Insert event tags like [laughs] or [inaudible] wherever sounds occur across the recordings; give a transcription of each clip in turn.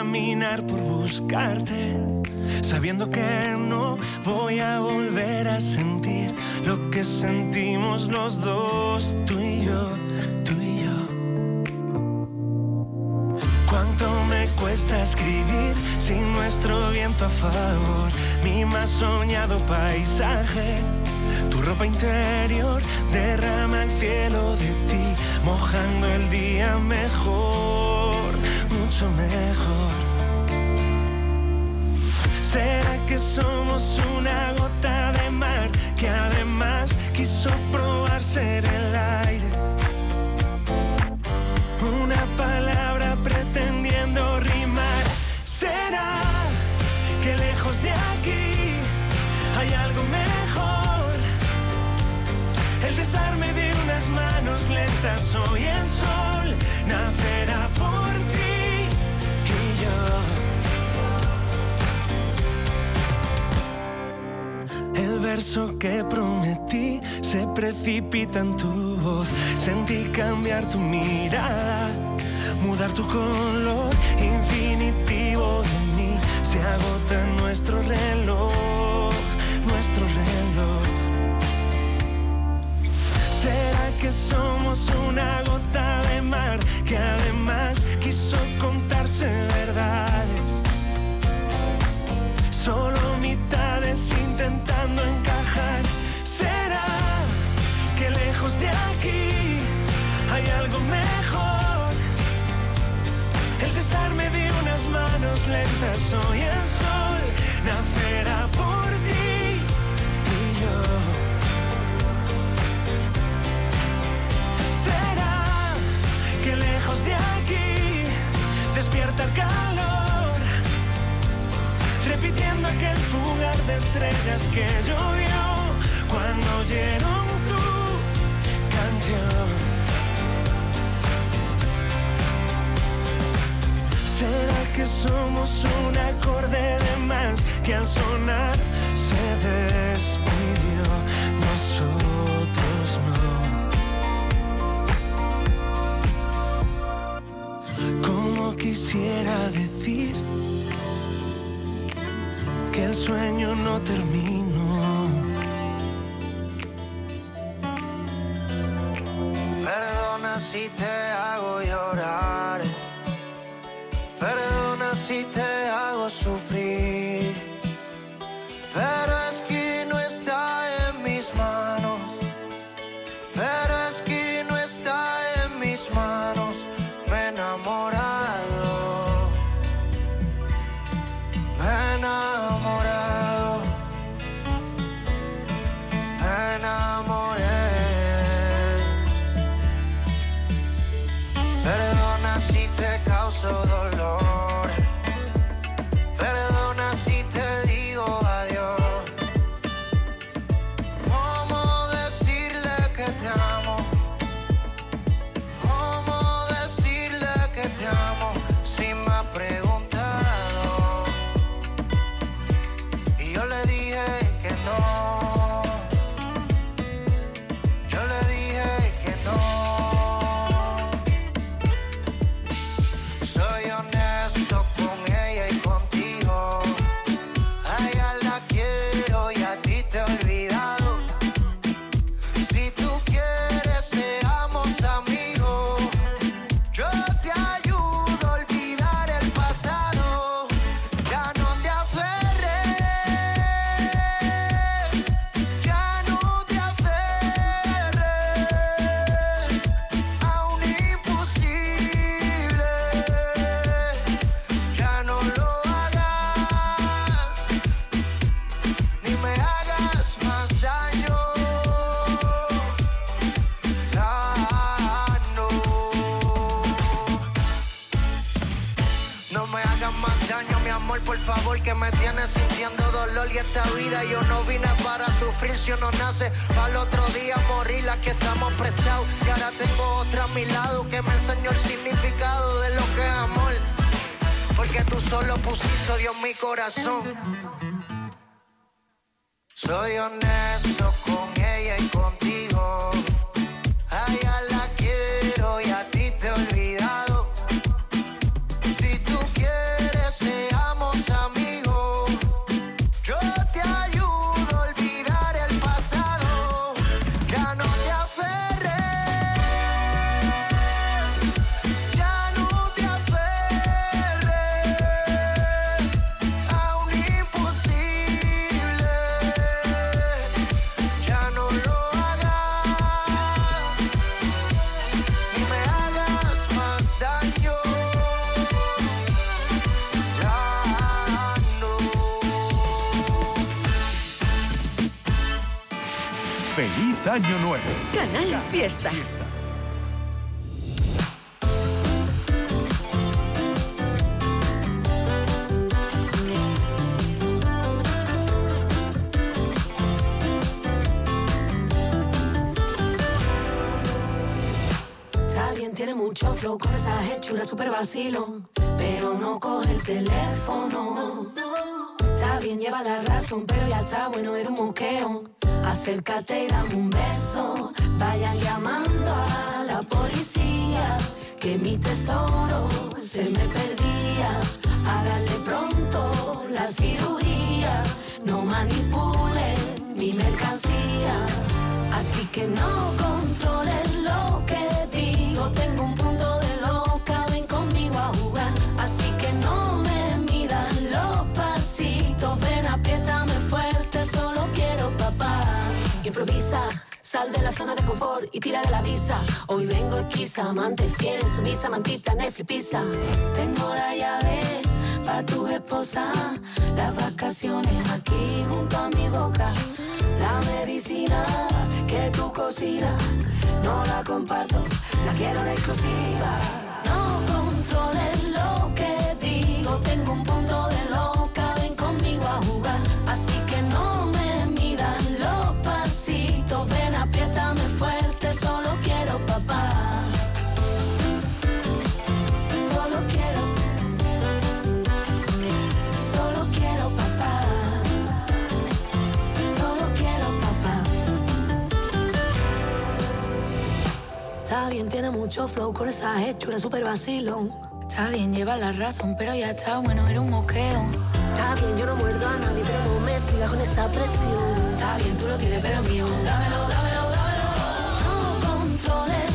caminar por buscarte, sabiendo que no voy a volver a sentir lo que sentimos los dos, tú y yo, tú y yo. ¿Cuánto me cuesta escribir sin nuestro viento a favor? Mi más soñado paisaje. Tu ropa interior derrama el cielo de ti, mojando el día mejor, mucho mejor. precipita en tu voz. Sentí cambiar tu mirada, mudar tu color infinitivo de mí. Se agota en nuestro reloj. Feliz Año Nuevo. Canal Fiesta. tiene mucho flow con esa hechura super vacilón, pero no coge el teléfono. Está bien, lleva la razón, pero ya está bueno, era un moqueón Acércate y dame un beso, vayan llamando a la policía, que mi tesoro se me perdía. Háganle pronto la cirugía, no manipulen mi mercancía. Así que no controles improvisa. Sal de la zona de confort y tira de la visa. Hoy vengo esquiza, amante fiel, sumisa, mantita, Netflix, pizza. Tengo la llave pa' tu esposa. Las vacaciones aquí junto a mi boca. La medicina que tú cocinas, no la comparto, la quiero en exclusiva. No como tiene mucho flow con esa hechura super vacilón. Está bien, lleva la razón, pero ya está bueno, era un moqueo. Está bien, yo no muerdo a nadie, pero no me sigas con esa presión. Está bien, tú lo tienes, pero mío. Dámelo, dámelo, dámelo. No controles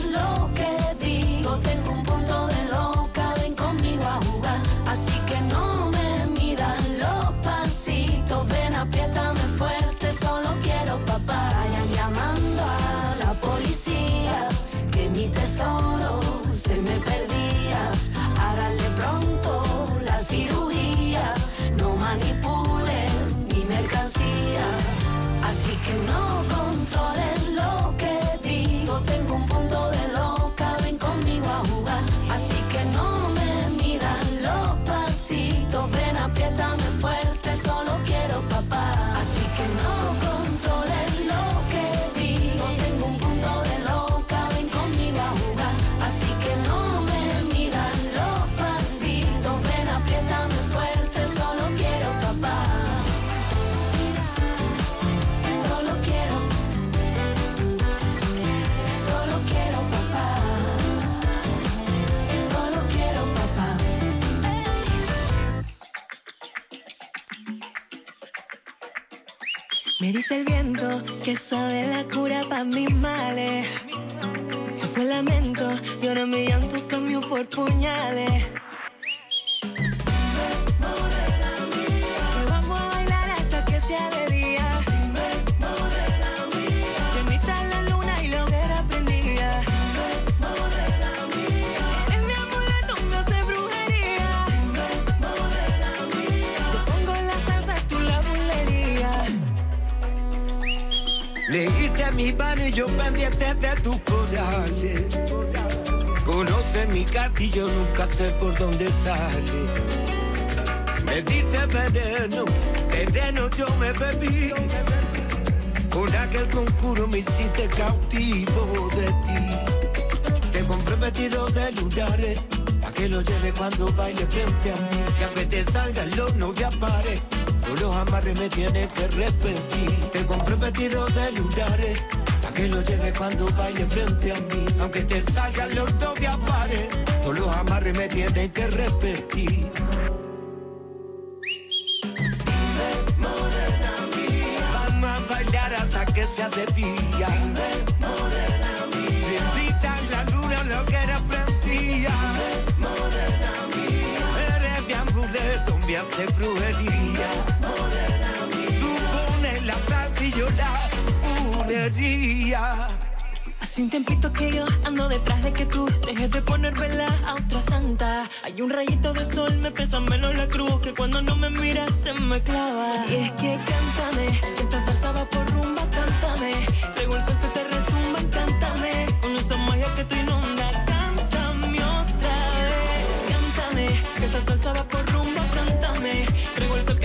dice el viento que sabe la cura para mis males. Se fue el lamento y ahora mi llanto cambió por puñales. Leíste mi mano y yo pendiente de tus corales. Conoce mi cartillo, nunca sé por dónde sale. Me diste veneno, veneno yo me bebí. Con aquel conjuro me hiciste cautivo de ti. Te compré vestido de lunares, pa' que lo lleve cuando baile frente a mí. Que aunque te salgan los no ya pare, todos los amarres me tienes que repetir. Te compré vestido de lunares, pa' que lo lleve cuando baile frente a mí. Aunque te salgan los no ya pare, todos los amarres me tienen que repetir. Hasta que sea de día. Bendita la luna, lo que era prendía. Eres mi amuleto, me hace brujería. La bulería. Hace un tiempito que yo ando detrás de que tú dejes de poner vela a otra santa. Hay un rayito de sol, me pesa menos la cruz que cuando no me miras se me clava. Y es que cántame, esta salsa va por rumba, cántame. Traigo el sol que te retumba, cántame. Con esa magia que te inunda, cántame otra vez. Cántame, que esta salsa va por rumba, cántame. Traigo el sol que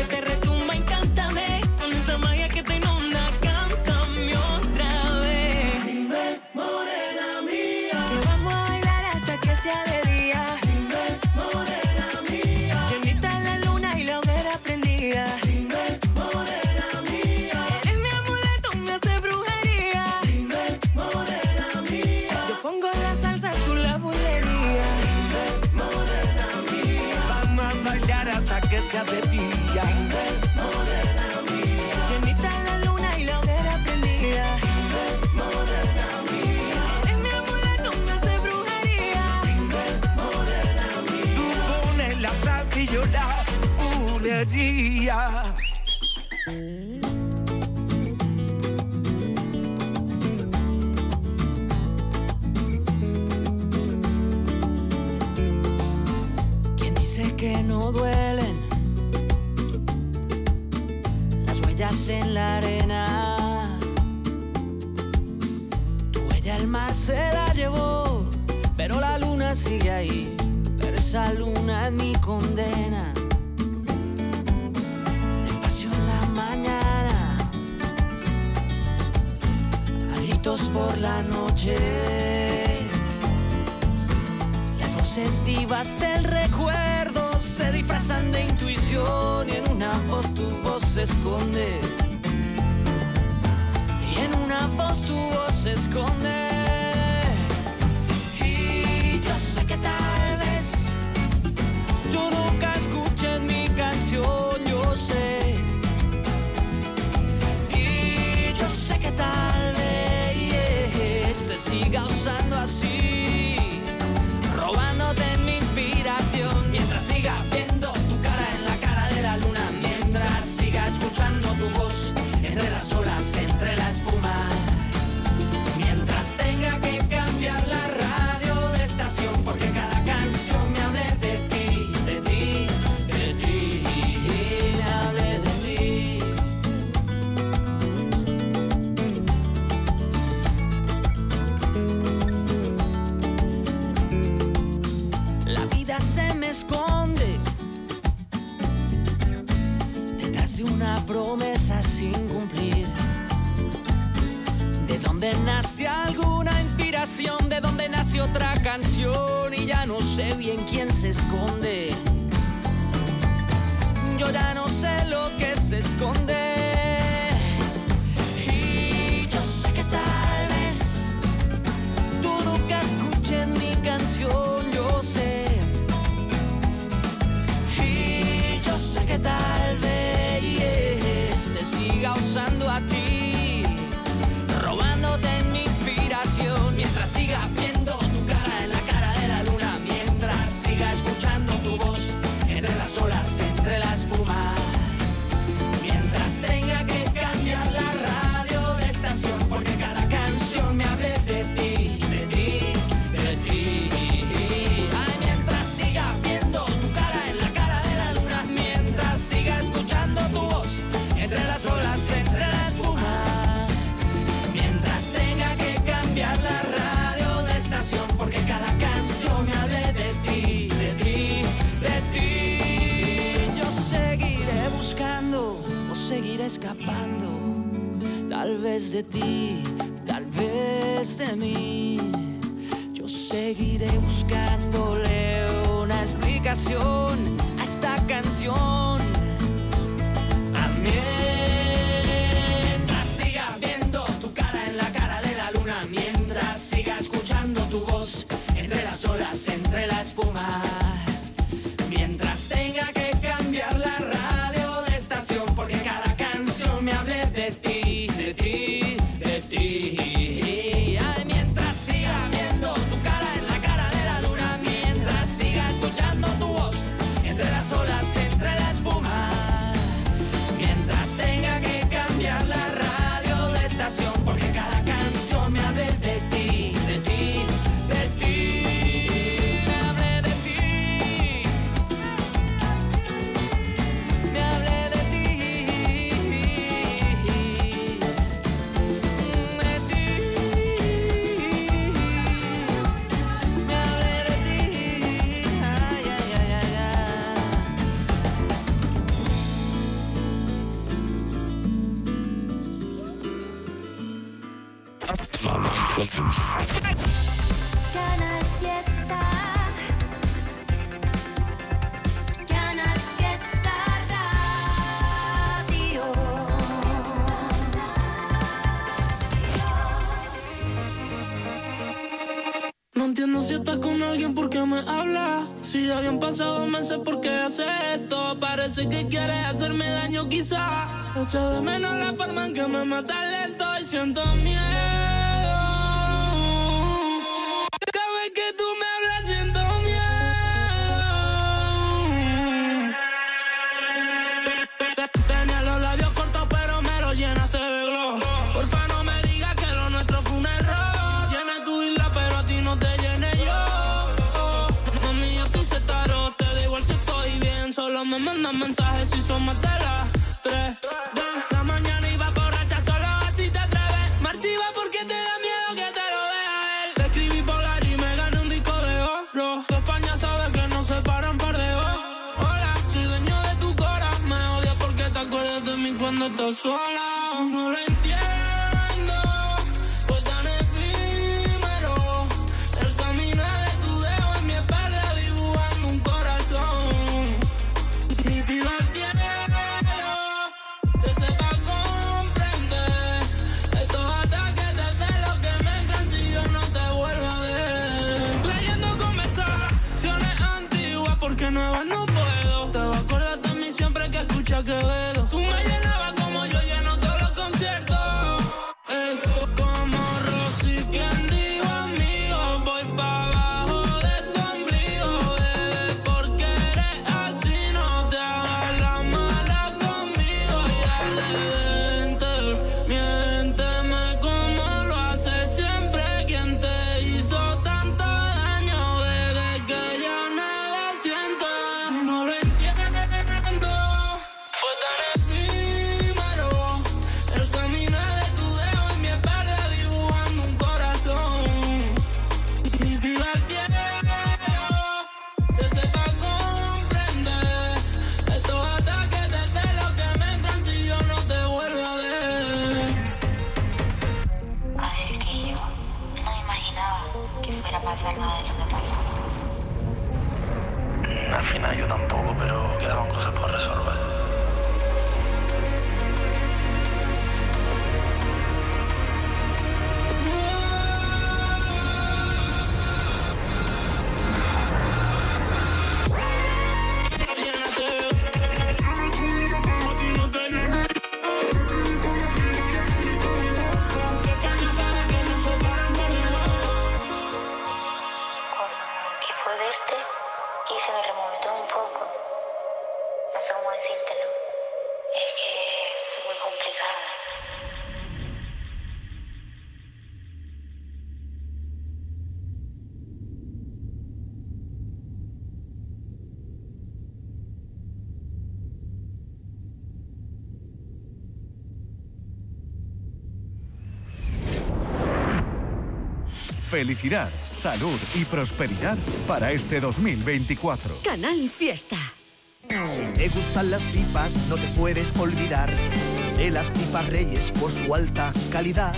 en la arena. Tu huella el mar se la llevó, pero la luna sigue ahí. Pero esa luna es mi condena. Despacio en la mañana, alitos por la noche. Las voces vivas del recuerdo se disfrazan de intuición y en una voz tu voz se esconde. Y en una voz tu voz se esconde. Y yo sé que tal vez tú nunca escuches mi canción, yo sé. Y yo sé que tal vez te siga usando así. escuchando tu voz. Alguna inspiración de donde nace otra canción y ya no sé bien quién se esconde. Yo ya no sé lo que se esconde. tal vez de ti, tal vez de mí. Yo seguiré buscándole una explicación a esta canción. esto. Parece que quieres hacerme daño, quizá. Echo de menos la forma en que me mata lento y siento miedo. felicidad, salud y prosperidad para este 2024. Canal Fiesta. Si te gustan las pipas, no te puedes olvidar de las pipas reyes por su alta calidad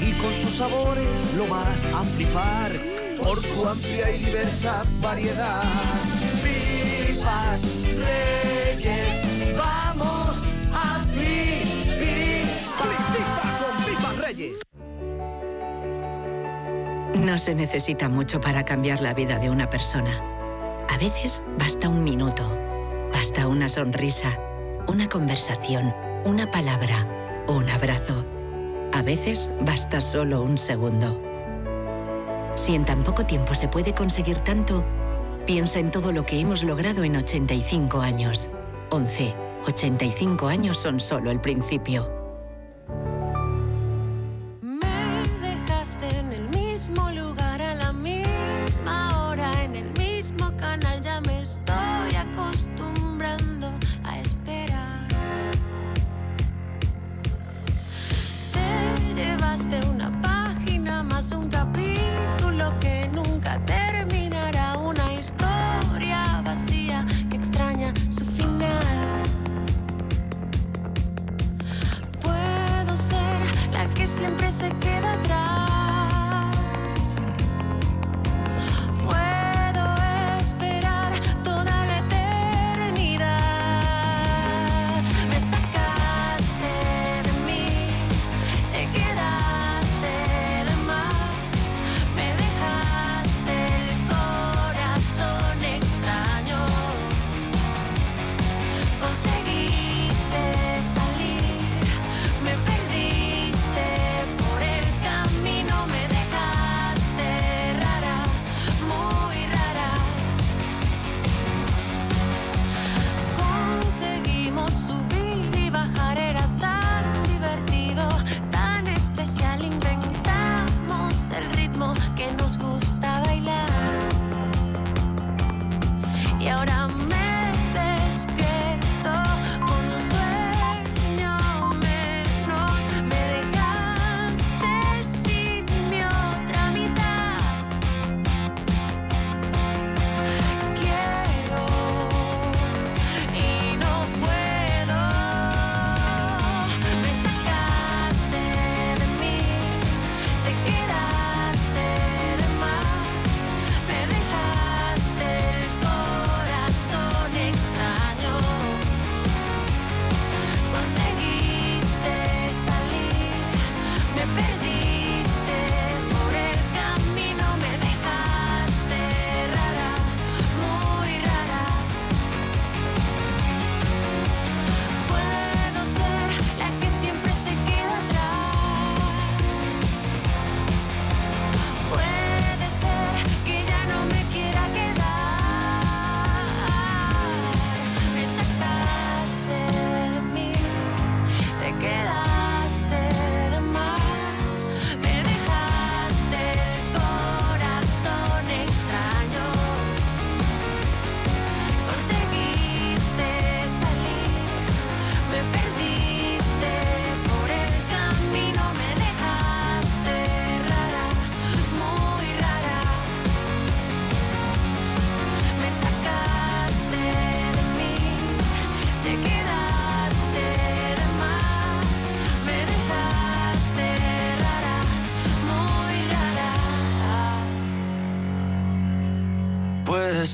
y con sus sabores lo vas a flipar por su amplia y diversa variedad. Pipas reyes No se necesita mucho para cambiar la vida de una persona. A veces basta un minuto, basta una sonrisa, una conversación, una palabra, un abrazo. A veces basta solo un segundo. Si en tan poco tiempo se puede conseguir tanto, piensa en todo lo que hemos logrado en 85 años. 11. 85 años son solo el principio.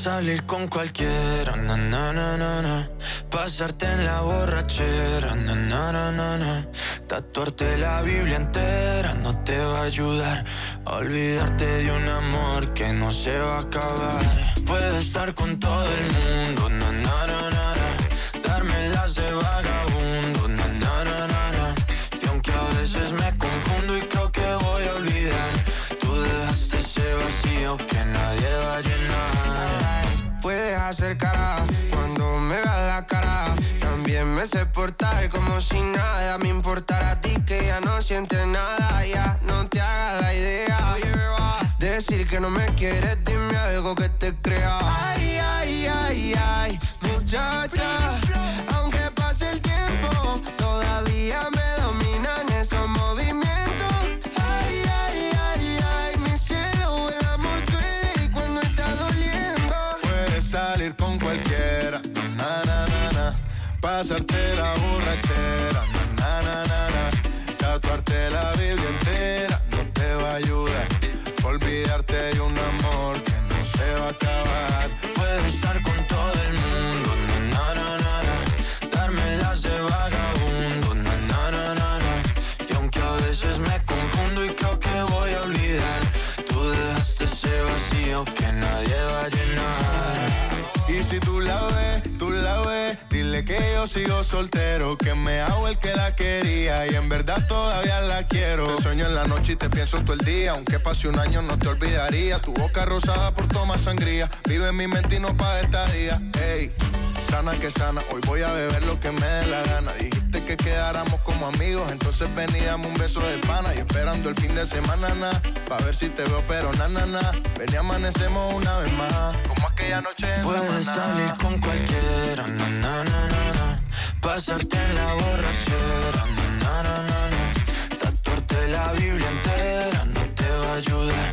Salir con cualquiera, na, na, na, na. Pasarte en la borrachera, na, na, na, na. Tatuarte la Biblia entera no te va a ayudar. Olvidarte de un amor que no se va a acabar. Puedo estar con todo el mundo, como si nada me importara a ti que ya no sientes nada. Ya no te hagas la idea. Decir que no me quieres, dime algo que te crea. Ay, ay, ay, ay, muchacha. Aunque pase el tiempo, todavía me dominan esos movimientos. Ay, ay, ay, ay, mi cielo, el amor duele cuando está doliendo. Puedes salir con cualquiera. Pasarte la borrachera, na, na, na, na. Tatuarte la Biblia entera no te va a ayudar. Olvidarte de un amor que no se va a acabar. Puedo estar con todo el mundo, na, na, na, na, na. Darme las de vagabundo, na, na, na, na, na. Y aunque a veces me confundo y creo que voy a olvidar, tú dejaste ese vacío que nadie va a llenar. Y si tú la ves, tú la ves, dile que yo sigo soltero, que me hago el que la quería y en verdad todavía la quiero. Te sueño en la noche y te pienso todo el día, aunque pase un año no te olvidaría. Tu boca rosada por tomar sangría, vive mi mente y no pa' esta día. Ey, sana que sana, hoy voy a beber lo que me dé la gana. Dijiste que quedáramos como amigos, entonces ven y dame un beso de pana. Y esperando el fin de semana, na, pa' ver si te veo, pero na, na, na. Ven y amanecemos una vez más, como aquella noche en Puedes Samaná. salir con cualquiera, na, na, na, na, na. Pasarte en la borrachera, na, na, na, na, na. Tatuarte la Biblia entera no te va a ayudar.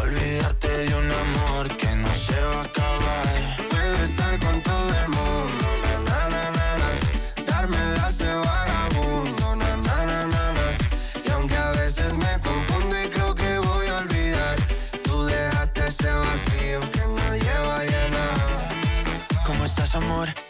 Olvidarte de un amor que no se va a acabar.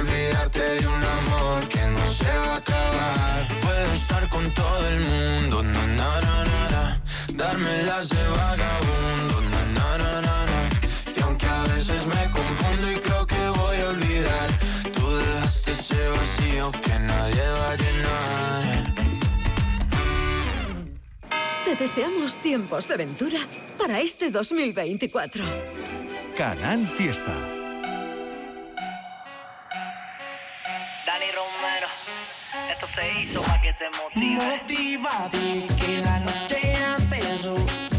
Olvídate de un amor que no se va a acabar. Puedo estar con todo el mundo, na, na, na, na, na. Darme las de vagabundo, na, na, na, na, na. Y aunque a veces me confundo y creo que voy a olvidar, tú dejaste ese vacío que nadie va a llenar. Te deseamos tiempos de aventura para este 2024. Canal Fiesta. Se que te motive. Motívate, que la noche.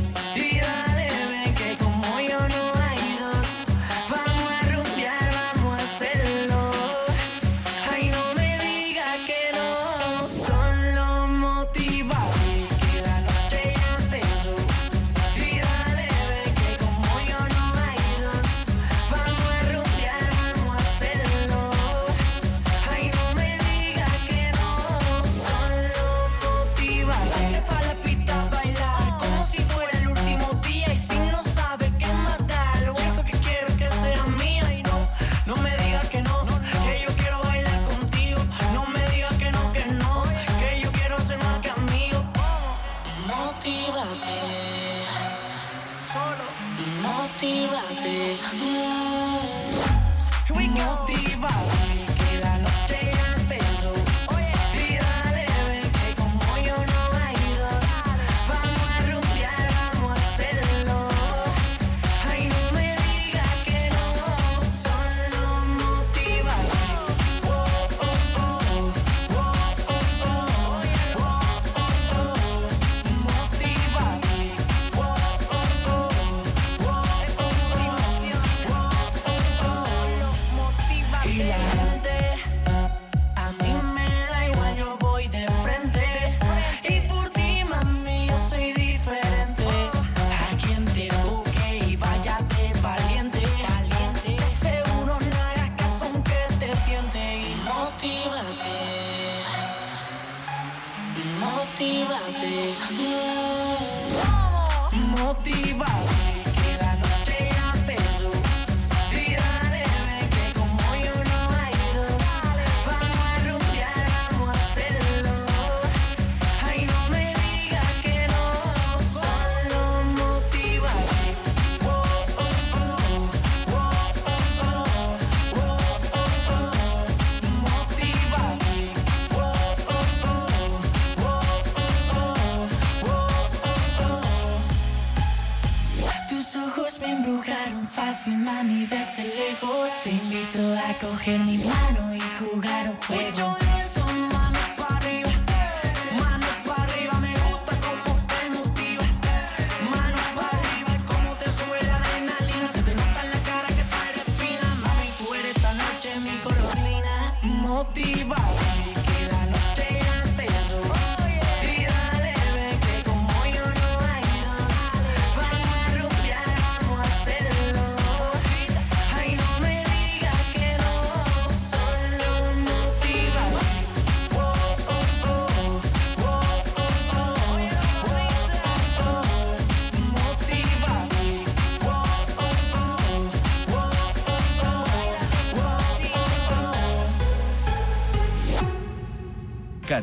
Te invito a coger mi mano y jugar un juego.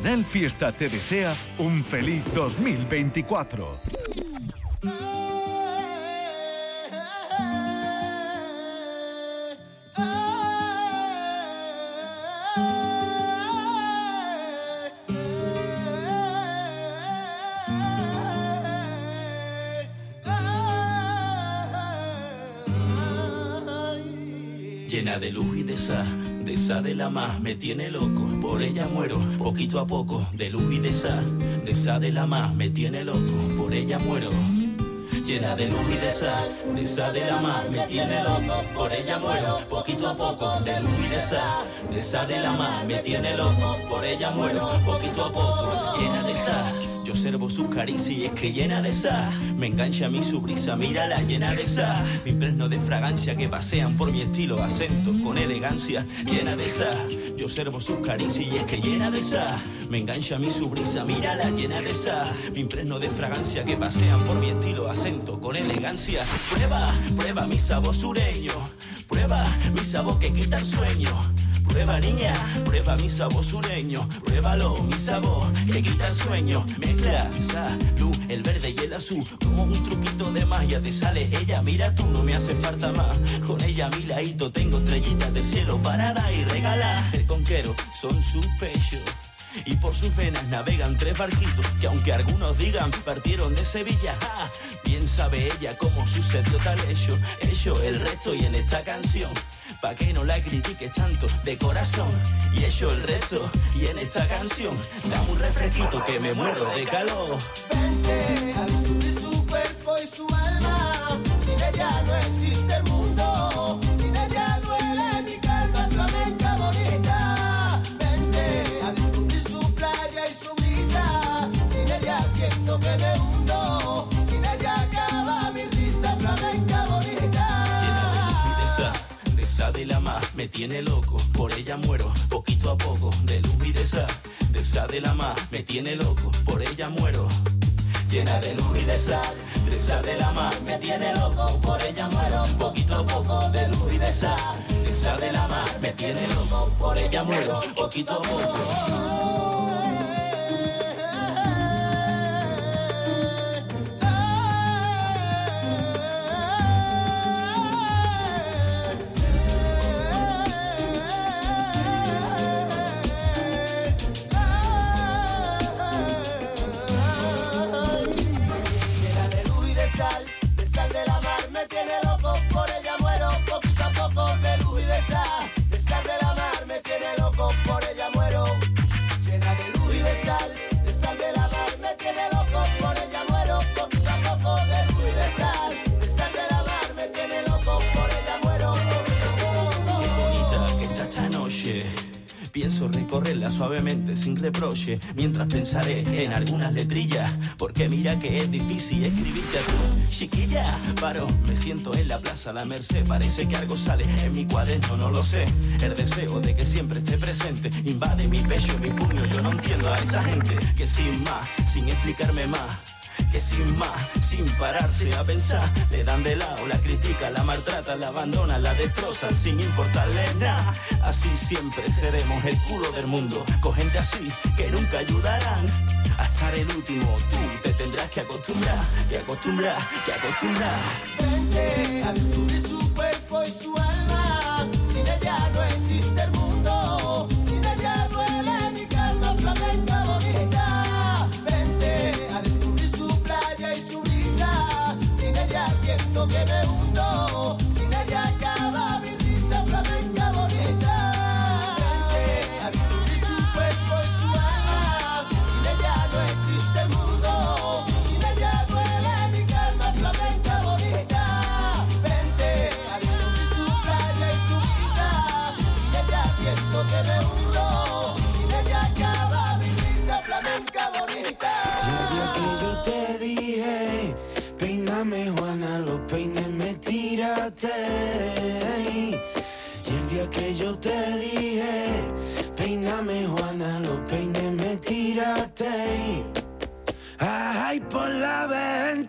Canal Fiesta te desea un feliz 2024. Llena de luz y de sal esa de la más me tiene loco, por ella muero, poquito a poco, de luz y de sal, de esa de la más me tiene loco, por ella muero. Llena de luz y de sal, de esa de la más me tiene loco, por ella muero, poquito a poco, de luz y de sal, de esa de la más me tiene loco, por ella muero, poquito a poco, llena de sal. Observo su caricia y es que llena de sal. Me engancha a mí su brisa, mírala llena de sal. Me impregno de fragancia que pasean por mi estilo, acento con elegancia, llena de sal. Yo observo su caricia y es que llena de sal. Me engancha a mí su brisa, mírala llena de sal. Me impregno de fragancia que pasean por mi estilo, acento con elegancia. Prueba, prueba mi sabor sureño. Prueba mi sabor que quita el sueño. Prueba niña, prueba mi sabor sureño, pruébalo, mi sabor que quita el sueño. Mezcla luz, el verde y el azul, como un truquito de magia te sale ella. Mira tú, no me hace falta más. Con ella a mi ladito tengo estrellitas del cielo para dar y regalar. El conquero son sus pechos. Y por sus venas navegan tres barquitos que aunque algunos digan partieron de Sevilla, bien sabe ella cómo sucedió tal hecho, hecho el resto y en esta canción pa' que no la critiques tanto de corazón. Y hecho el resto, y en esta canción, dame un refresquito que me muero de calor. Vente a descubrir su cuerpo y su alma, tiene loco, por ella muero, poquito a poco, de luz y de sal. De esa de la más me tiene loco, por ella muero. Llena de luz y de sal, de esa de la más me tiene loco, por ella muero, poquito a poco, de luz y de sal. De esa de la más me tiene loco, por ella muero, poquito a poco. Pienso recorrerla suavemente, sin reproche, mientras pensaré en algunas letrillas. Porque mira que es difícil escribirte a tu chiquilla. Paro, me siento en la plaza, la merced. Parece que algo sale en mi cuaderno, no lo sé. El deseo de que siempre esté presente invade mi pecho, mi puño. Yo no entiendo a esa gente que sin más, sin explicarme más que sin más, sin pararse a pensar, le dan de lado, la critica, la maltrata, la abandona, la destrozan sin importarle nada. Así siempre seremos el culo del mundo, con gente así que nunca ayudarán. A estar el último, tú te tendrás que acostumbrar, que acostumbrar, que acostumbrar. Vente a descubrir su cuerpo y su alma. Y el día que yo te dije, peíname Juana, los peines me tiraste. Ay, por la ventana.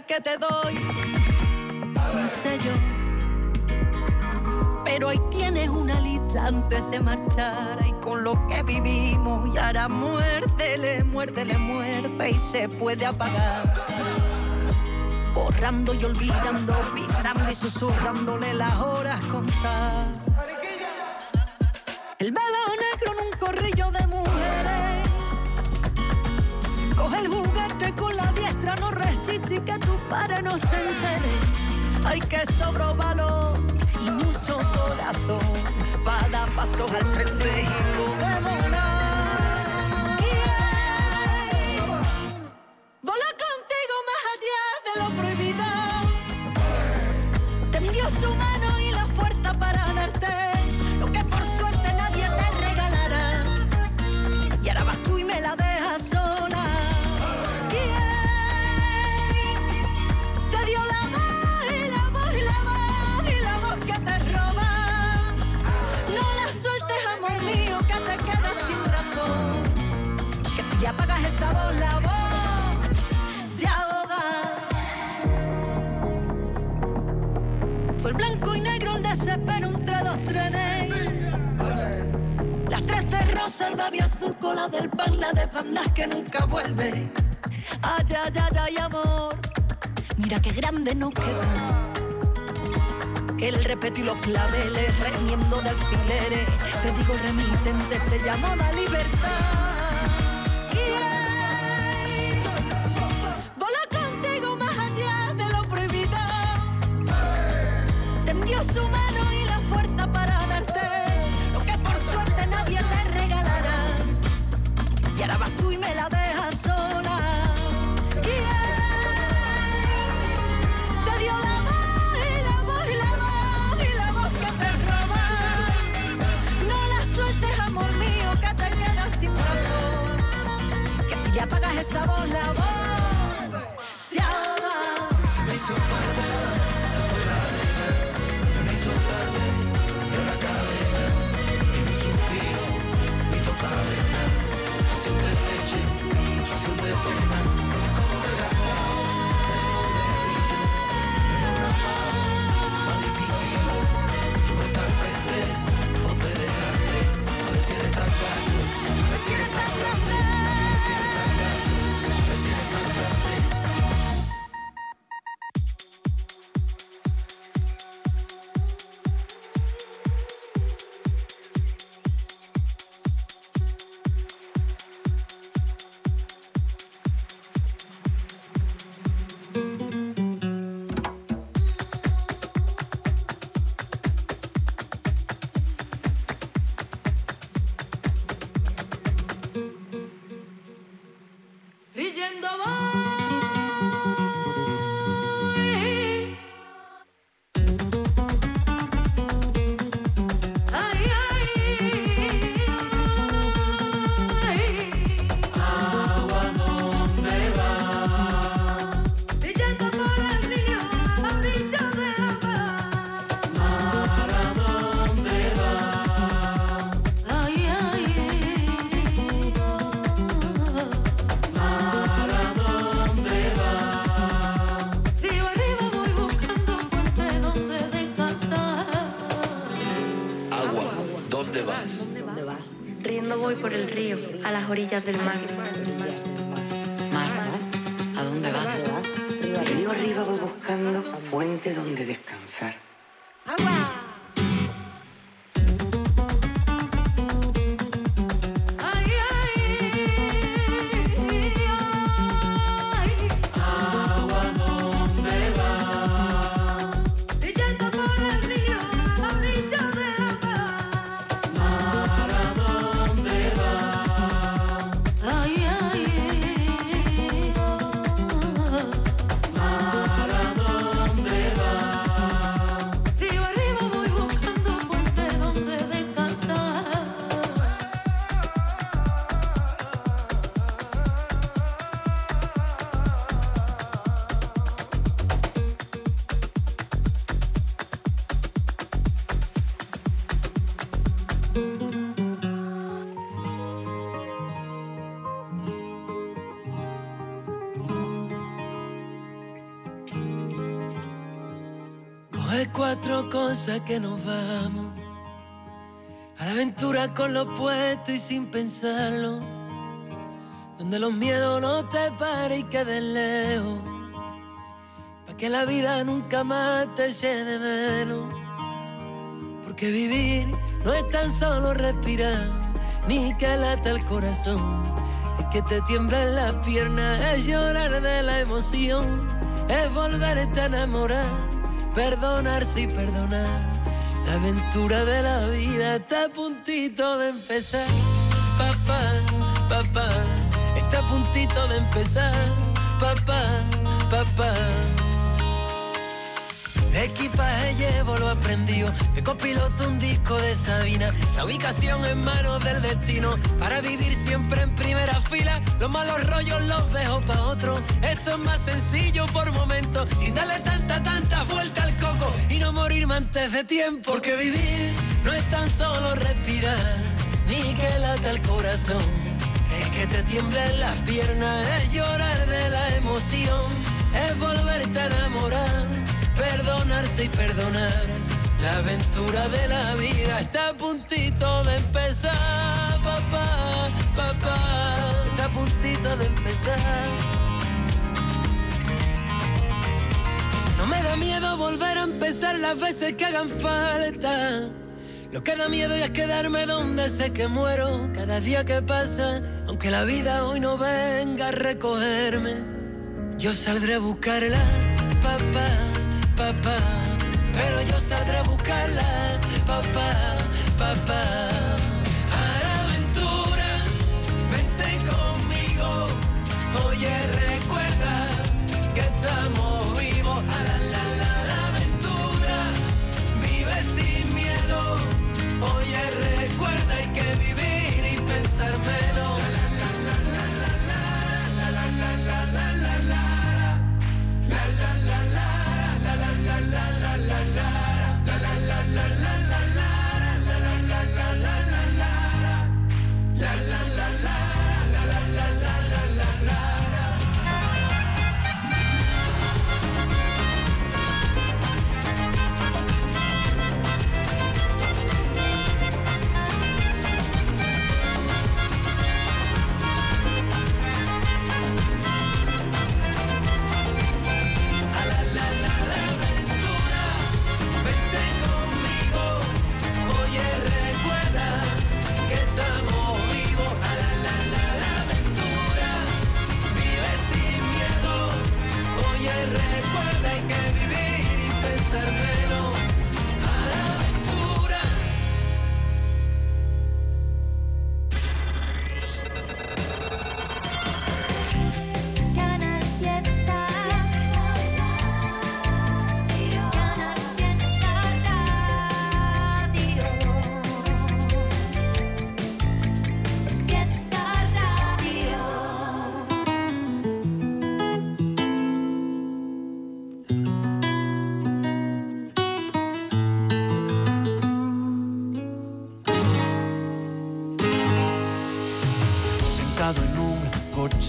que te doy. No sé yo. Pero ahí tienes una lista antes de marchar. Y con lo que vivimos, y ahora muérdele, muérdele, muerte y se puede apagar. Borrando y olvidando, pisando y susurrándole las horas contar. me sobró valor y mucho corazón. Para dar pasos al mama. orillas del mar. Que nos vamos. A la aventura con lo puesto y sin pensarlo. Donde los miedos no te paren y queden lejos. Pa' que la vida nunca más te llene menos. Porque vivir no es tan solo respirar, ni que lata el corazón. Es que te tiemblan las piernas, es llorar de la emoción. Es volverte a enamorar, perdonarse y perdonar. La aventura de la vida está a puntito de empezar. Papá, papá, está a puntito de empezar. Papá, papá. De equipaje llevo lo aprendido, de copiloto un disco de Sabina, la ubicación en manos del destino, para vivir siempre en primera fila, los malos rollos los dejo pa' otro, esto es más sencillo por momentos, sin darle tanta, tanta vuelta al y no morirme antes de tiempo, porque vivir no es tan solo respirar, ni que lata el corazón, es que te tiemblen las piernas, es llorar de la emoción, es volverte a enamorar perdonarse y perdonar. La aventura de la vida está a puntito de empezar, papá, papá, está a puntito de empezar. No me da miedo volver a empezar las veces que hagan falta. Lo que da miedo es quedarme donde sé que muero cada día que pasa, aunque la vida hoy no venga a recogerme. Yo saldré a buscarla, papá papá. Pero yo saldré a buscarla, papá, papá. A la aventura, vente conmigo. Oye, besarme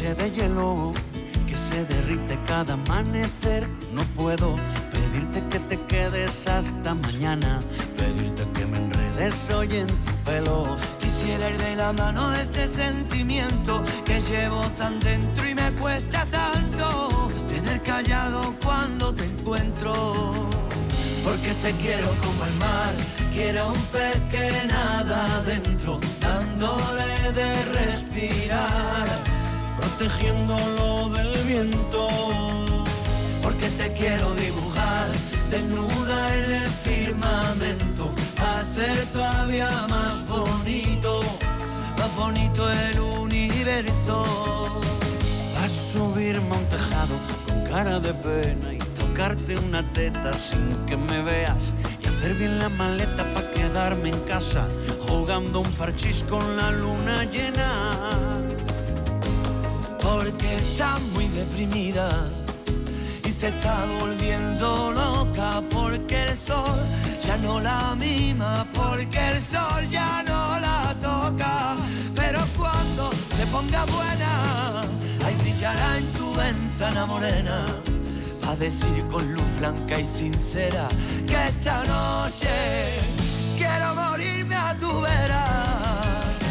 coche de hielo que se derrite cada amanecer. No puedo pedirte que te quedes hasta mañana, pedirte que me enredes hoy en tu pelo. Quisiera ir de la mano de este sentimiento que llevo tan dentro y me cuesta tanto tener callado cuando te encuentro. Porque te quiero como el mar, quiero un pez que nada adentro, dándole de respirar, protegiéndolo del viento. Porque te quiero dibujar, desnuda en el firmamento, hacer todavía más bonito, Más bonito el universo. a subirme a un tejado con cara de pena y tocarte una teta sin que me veas y hacer bien la maleta para quedarme en casa jugando un parchís con la luna llena. Porque está muy deprimida y se está volviendo loca porque el sol ya no la mima, porque el sol ya no la toca. Pero cuando se ponga buena, ahí brillará en tu ventana morena, a decir con luz blanca y sincera que esta noche quiero morirme a tu vera.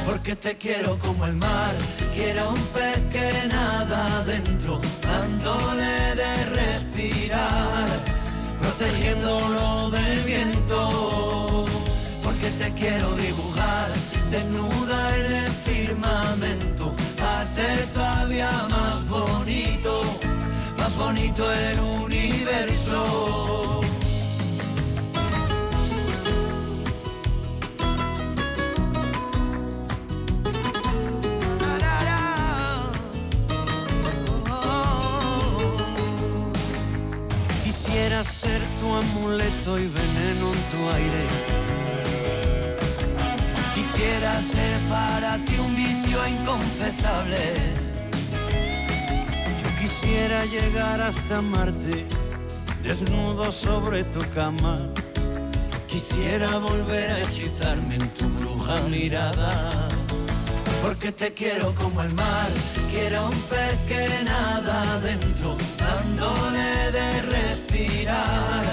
Porque te quiero como el mar, quiero un pez que nada adentro, dándole de respirar, protegiéndolo del viento. Porque te quiero dibujar desnuda en el firmamento, hacer todavía más bonito, más bonito el universo. Quisiera ser tu amuleto y veneno en tu aire. Quisiera ser para ti un vicio inconfesable. Yo quisiera llegar hasta Marte, desnudo sobre tu cama. Quisiera volver a hechizarme en tu bruja mirada. Porque te quiero como el mar, quiero un pez que nada adentro, dándole de respirar,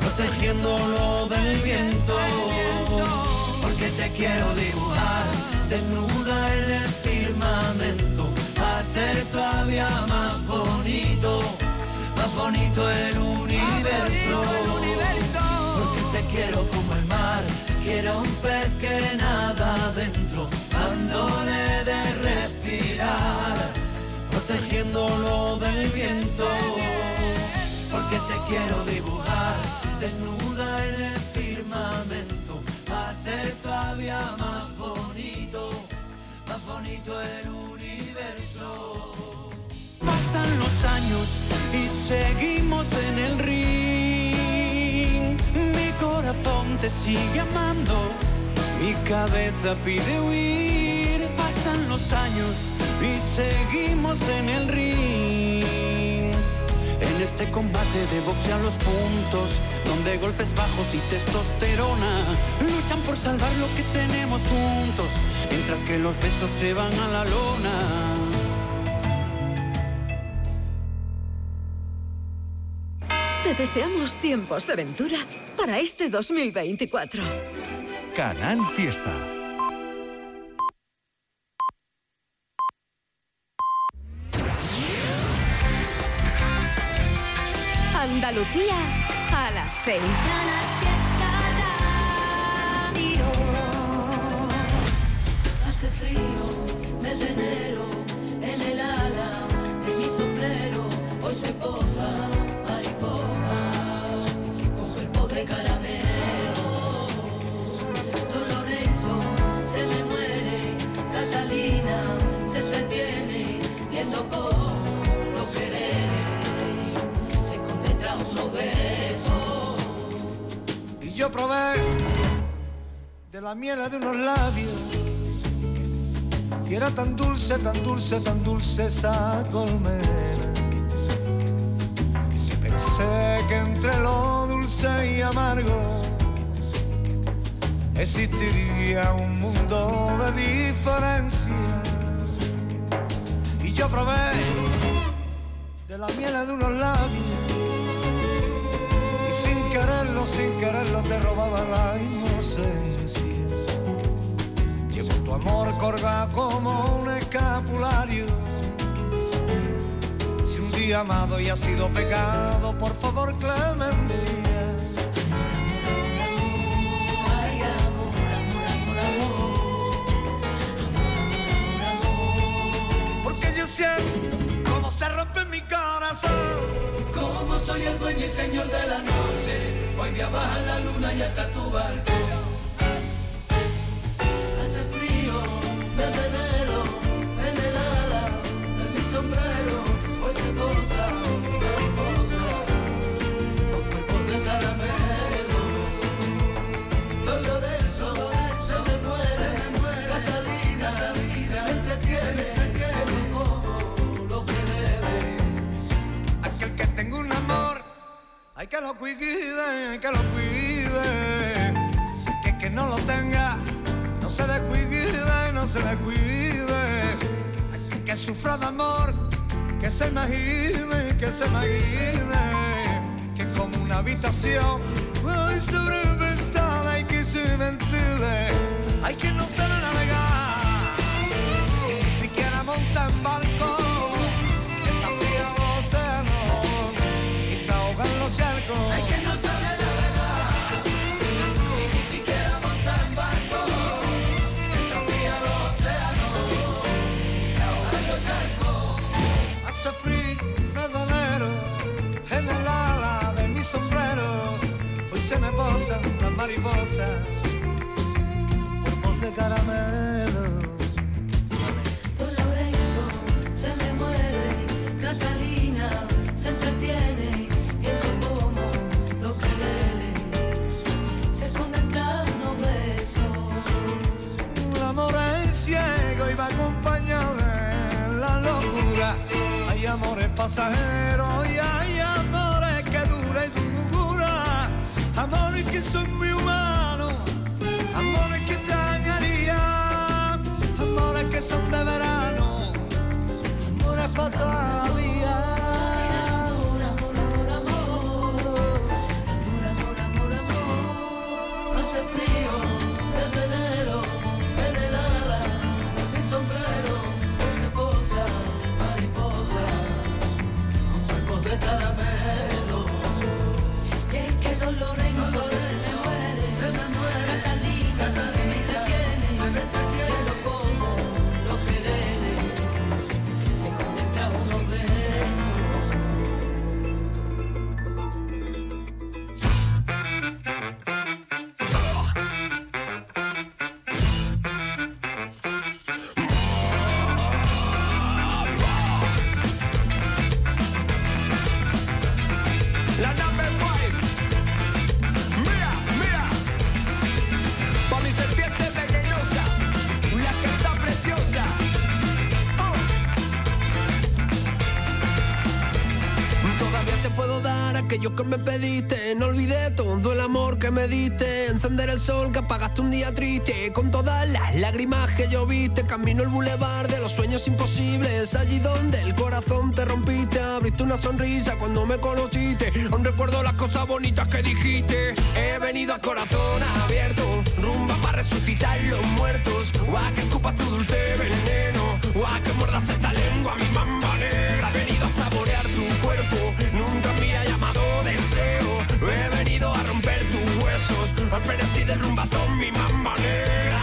protegiéndolo del viento. Porque te quiero dibujar, desnuda en el firmamento, hacer todavía más bonito, más bonito el universo. Porque te quiero como el mar, quiero un pez que nada adentro, dándole de respirar, protegiéndolo del viento. Porque te quiero dibujar, desnuda en el firmamento, hacer todavía más bonito, más bonito el universo. Pasan los años y seguimos en el ring. Mi corazón te sigue amando, mi cabeza pide huir. Pasan los años y seguimos en el ring. En este combate de boxeo a los puntos, donde golpes bajos y testosterona luchan por salvar lo que tenemos juntos, mientras que los besos se van a la lona. Te deseamos tiempos de aventura para este 2024. Canal Fiesta. Andalucía a las 6. Hace frío, probé de la miel de unos labios que era tan dulce, tan dulce, tan dulce esa colmena. Pensé que entre lo dulce y amargo existiría un mundo de diferencia. Y yo probé de la miel de unos labios y sin quererlo te robaba la inocencia. Llevo tu amor colgado como un escapulario. Si un día amado y ha sido pecado, por favor clemencia. Ay, amor, amor, amor. Porque yo siento como se rompe mi corazón. Como soy el dueño y señor de la noche, hoy voy a la luna y hasta tu barco. Que lo cuide, hay que lo cuide. Que que no lo tenga, no se descuide, no se descuide. Aquel que sufra de amor, que que se imagine, que se imagine que como una habitación hay sobreinventada y que se ventile. Hay quien no sabe navegar, ni siquiera monta en barco, mariposas, cuerpos de caramelo. Don Lorenzo se me muere, Catalina se entretiene, viendo como los quereres se esconden tras unos besos. El amor es ciego y va acompañado de la locura. Hay amores pasajeros y hay amores que duran y duran. Amores que son amores para toda Encender el sol que apagaste un día triste. Con todas las lágrimas que lloviste. Camino el bulevar de los sueños imposibles. Allí donde el corazón te rompiste. Abriste una sonrisa cuando me conociste. Aún recuerdo las cosas bonitas que dijiste. He venido a corazón abierto. Rumba para resucitar los muertos. Guau, que escupas tu dulce veneno. Guau, que mordas esta lengua, mi mamba Al frenesí del mi mamba negra.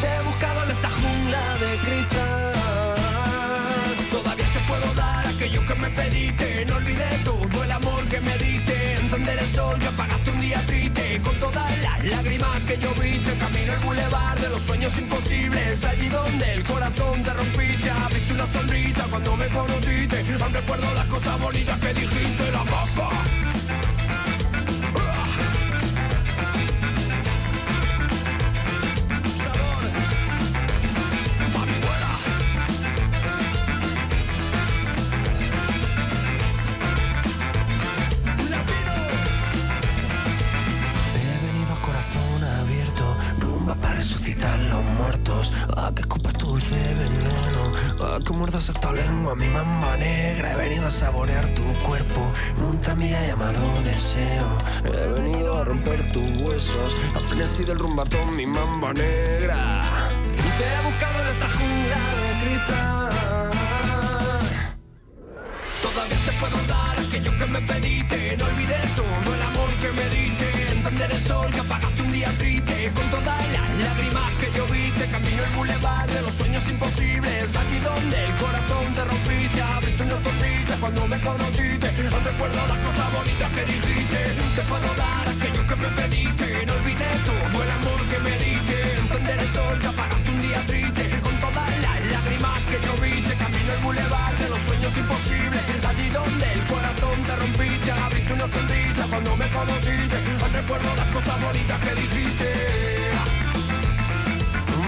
Te he buscado en esta jungla de cristal. Todavía te puedo dar aquello que me pediste. No olvidé todo el amor que me diste. Encender el sol que apagaste un día triste. Con todas las lágrimas que yo viste. Camino el bulevar de los sueños imposibles. Allí donde el corazón te rompiste. Abriste una sonrisa cuando me conociste. Aún recuerdo las cosas bonitas que dijiste. La papa. Ha llamado deseo. He venido a romper tus huesos, al frenesí del rumbatón, mi mamba negra. Te he buscado en esta jungla de cristal. Todavía te puedo dar aquello que me pediste No olvidé todo el amor que me diste Encender el sol que apagaste un día triste Con todas las lágrimas que yo viste Camino el bulevar de los sueños imposibles Aquí donde el corazón te rompiste Abriste una sonrisa cuando me conociste cuando me conociste. Aún recuerdo las cosas bonitas que dijiste.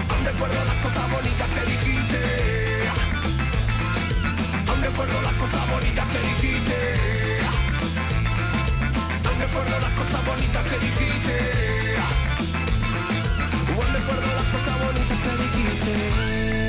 Aún recuerdo las cosas bonitas que dijiste. Aún recuerdo las cosas bonitas que dijiste. Aún recuerdo las cosas bonitas que dijiste. Aún recuerdo las cosas bonitas que dijiste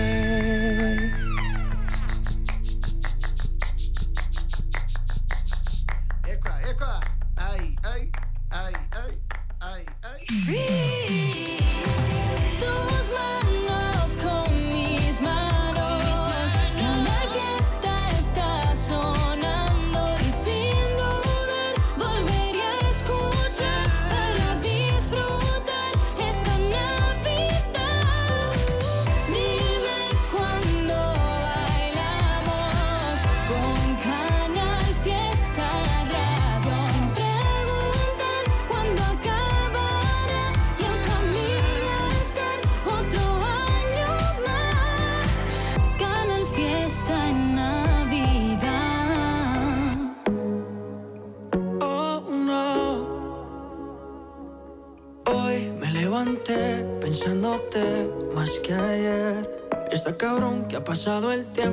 pasado el tiempo.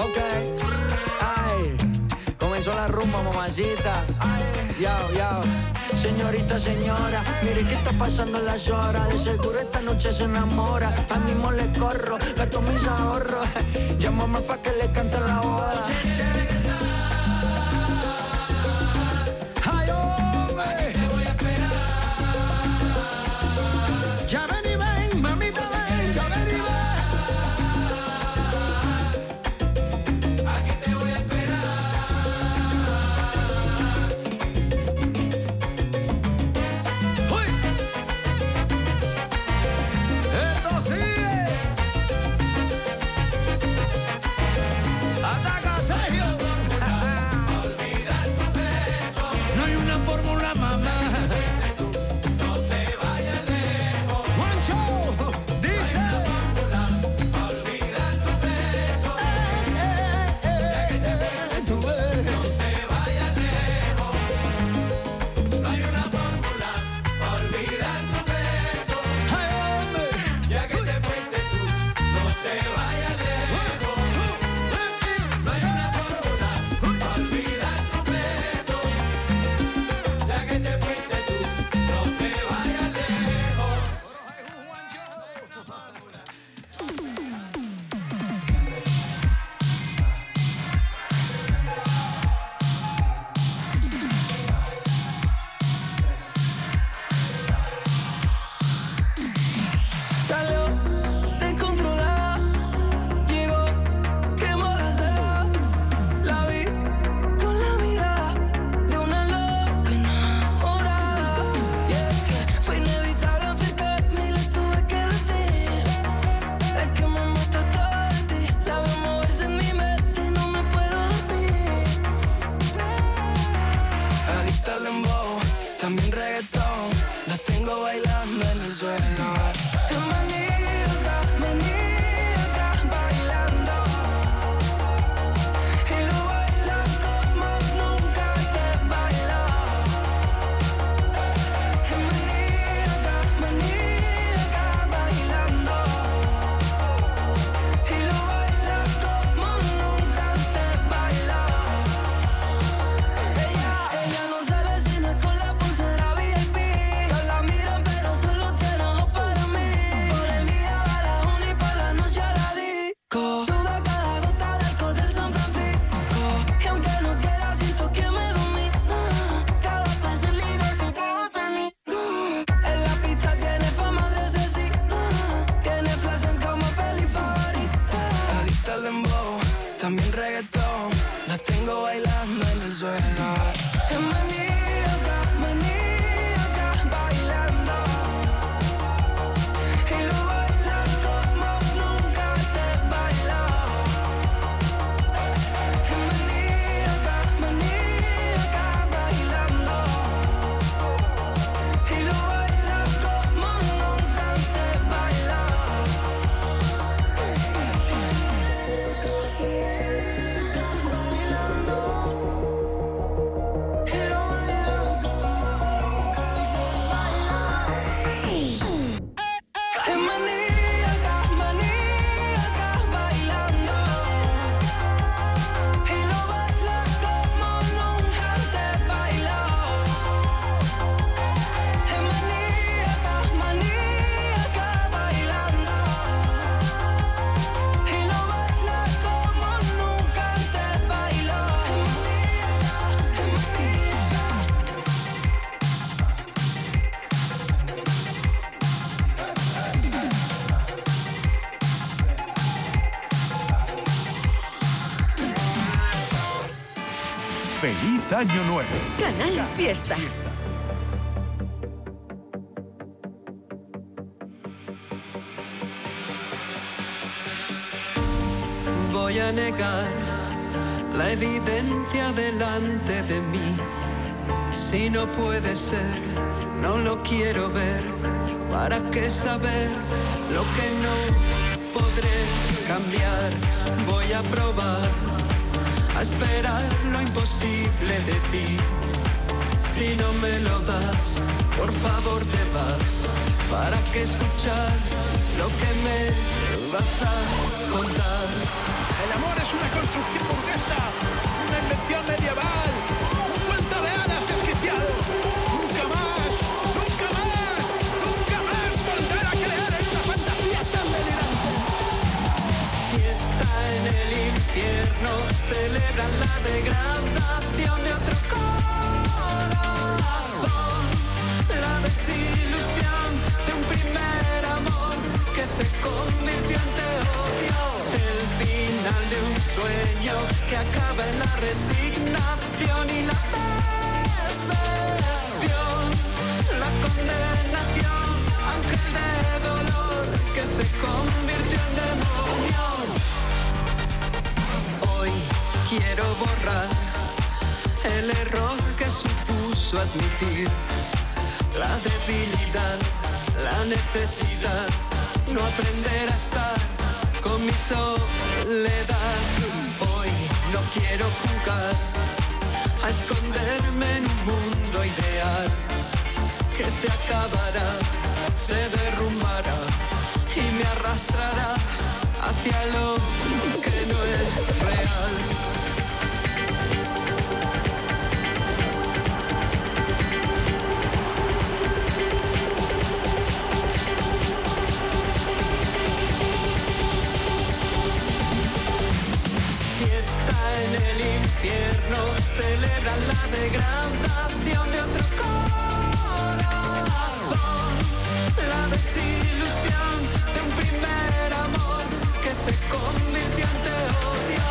Ok, ay, comenzó la rumba, mamacita. Yo. Señorita, señora, mire que está pasando las horas. De seguro esta noche se enamora. A mí mismo le corro, gasto mis ahorros. [laughs] Llámame pa' que le cante la boda. Año Nuevo! Canal Fiesta. Voy a negar la evidencia delante de mí. Si no puede ser, no lo quiero ver. ¿Para qué saber lo que no podré cambiar? Voy a probar a esperar imposible de ti. Si no me lo das, por favor te vas. ¿Para qué escuchar lo que me vas a contar? El amor es una construcción burguesa, una invención medieval, celebran la degradación de otro corazón. La desilusión de un primer amor que se convirtió en te odio. El final de un sueño que acaba en la resignación y la decepción. La condenación, ángel de dolor que se convirtió en demonio. Quiero borrar el error que supuso admitir la debilidad, la necesidad, no aprender a estar con mi soledad. Hoy no quiero jugar a esconderme en un mundo ideal que se acabará, se derrumbará y me arrastrará hacia lo que no es real. Celebran la degradación de otro corazón. La desilusión de un primer amor que se convirtió en te odio.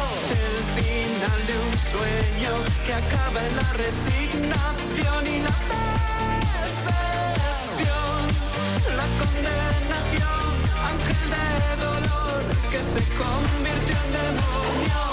El final de un sueño que acaba en la resignación y la decepción. La condenación, ángel de dolor que se convirtió en demonio.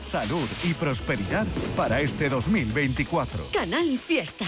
salud y prosperidad para este 2024. Canal Fiesta.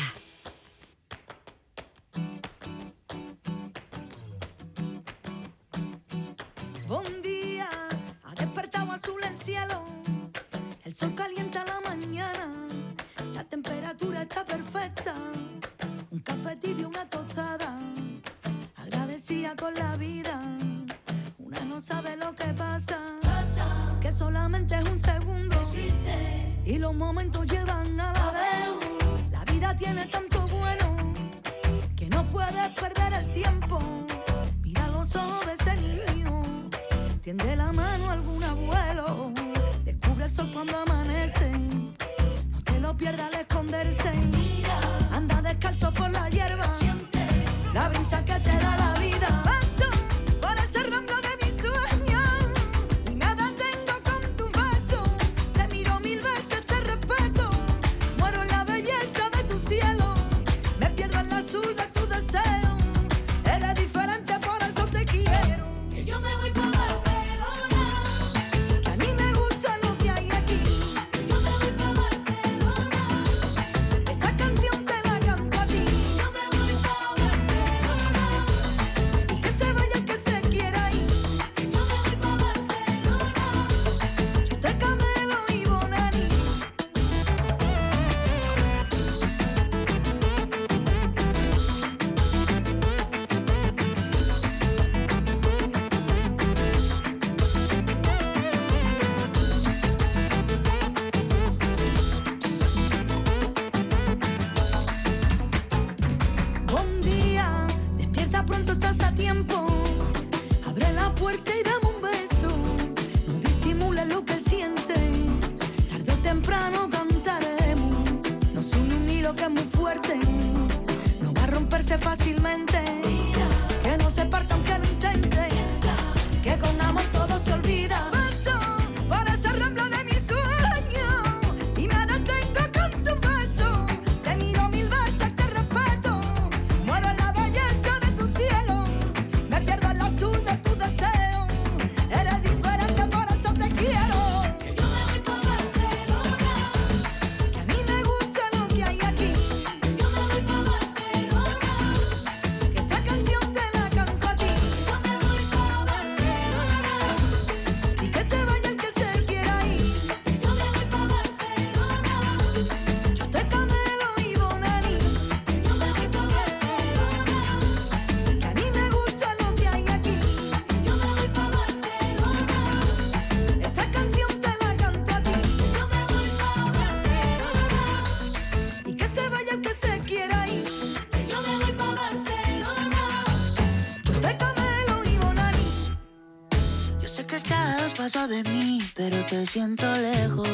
siento lejos.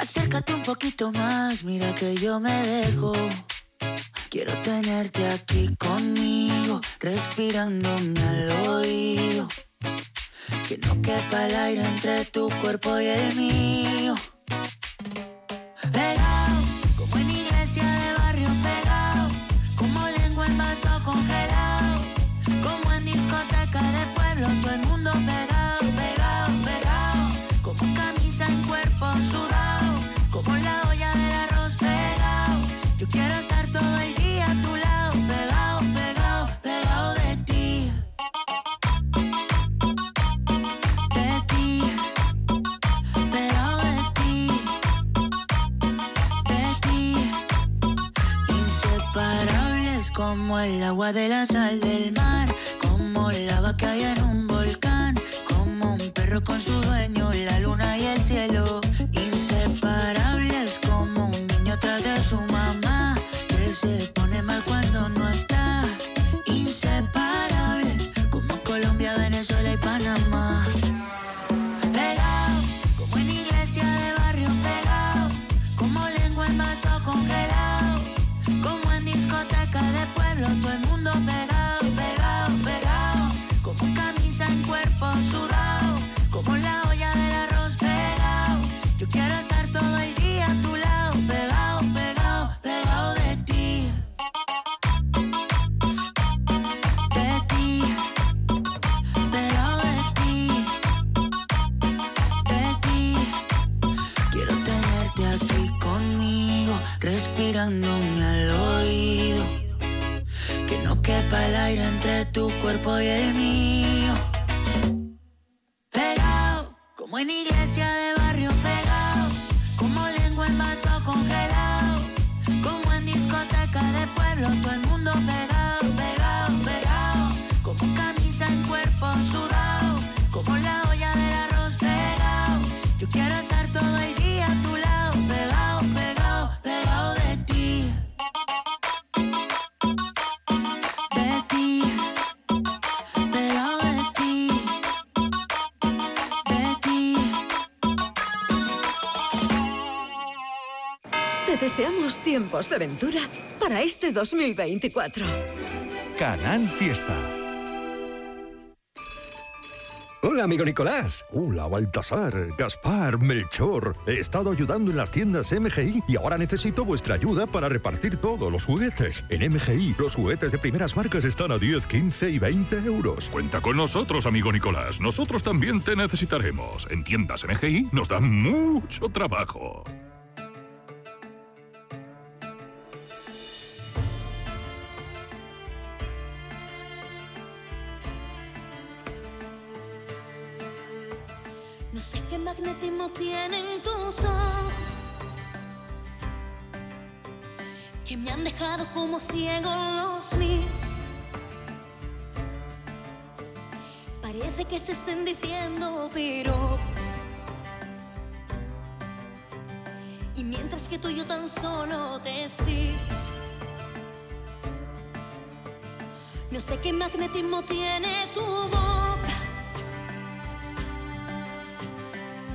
Acércate un poquito más, mira que yo me dejo. Quiero tenerte aquí conmigo, respirándome al oído. Que no quepa el aire entre tu cuerpo y el mío. de ventura para este 2024. Canal Fiesta. Hola, amigo Nicolás. Hola, Baltasar, Gaspar, Melchor. He estado ayudando en las tiendas MGI y ahora necesito vuestra ayuda para repartir todos los juguetes. En MGI, los juguetes de primeras marcas están a 10, 15 y 20 euros. Cuenta con nosotros, amigo Nicolás. Nosotros también te necesitaremos. En tiendas MGI nos da mucho trabajo. Sé qué magnetismo tiene tu boca,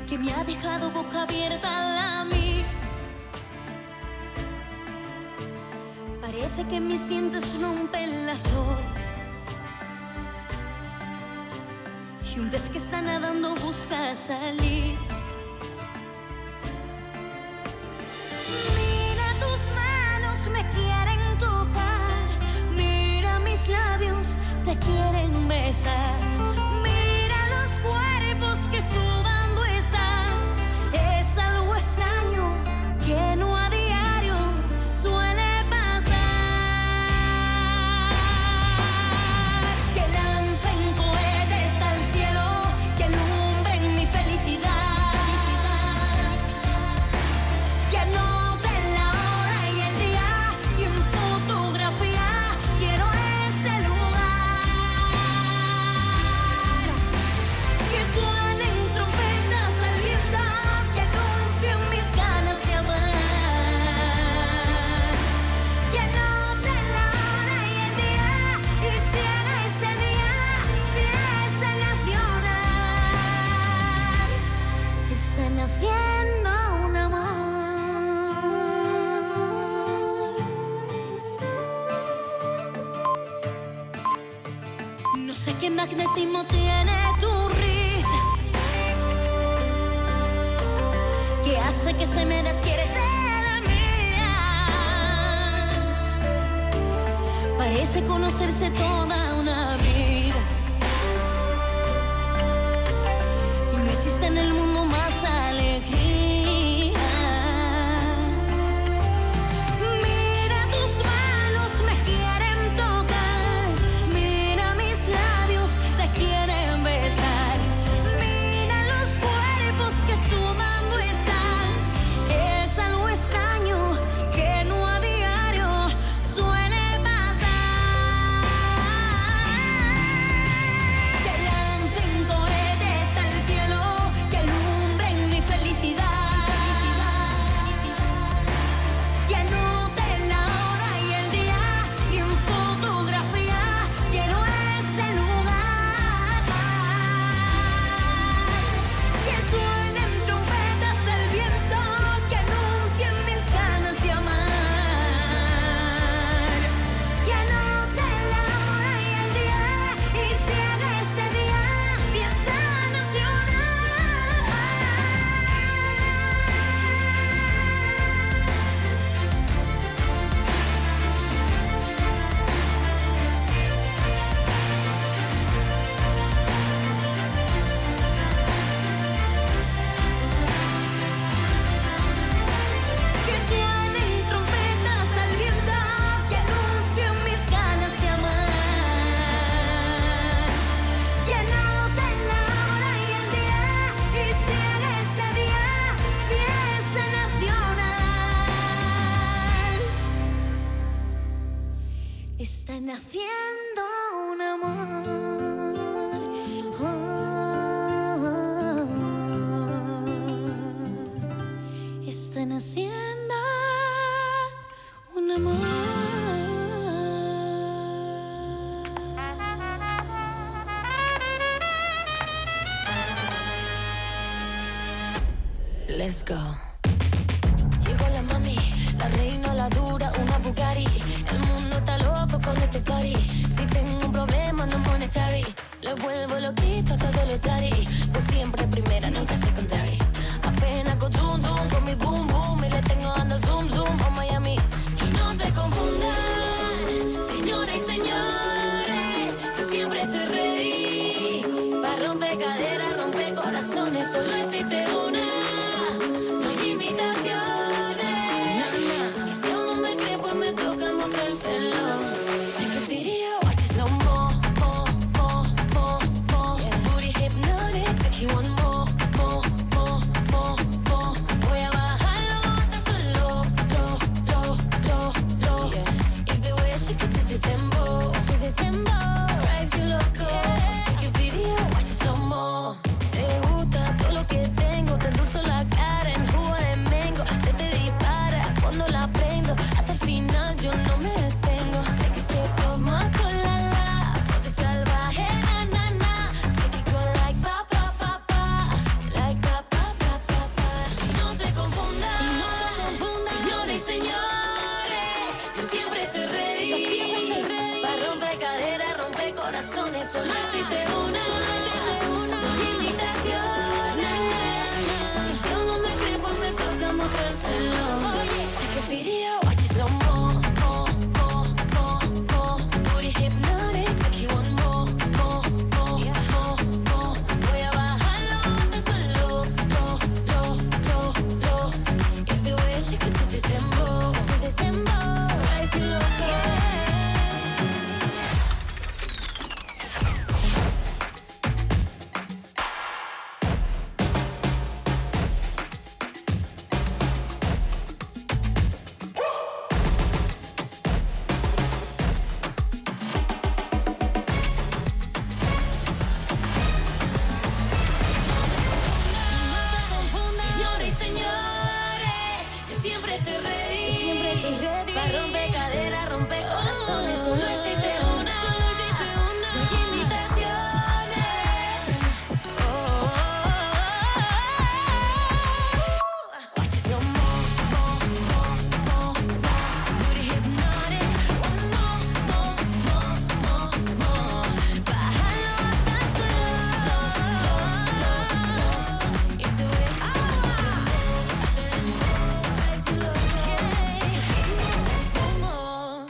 que me ha dejado boca abierta la mía. Parece que mis dientes rompen las olas. Y un vez que está nadando busca salir. Let's go.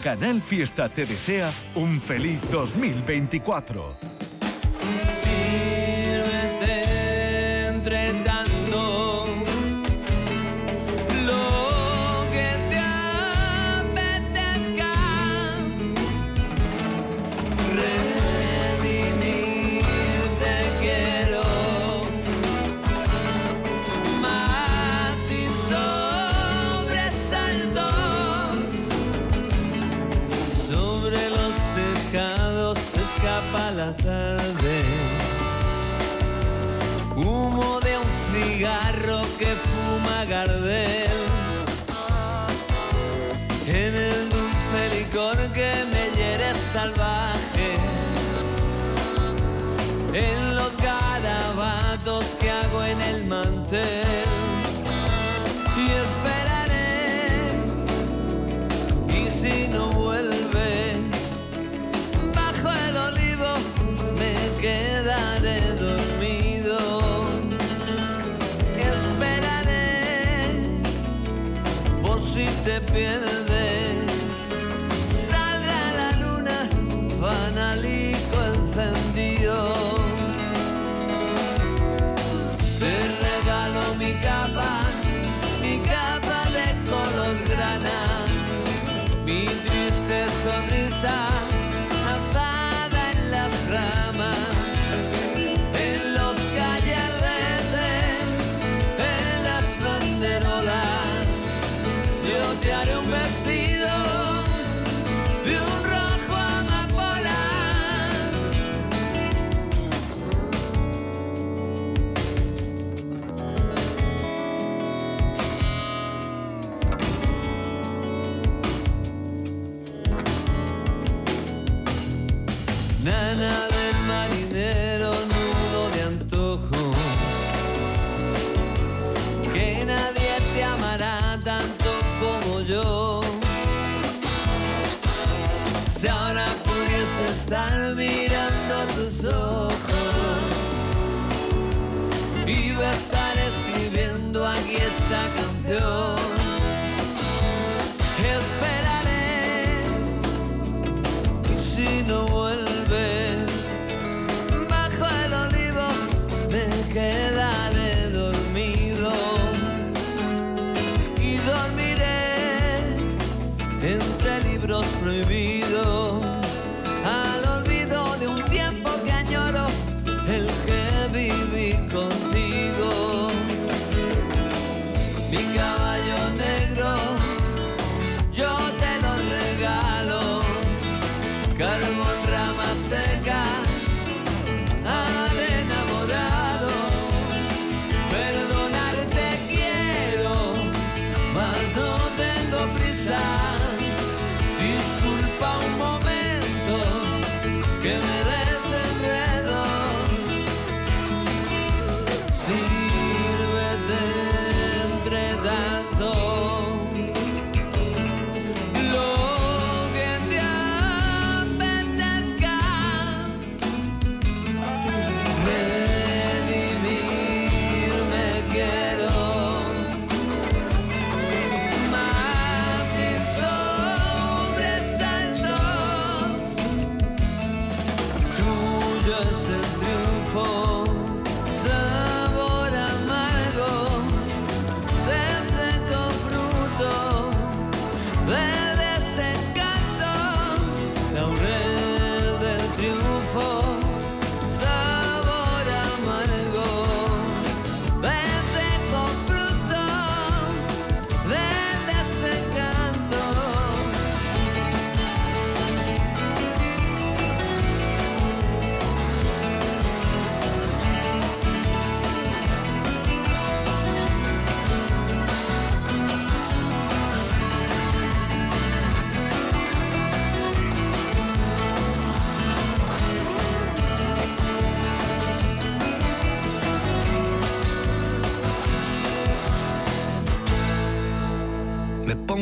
Canal Fiesta te desea un feliz 2024. been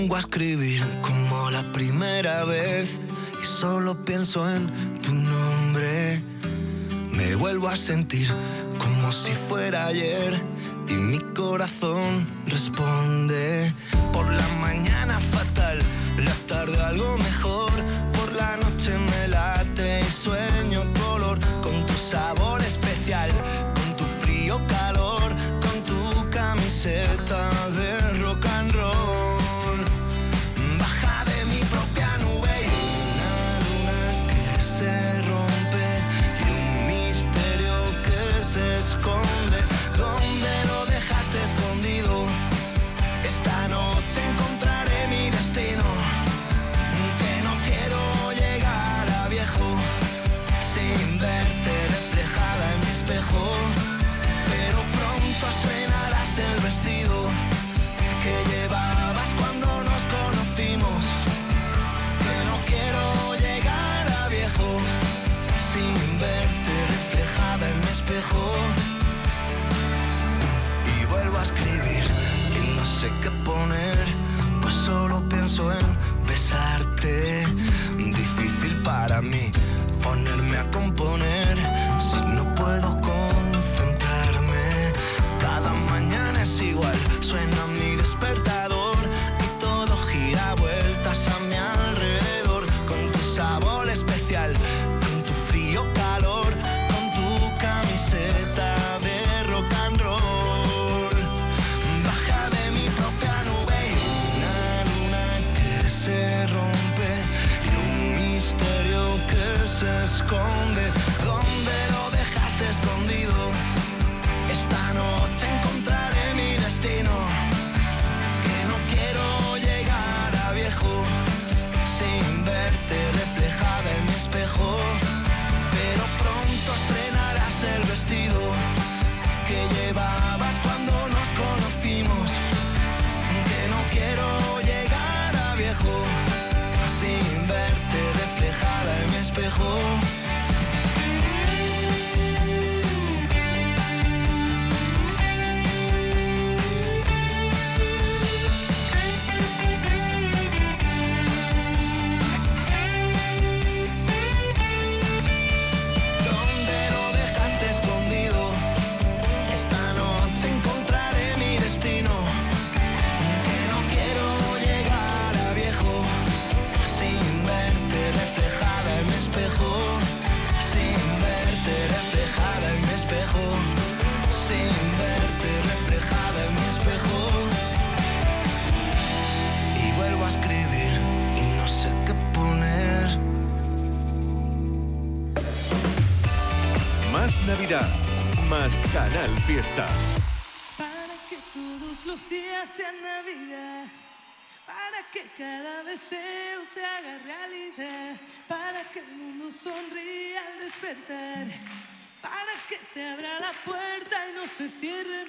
pongo a escribir como la primera vez y solo pienso en tu nombre. Me vuelvo a sentir como si fuera ayer y mi corazón se abra la puerta y no se cierre.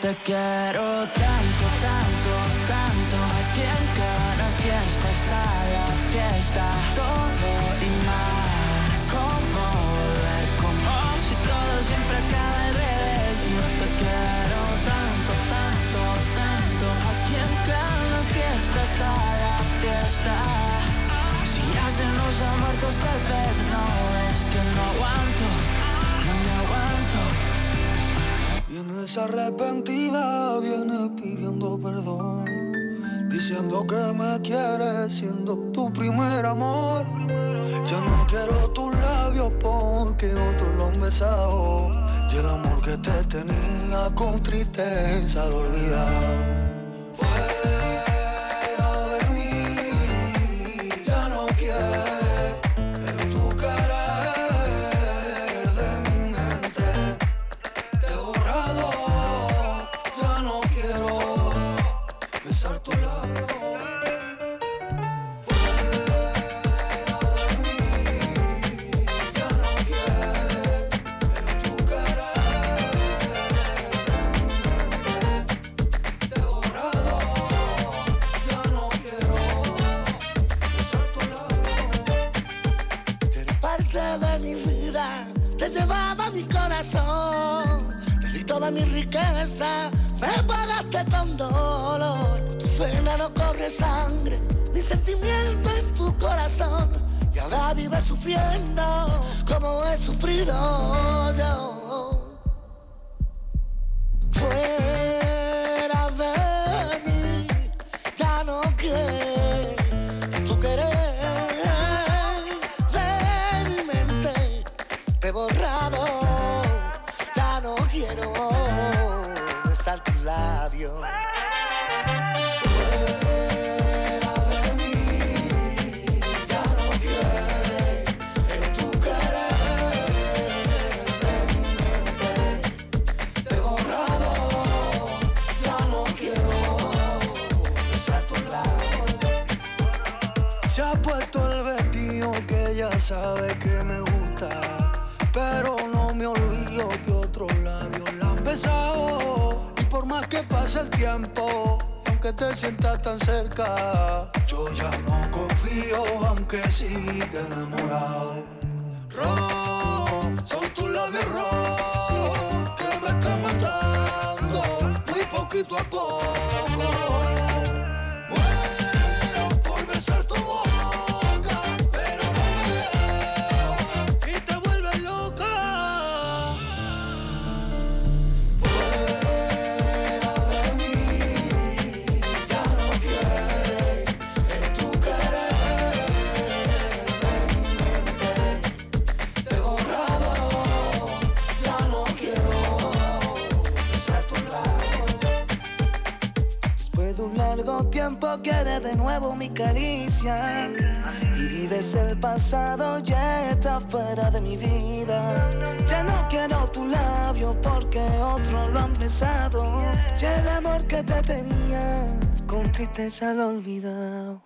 te quiero tanto, tanto, tanto. Aquí en cada fiesta está la fiesta, todo y más. Como volver, como si todo siempre acaba al revés. Yo te quiero tanto, tanto, tanto. Aquí en cada fiesta está la fiesta. Si ya se nos ha muerto pez, no es que no aguanto. amanece arrepentida, viene pidiendo perdón, diciendo que me quiere siendo tu primer amor. Ya no quiero tus labios porque otros los besado y el amor que te tenía con tristeza lo olvidado. me pagaste con dolor. Tu vena no corre sangre, mi sentimiento en tu corazón. Y ahora vive sufriendo como he sufrido yo. cerca. Yo ya no confío aunque sigan amor. Te ya lo olvidado.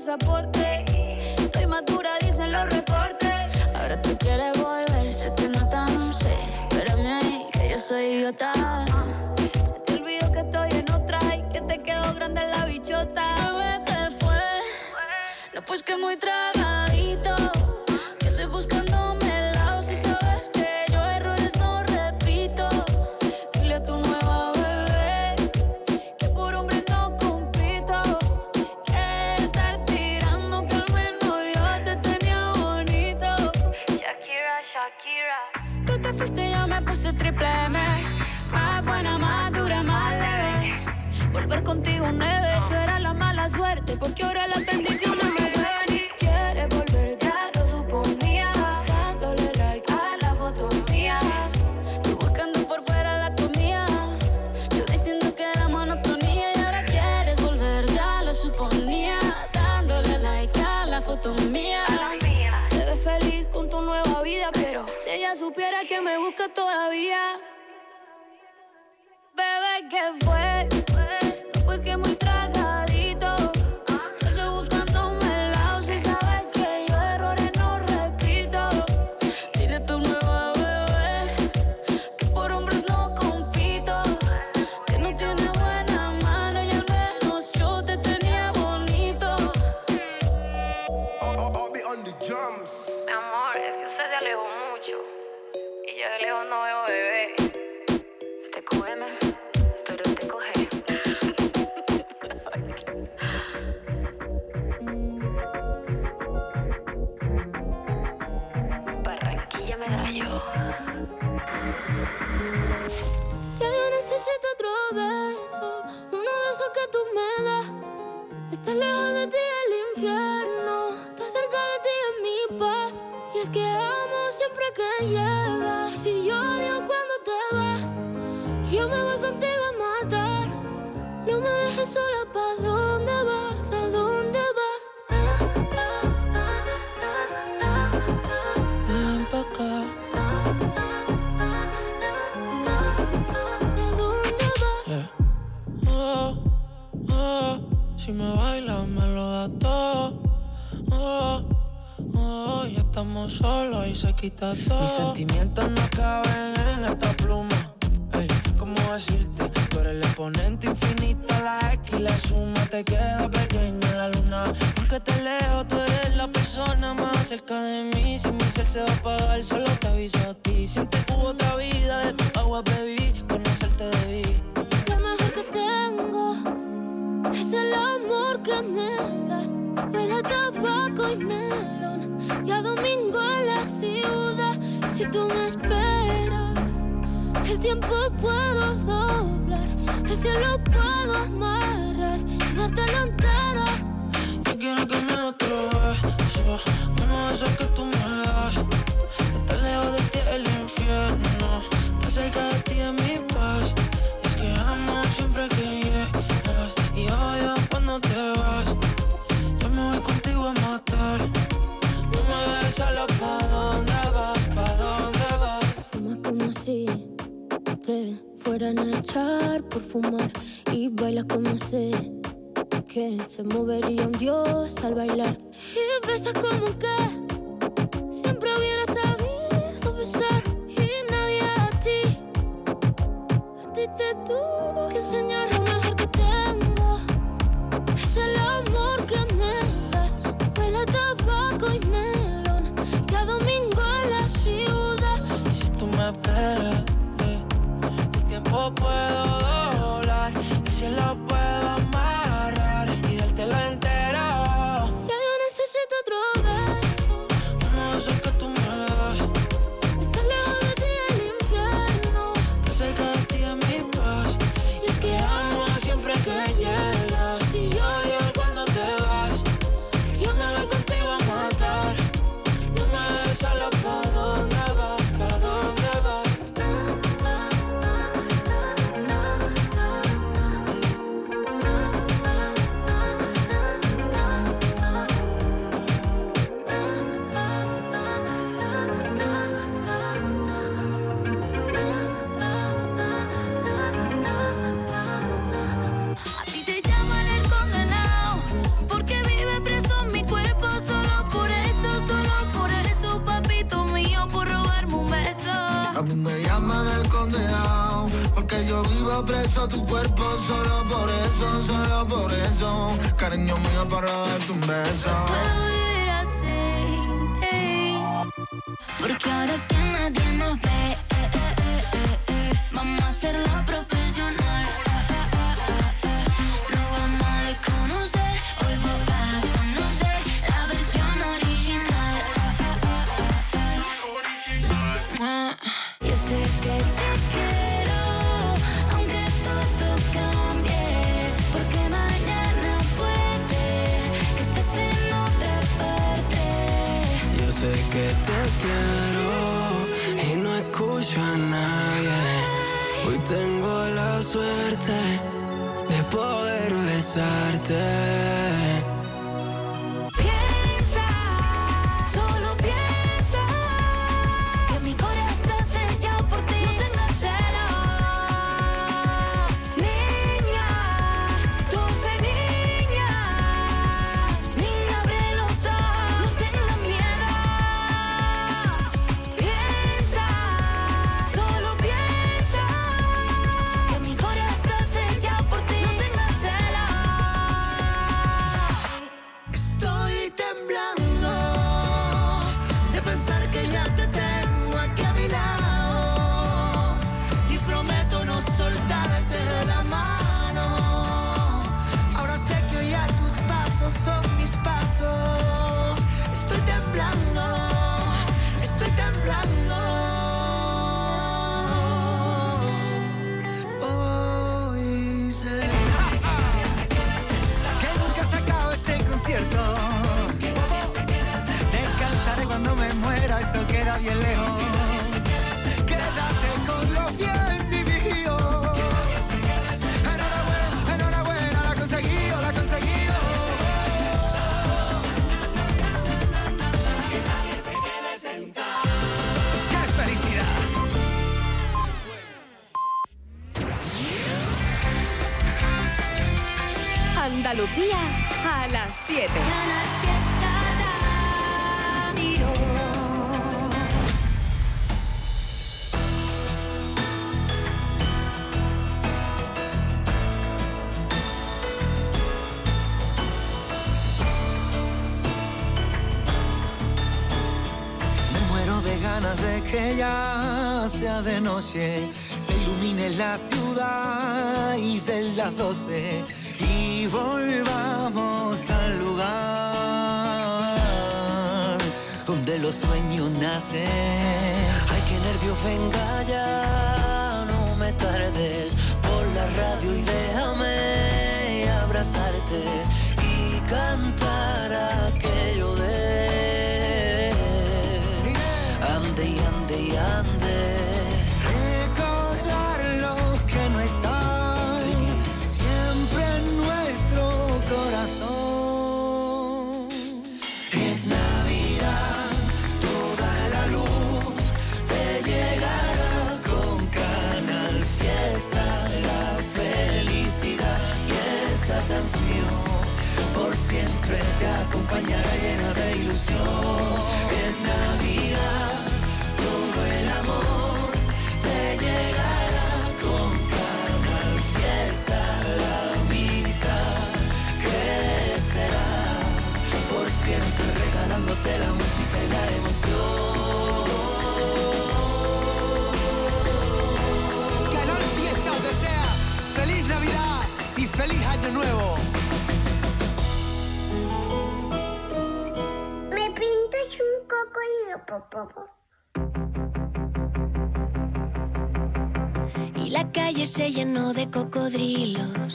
pasaporte. Estoy madura, dicen los reportes. Ahora tú quieres volver, se te nota, no sé. Espérame ahí, que yo soy idiota. Se te olvidó que estoy en otra y que te quedó grande la bichota. Bebé, te fue. No, pues que muy traga M. Más buena, más dura, más leve. Volver contigo nueve, tú eras la mala suerte. Porque ahora las bendiciones me busca todavía. Bebé, ¿qué fue? Beso, uno de esos que tú me das. Estar lejos de ti el infierno, estar cerca de ti es mi paz. Y es que amo siempre que llegas. Si yo odio cuando te vas, yo me voy contigo a matar. No me dejes sola, ¿pa' dónde vas? Si me bailas me lo das todo. Oh, oh, ya estamos solos y se quita todo. Mis sentimientos no caben en esta pluma. Ey, ¿cómo decirte? Tú eres el exponente infinito, la X la suma te queda pequeña la luna. Porque te leo, tú eres la persona más cerca de mí. Si mi ser se va a apagar, solo te aviso a ti. Siente que hubo otra vida, de tu agua bebí, conocerte debí. El amor que me das. Huele tabaco y melón. Y a domingo en la ciudad. Si tú me esperas, el tiempo puedo doblar. El cielo puedo amarrar y dártelo entero. Yo quiero que me otro beso Uno de esos que tú me das Estar lejos de ti el te fueran a echar por fumar. Y bailas como sé que se movería un dios al bailar. Y besas como que siempre hubiera sabido besar. Y nadie a ti, a ti te tuvo que enseñar lo mejor que tengo. Es el amor que me das. Huele a tabaco y melón. Cada domingo en la ciudad. Y si tú me esperas tiempo puedo doblar Y si lo puedo preso tu cuerpo Solo por eso, solo por eso Cariño mío para darte un beso Puedo vivir así, ey. porque ahora que nadie nos ve, se ilumine la ciudad y de las doce se llenó de cocodrilos.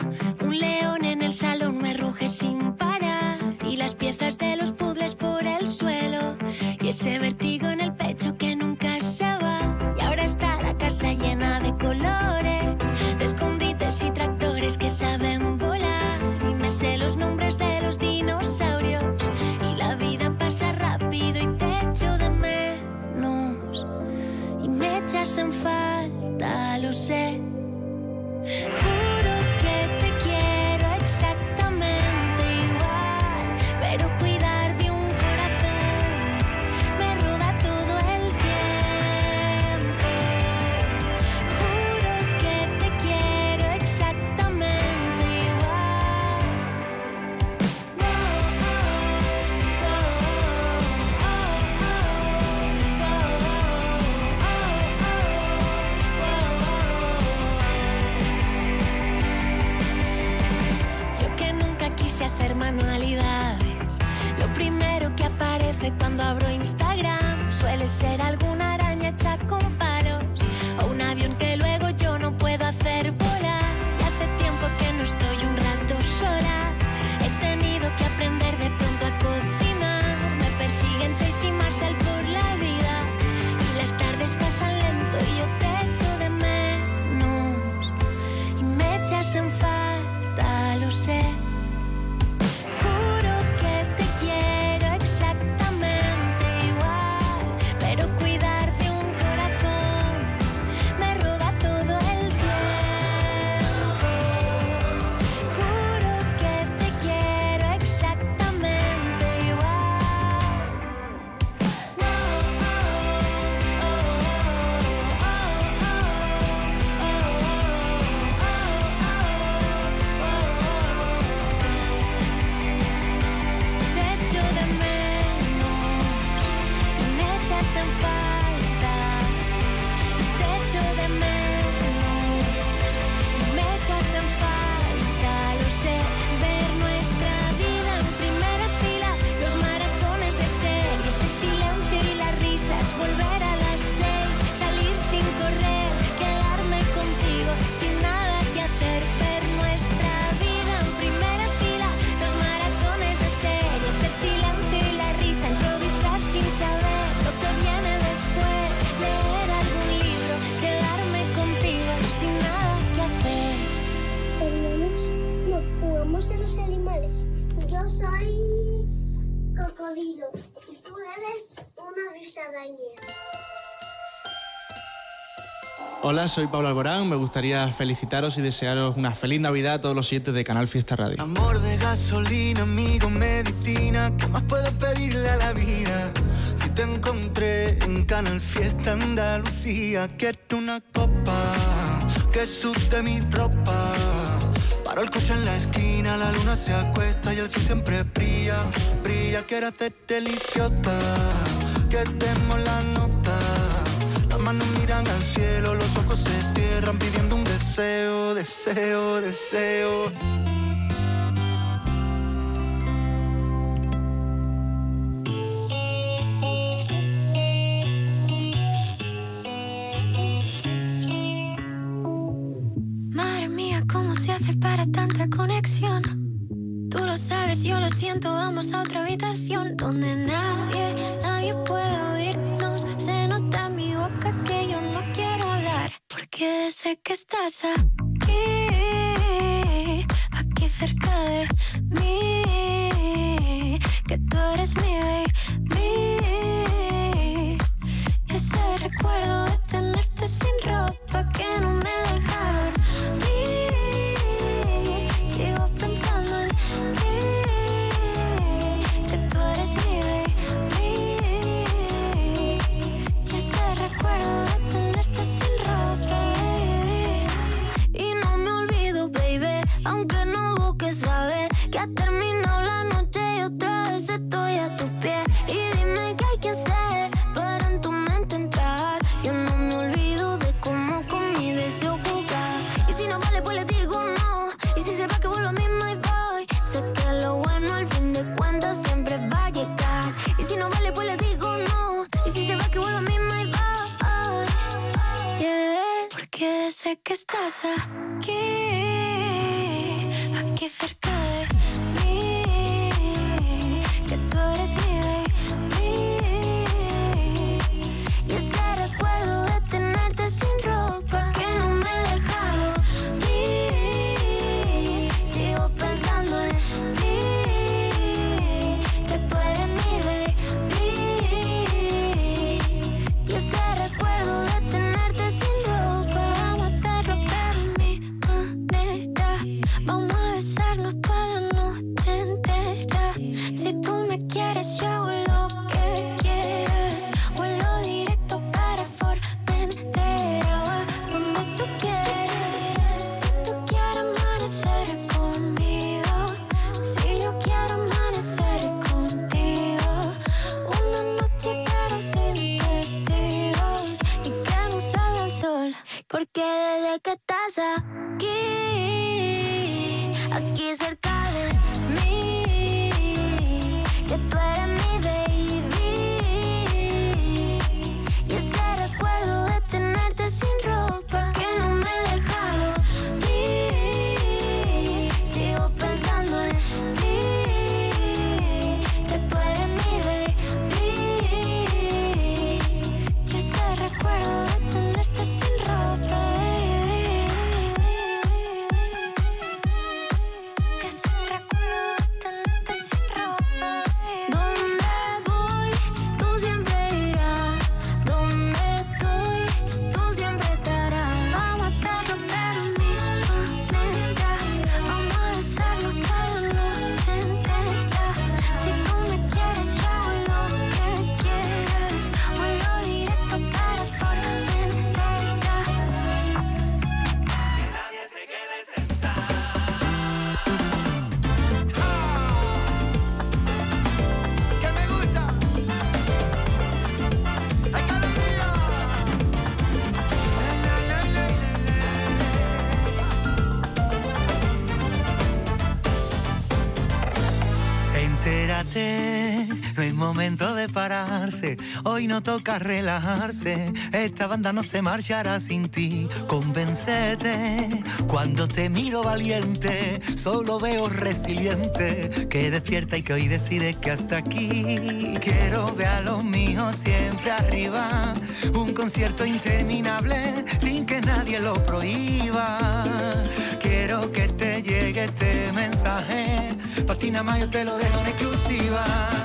Hola, soy Pablo Alborán. Me gustaría felicitaros y desearos una feliz Navidad a todos los siete de Canal Fiesta Radio. Amor de gasolina, amigo, medicina, ¿qué más puedo pedirle a la vida? Si te encontré en Canal Fiesta Andalucía, quiero una copa que suste mi ropa. Paro el coche en la esquina, la luna se acuesta y el sol siempre brilla, brilla. Quiero hacerte el idiota, que demos la nota. Las manos miran al se cierran pidiendo un deseo, deseo, deseo. Hoy no toca relajarse. Esta banda no se marchará sin ti. Convencete. Cuando te miro valiente, solo veo resiliente. Que despierta y que hoy decide que hasta aquí. Quiero ver a los míos siempre arriba. Un concierto interminable sin que nadie lo prohíba. Quiero que te llegue este mensaje. Patina más yo te lo dejo en exclusiva.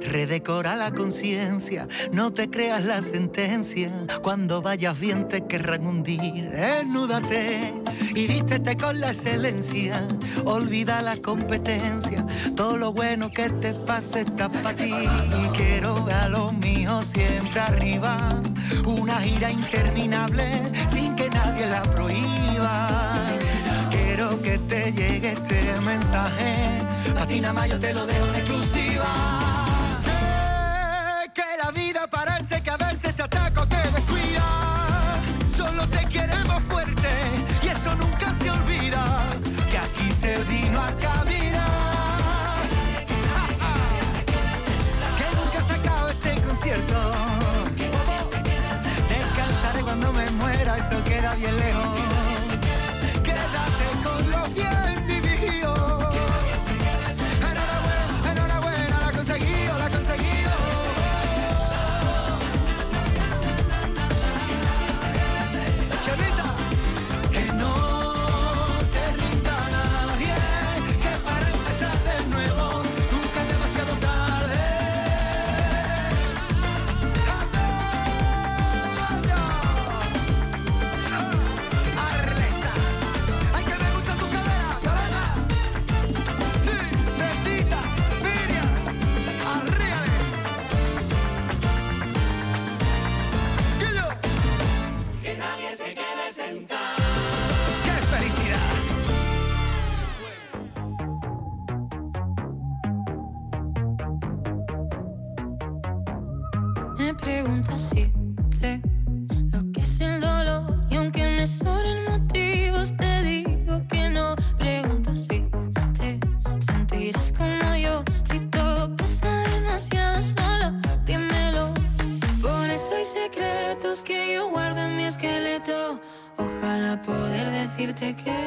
Redecora la conciencia, no te creas la sentencia. Cuando vayas bien te querrán hundir, desnúdate y vístete con la excelencia. Olvida la competencia, todo lo bueno que te pase está para ti. Y quiero ver a los míos siempre arriba, una gira interminable sin que nadie la prohíba. Quiero que te llegue este mensaje. A ti nada más yo te lo dejo en Sé que la vida parece que a veces te ataca o te descuida. Solo te queremos fuerte y eso nunca se olvida. Que aquí se vino a caminar. Que nunca se acabe este concierto. Descansaré cuando me muera, eso queda bien lejos. Quédate con lo bien decirte que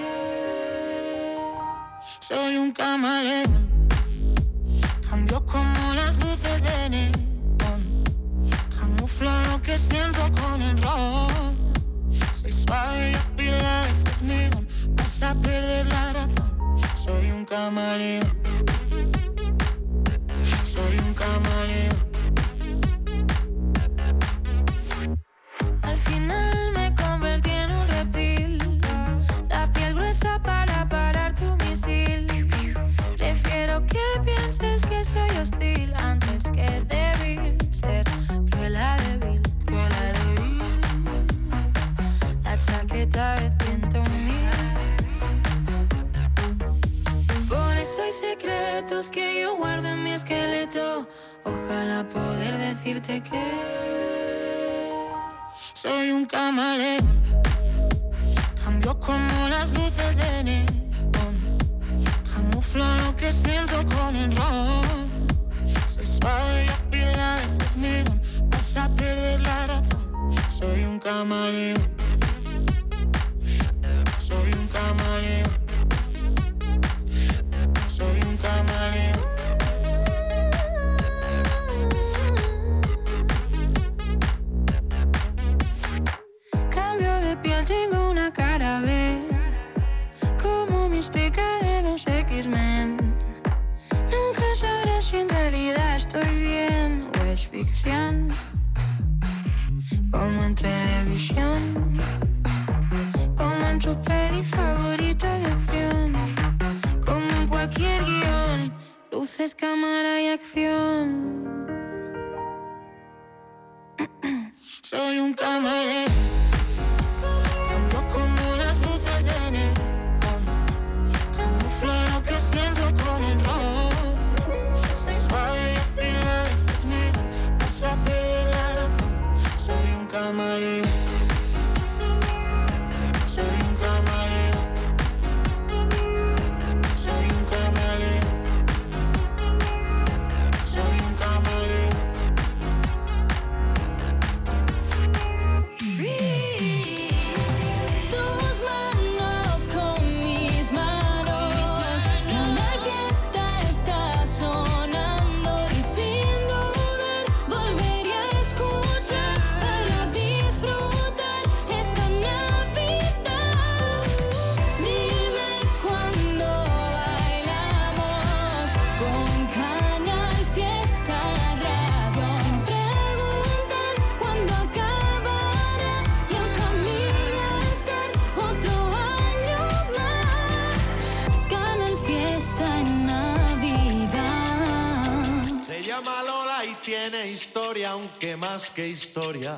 que historia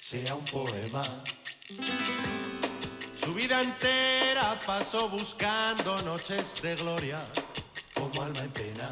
sea un poema. Su vida entera pasó buscando noches de gloria como alma en pena.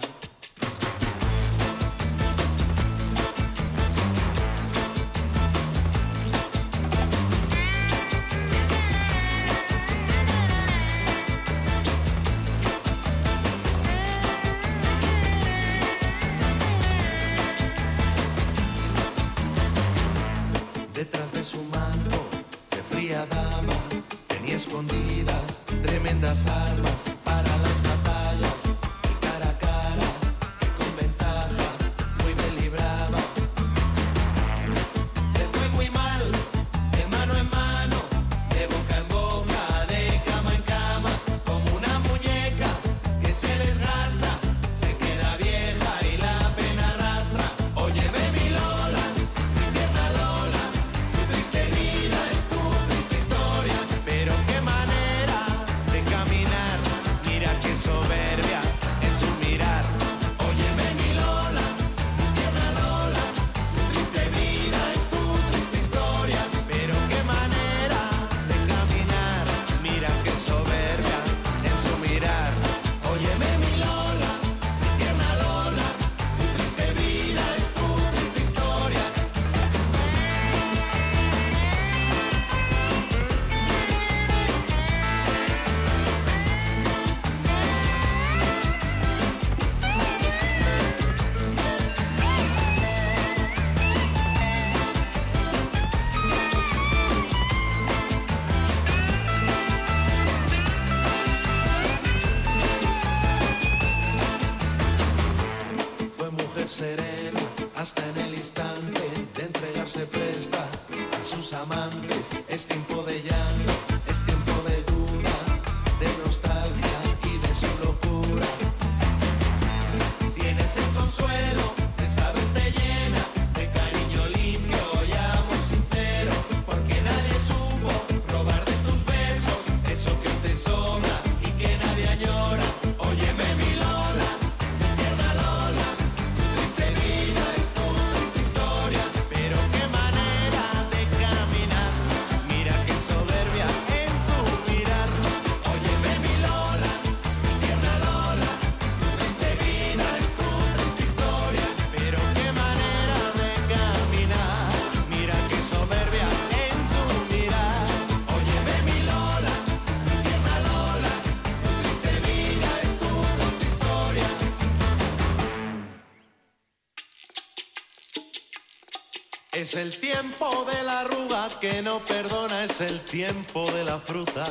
El tiempo de la arruga que no perdona, es el tiempo de la fruta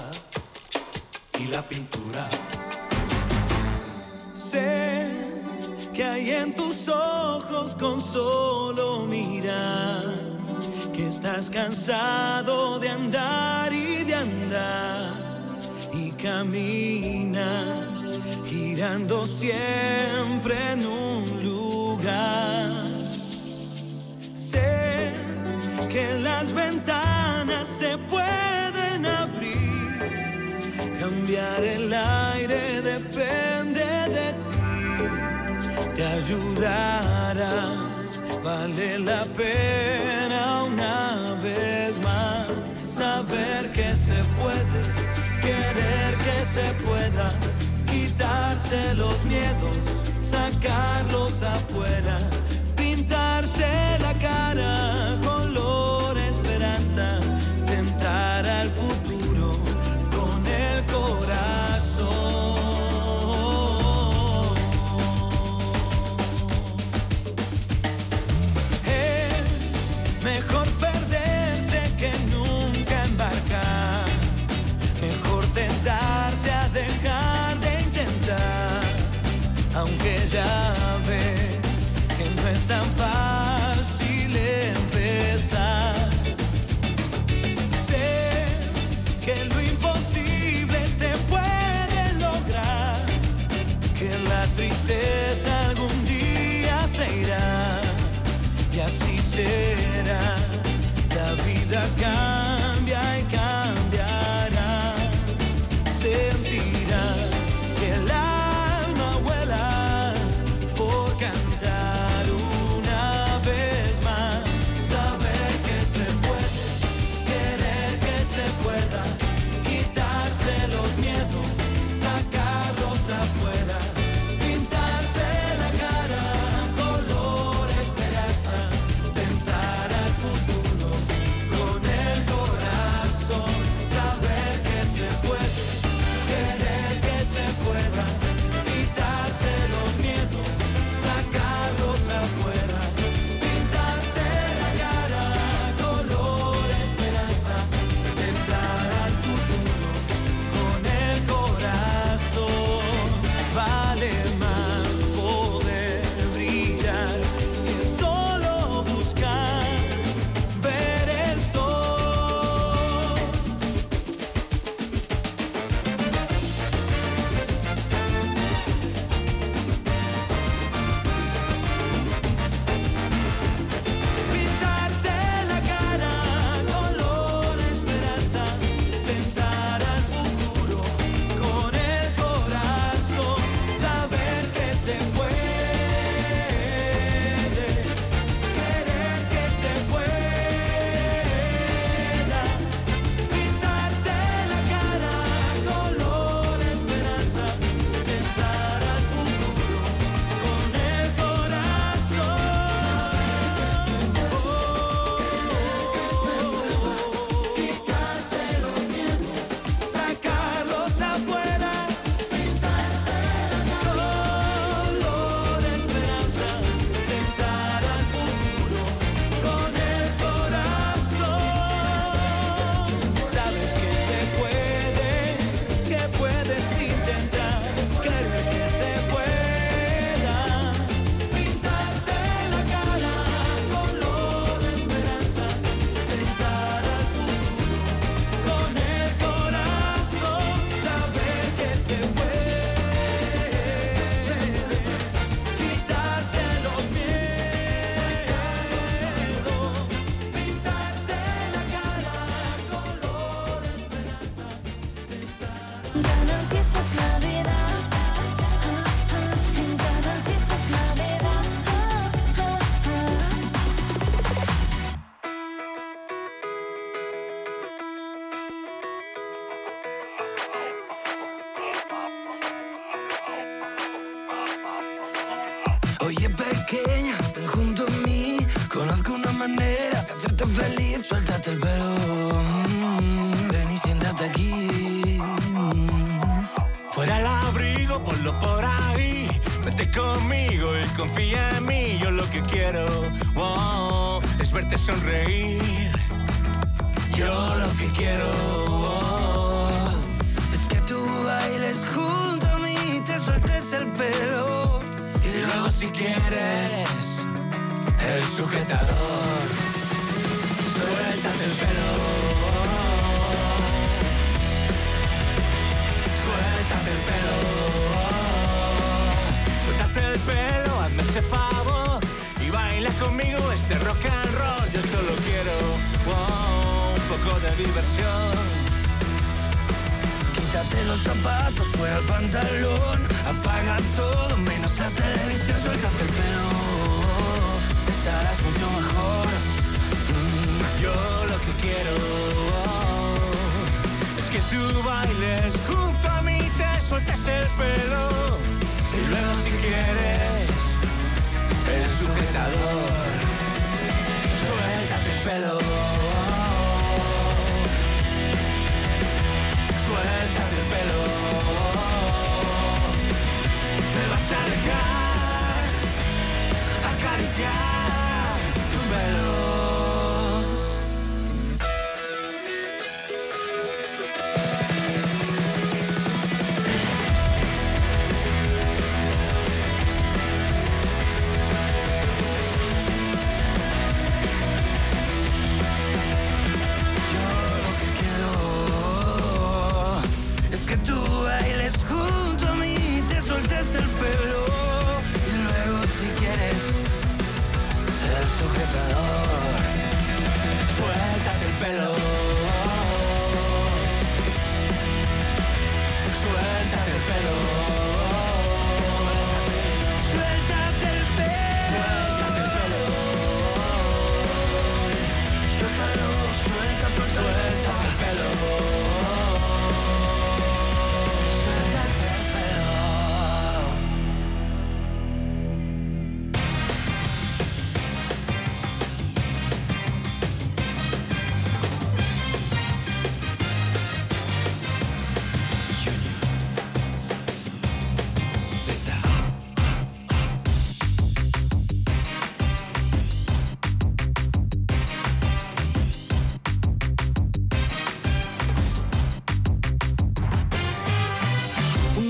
y la pintura. Sé que hay en tus ojos con solo mirar, que estás cansado de andar y de andar y camina girando siempre en ayudarás. Vale la pena una vez más saber que se puede, querer que se pueda, quitarse los miedos, sacarlos afuera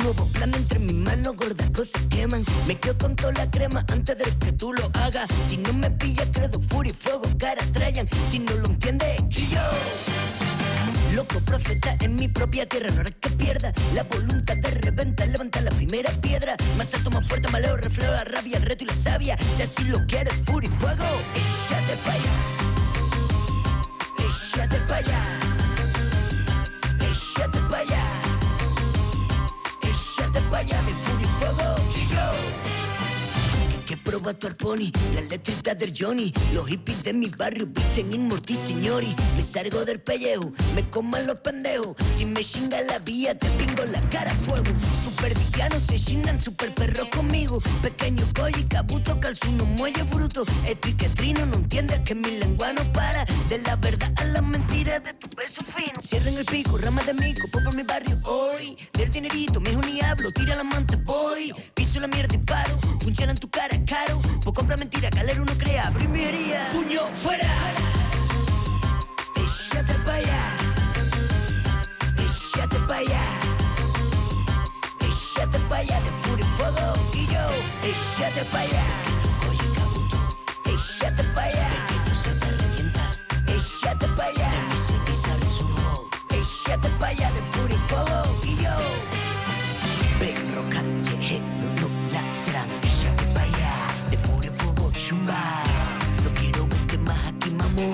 Nuevo plan entre mis manos, gordas cosas queman. Me quedo con toda la crema antes de que tú lo hagas. Si no me pillas, credo, furia y fuego, cara trayan. Si no lo entiendes, que yo. Loco profeta en mi propia tierra, no harás que pierda la voluntad de reventar, levanta la primera piedra. Más alto, más fuerte, más lejos, reflejo la rabia, el reto y la savia. Si así lo quieres, furia y fuego, échate pa' allá. Échate pa' allá. Échate pa' allá. Échate pa' allá de furia y fuego, que yo. Proba tu arponi, la letrita del Johnny. Los hippies de mi barrio visten en morti, signori. Me salgo del pellejo, me coman los pendejos. Si me chinga la vía, te pingo la cara a fuego. Super villanos se chingan, super perros conmigo. Pequeño y cabuto, calzuno, muelle bruto. Esto y que trino, no entiendes que mi lengua no para. De la verdad a la mentira de tu peso fino. Cierren el pico, rama de mico, por mi barrio hoy. Del dinerito, me un diablo, tira la manta, voy. Piso la mierda y paro, punchala en tu cara, caro. Pues compra mentira, calero no crea, primería. Puño fuera. Échate pa' allá. Échate pa' allá. Échate pa' allá de furia y fuego, yo. Échate pa' allá. Oye, cabuto. Échate pa' allá. Que no se te revienta. Échate pa' allá. De mi ceniza resurjo. Échate pa' allá de furia y fuego, No quiero verte más aquí, mamón.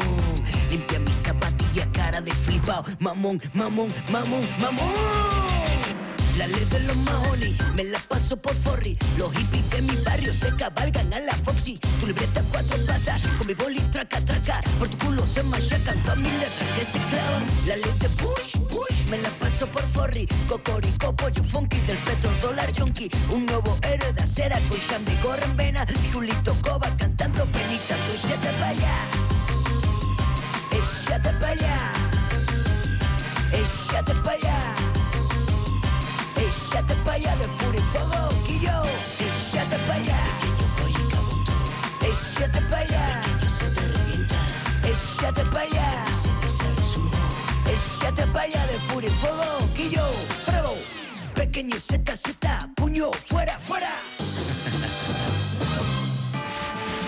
Limpia mi zapatilla, cara de flipao. Mamón, mamón, mamón, mamón. La ley de los mahones, me la paso por forri. Los hippies de mi barrio se cabalgan a la Foxy. Tu libreta cuatro patas, con mi boli traca, traca. Por tu culo se machacan todas mis letras que se clavan. La ley de Bush, Bush, me la paso por forri. Cocorico, pollo funky del petro dólar junkie. Un nuevo héroe de acera con Shandy gorra en vena. Chulito Coba cantando penita, tú échate pa' allá. Échate pa' allá. Échate pa' allá. Échate pa' allá de furia y fuego, que yo. Échate pa' allá. Pequeño coy y cabuto. Échate pa' allá. Pequeño se te revienta. Échate pa' allá. Se me sale surjo. Échate pa' allá de furia y fuego, que yo. Bravo. Pequeño Z, Z, puño, fuera, fuera.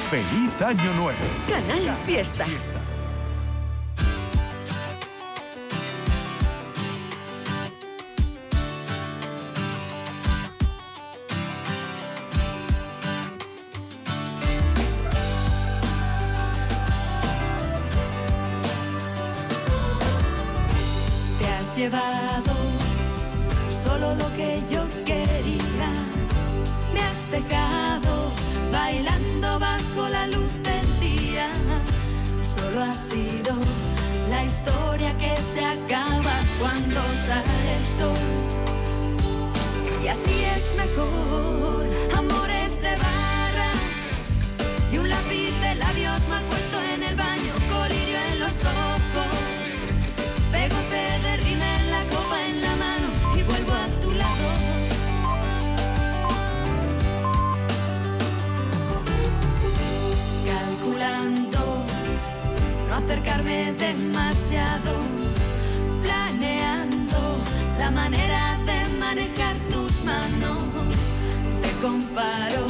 Feliz Año Nuevo. Canal Fiesta. Te llevado solo lo que yo quería. Me has dejado bailando bajo la luz del día. Solo ha sido la historia que se acaba cuando sale el sol. Y así es mejor, amores de barra y un lápiz de labios mal puesto en el baño, colirio en los ojos, acercarme demasiado, planeando la manera de manejar tus manos. Te comparo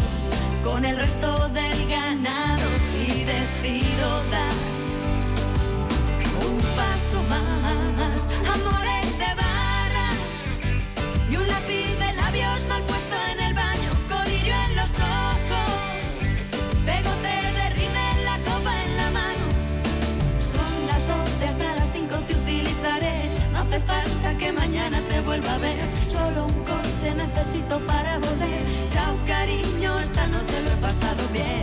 con el resto del ganado y decido dar un paso más. Amores de barra y un lápiz falta que mañana te vuelva a ver. Solo un coche necesito para volver. Chao cariño, esta noche lo he pasado bien.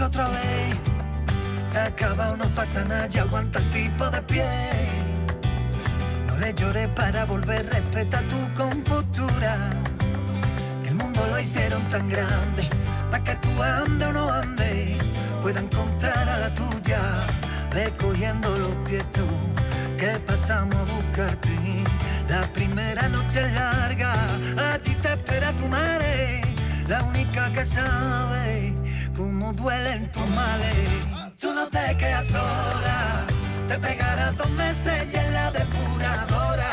Otra vez. Se acaba, no pasa nada, ya aguanta el tipo de pie. No le llores para volver, respeta tu compostura. El mundo lo hicieron tan grande, para que tú ande o no ande, pueda encontrar a la tuya, recogiendo los tietos que pasamos a buscarte. La primera noche larga, allí te espera tu madre, la única que sabe duelen tus males. Tú no te quedas sola, te pegarás dos meses y en la depuradora,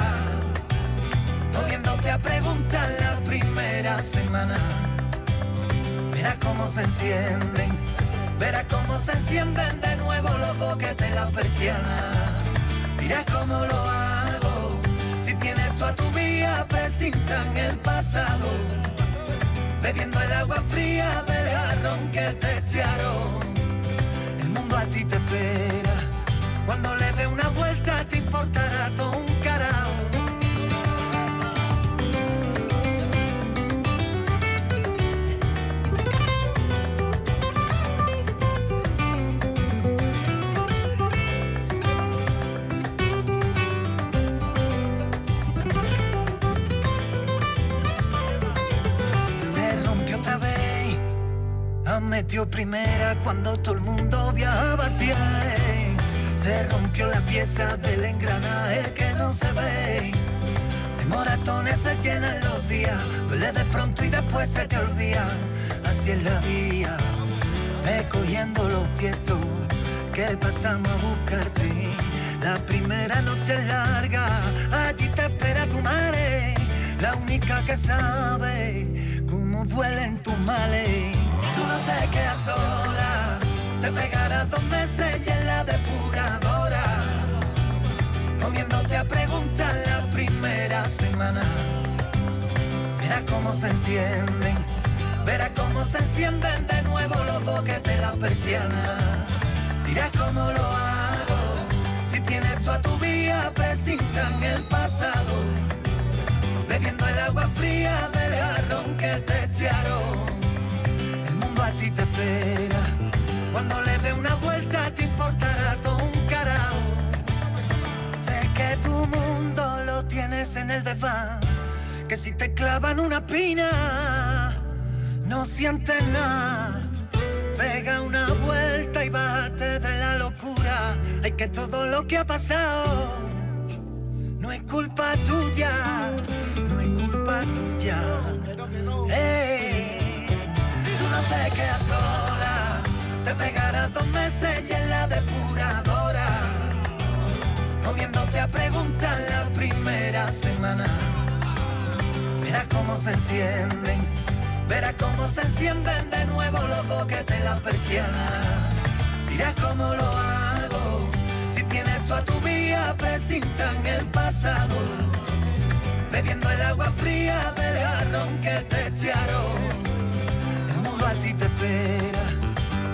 volviéndote a preguntar la primera semana. Verás cómo se encienden, verás cómo se encienden de nuevo los boquetes en la persiana. Dirás cómo lo hago, si tienes tú a tu vía, presintan el pasado bebiendo el agua fría jarrón que te echaron. El mundo a ti te espera, cuando le dé una vuelta te importará todo pasamos a buscarte. La primera noche es larga, allí te espera tu madre, la única que sabe cómo duelen tus males. Tú no te quedas sola, te pegarás dos meses y en la depuradora, comiéndote a preguntar la primera semana. Verás cómo se encienden, verás cómo se encienden de nuevo los boquetes de la persiana. Dirás cómo lo hago, si tienes tú a tu vía presintan el pasado, bebiendo el agua fría del jarrón que te echaron. El mundo a ti te espera, cuando le dé una vuelta te importará todo un carajo. Sé que tu mundo lo tienes en el desván, que si te clavan una pina, no sientes nada. Que todo lo que ha pasado no es culpa tuya, no es culpa tuya. Ey, tú no te quedas sola, te pegarás dos meses y en la depuradora, comiéndote a preguntar la primera semana. Verás cómo se encienden, verás cómo se encienden de nuevo los boquetes de la persiana. Dirás cómo lo hago, presintan el pasado, bebiendo el agua fría del jarrón que te echaron. El mundo a ti te espera,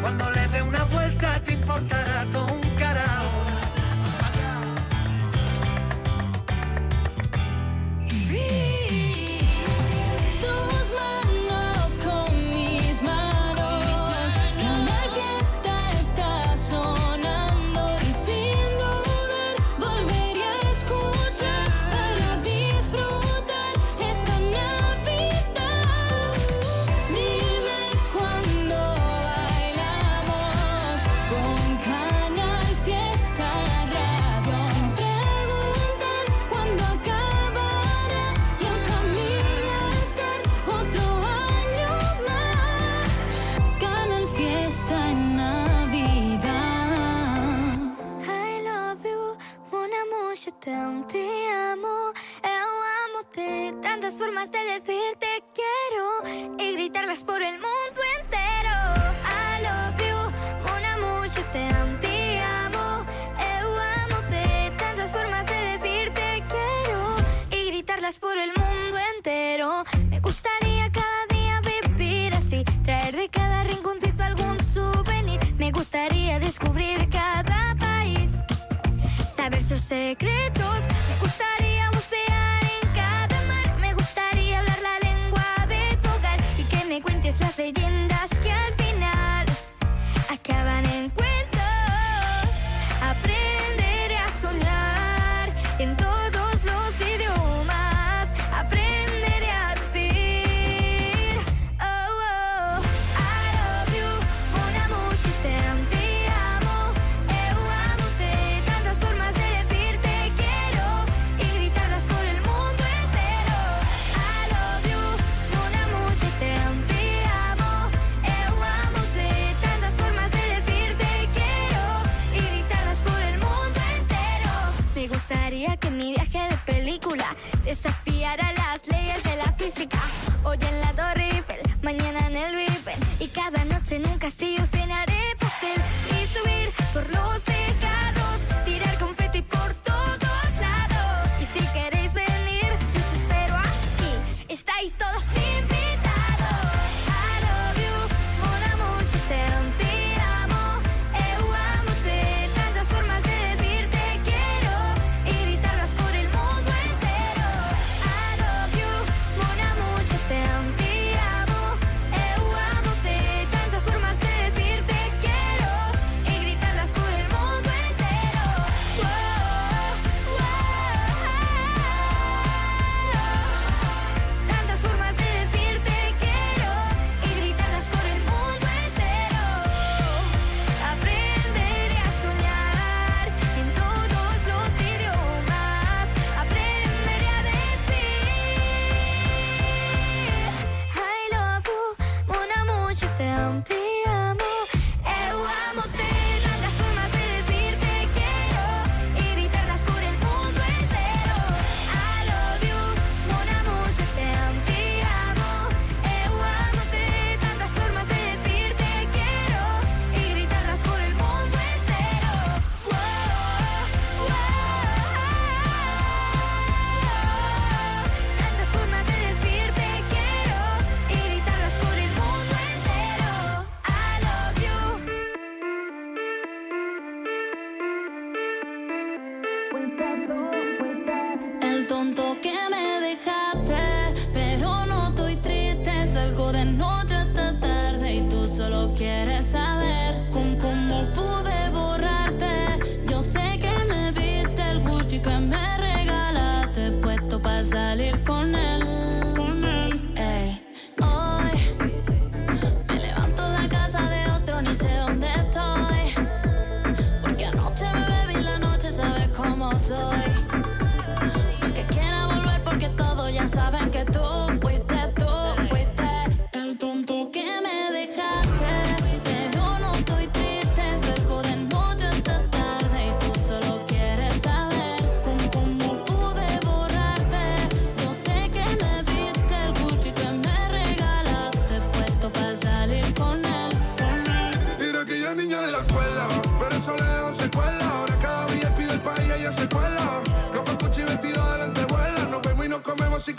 cuando le dé una vuelta te importará todo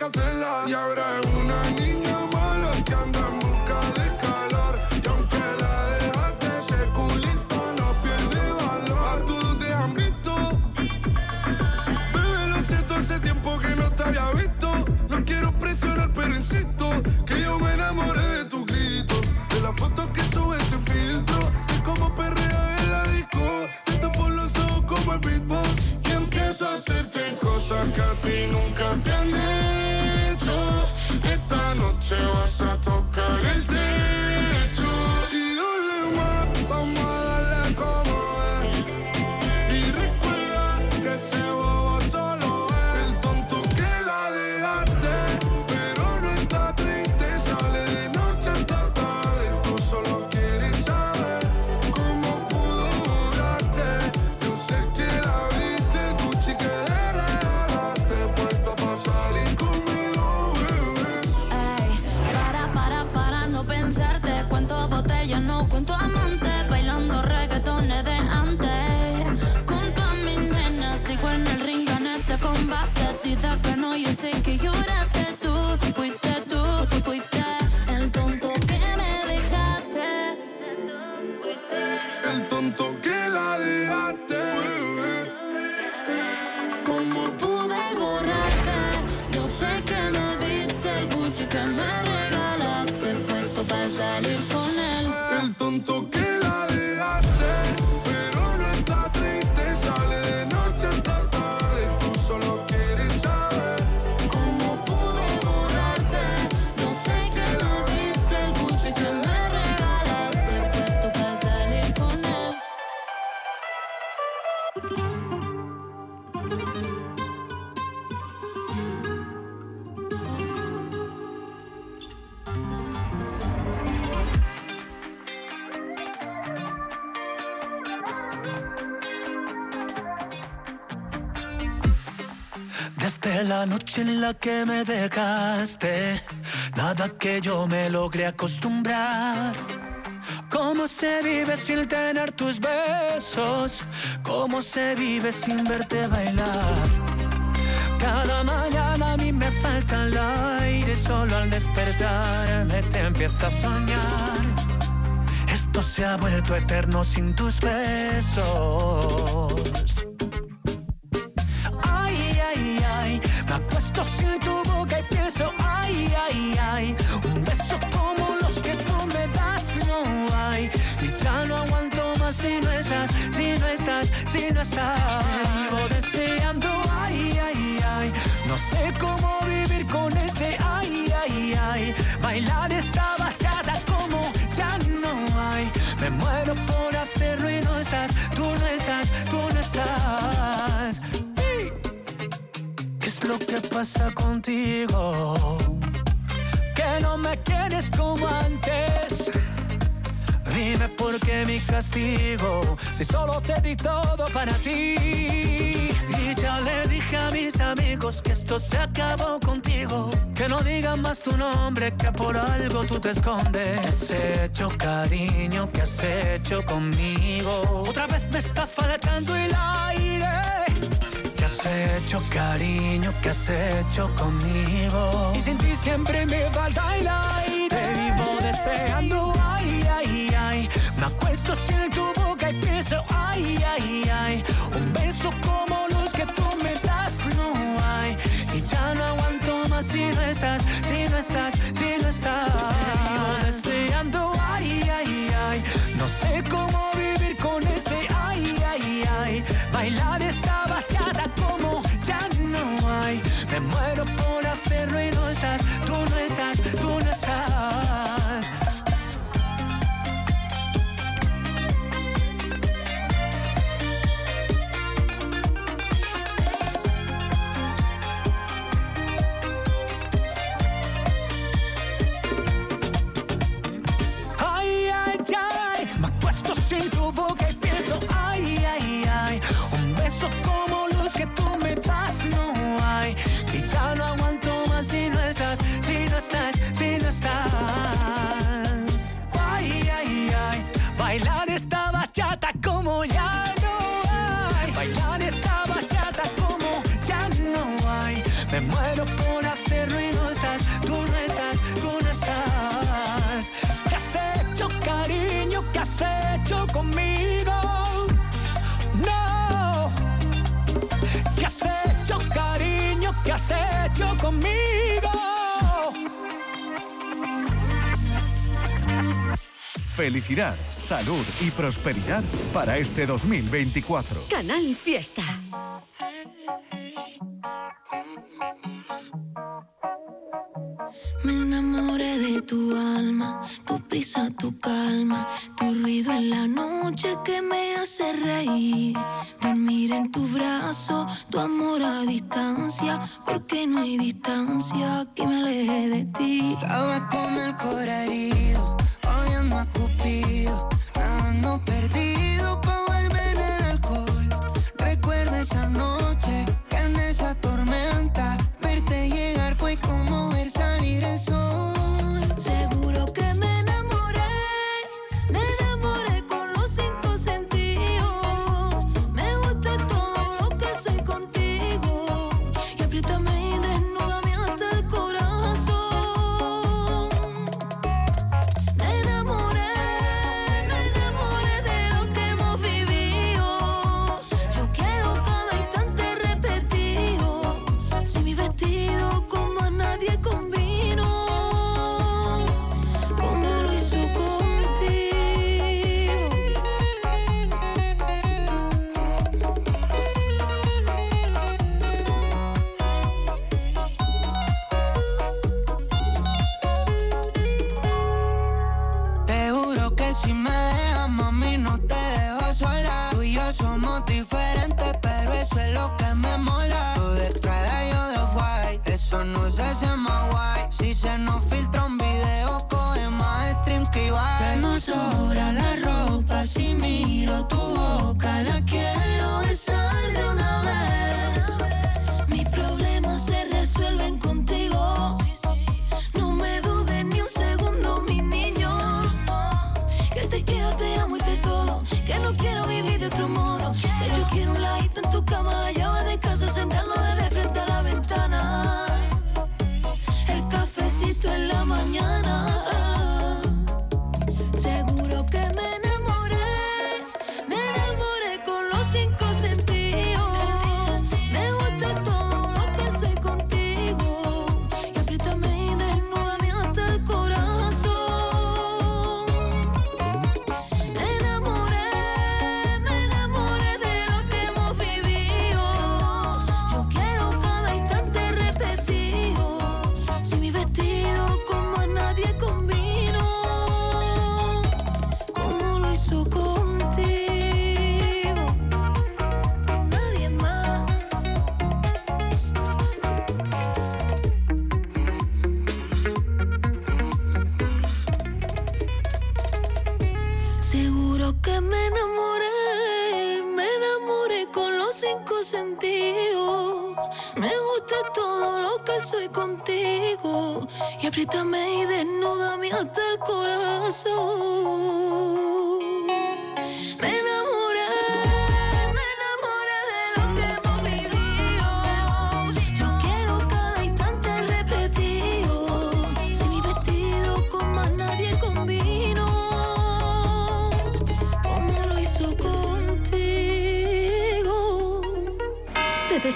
cautela. Y ahora es en la que me dejaste, nada que yo me logré acostumbrar. ¿Cómo se vive sin tener tus besos? ¿Cómo se vive sin verte bailar? Cada mañana a mí me falta el aire, solo al despertarme te empiezo a soñar. Esto se ha vuelto eterno sin tus besos. Sin tu boca y pienso, ay, ay, ay, un beso como los que tú me das no hay. Y ya no aguanto más si no estás, si no estás, si no estás. Te deseando, ay, ay, ay, no sé cómo vivir con ese, ay, ay, ay, bailar esta bachata como ya no hay. Me muero por hacerlo y no estás, tú no estás, tú lo que pasa contigo? Que no me quieres como antes. Dime por qué mi castigo, si solo te di todo para ti. Y ya le dije a mis amigos que esto se acabó contigo. Que no digan más tu nombre, que por algo tú te escondes. ¿Qué has hecho, cariño? ¿Qué has hecho conmigo? Otra vez me está faltando el aire. ¿Qué has hecho, cariño? ¿Qué has hecho conmigo? Y sin ti siempre me falta el aire. Te vivo deseando, ay, ay, ay. Me acuesto sin tu boca y pienso, ay, ay, ay. Un beso como los que tú me das, no hay. Y ya no aguanto más si no estás, si no estás, si no estás. Te vivo deseando, ay, ay, ay. No sé cómo hecho conmigo. Felicidad, salud y prosperidad para este 2024. Canal Fiesta. Me enamoré de tu alma, tu prisa, tu calma, tu ruido en la noche que me hace reír. Dormir en tu brazo, tu amor a distancia, porque no hay distancia que me aleje de ti. Estaba con el corazón herido, oyendo a Cupido, cinco sentidos. Me gusta todo lo que soy contigo. Y apriétame y desnúdame hasta el corazón.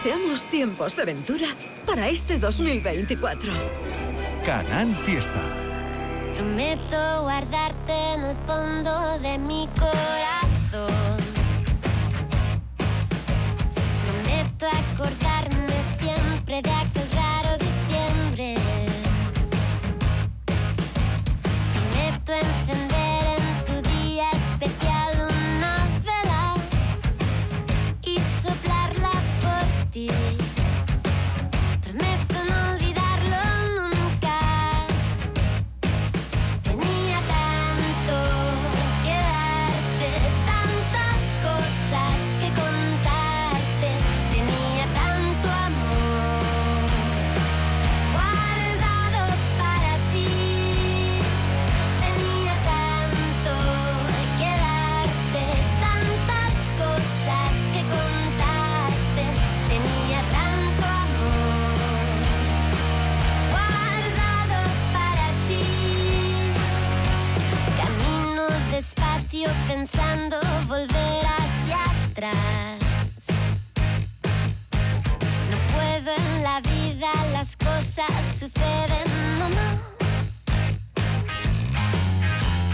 deseamos tiempos de aventura para este 2024. Canal Fiesta. Prometo guardarte en el fondo de mi corazón. Prometo acordarme siempre de aquí. intentando volver hacia atrás. No puedo en la vida, las cosas suceden nomás.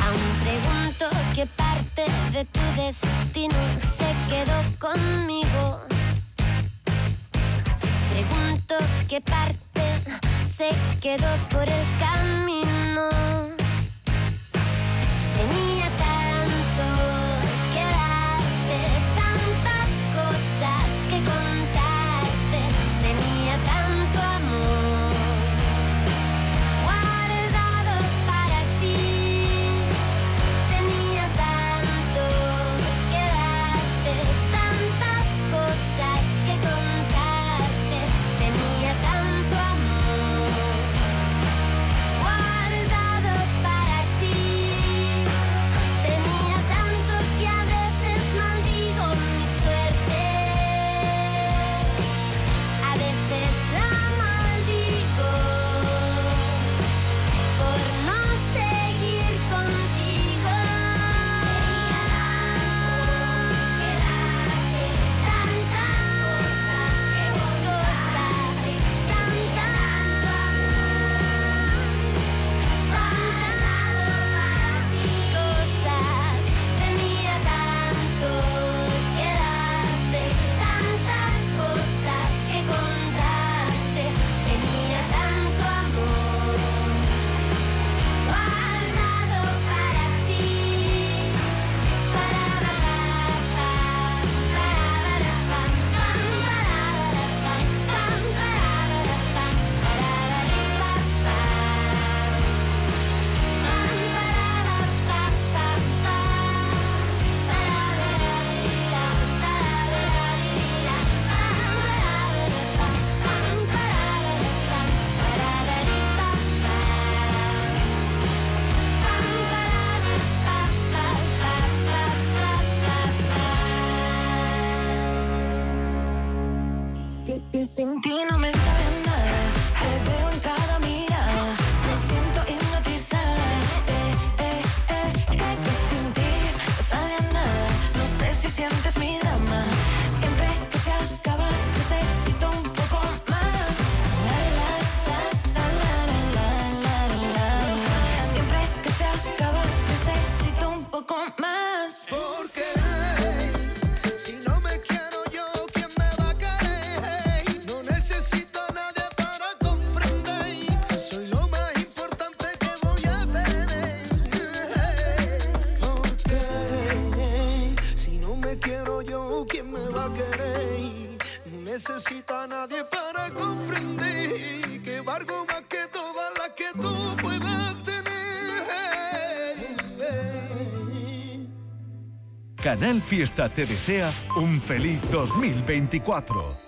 Aún pregunto qué parte de tu destino se quedó conmigo. Pregunto qué parte se quedó por el camino. fiesta te desea un feliz 2024.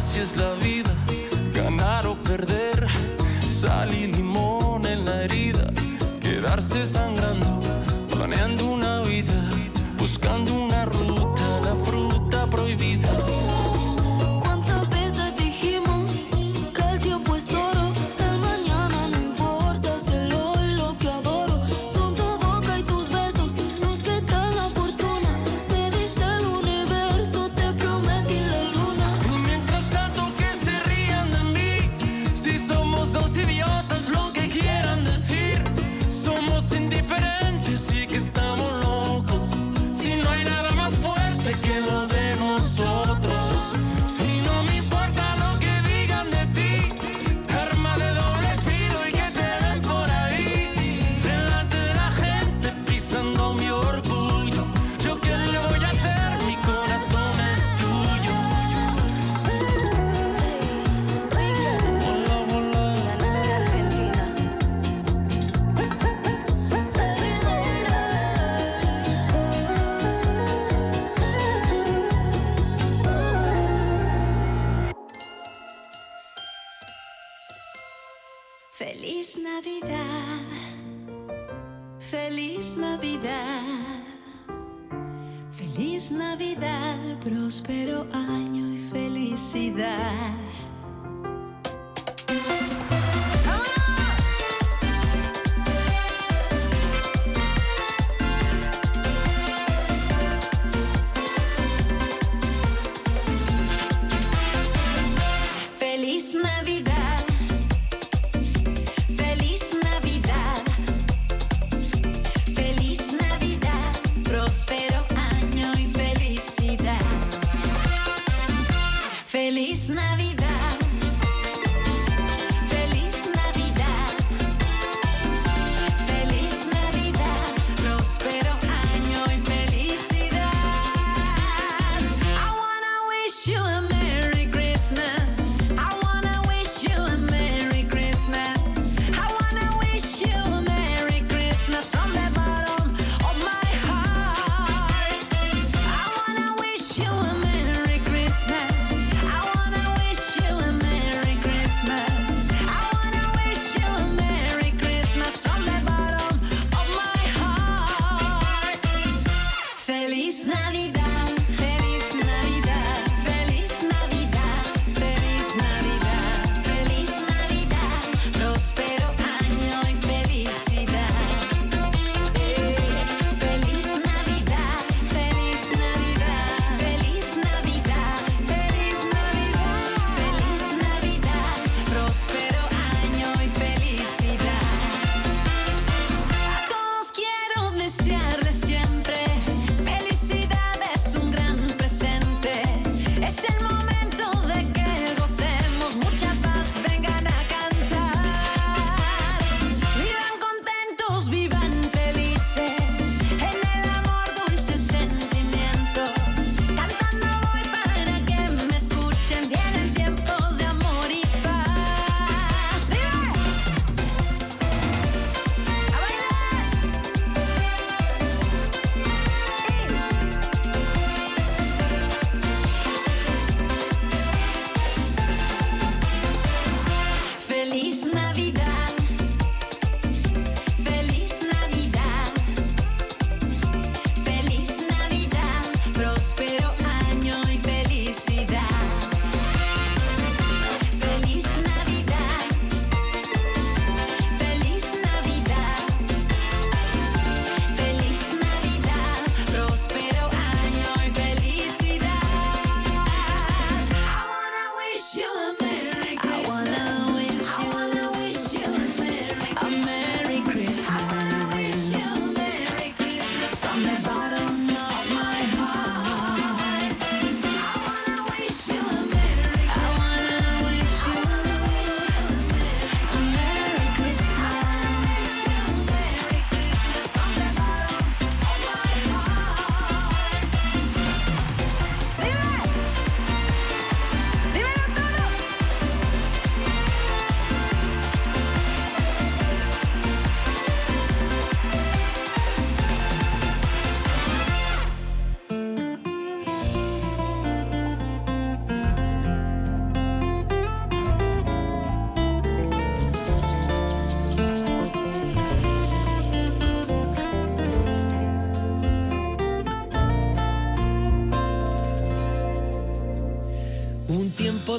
Así es la vida, ganar o perder, sal y limón en la herida, quedarse sangrando.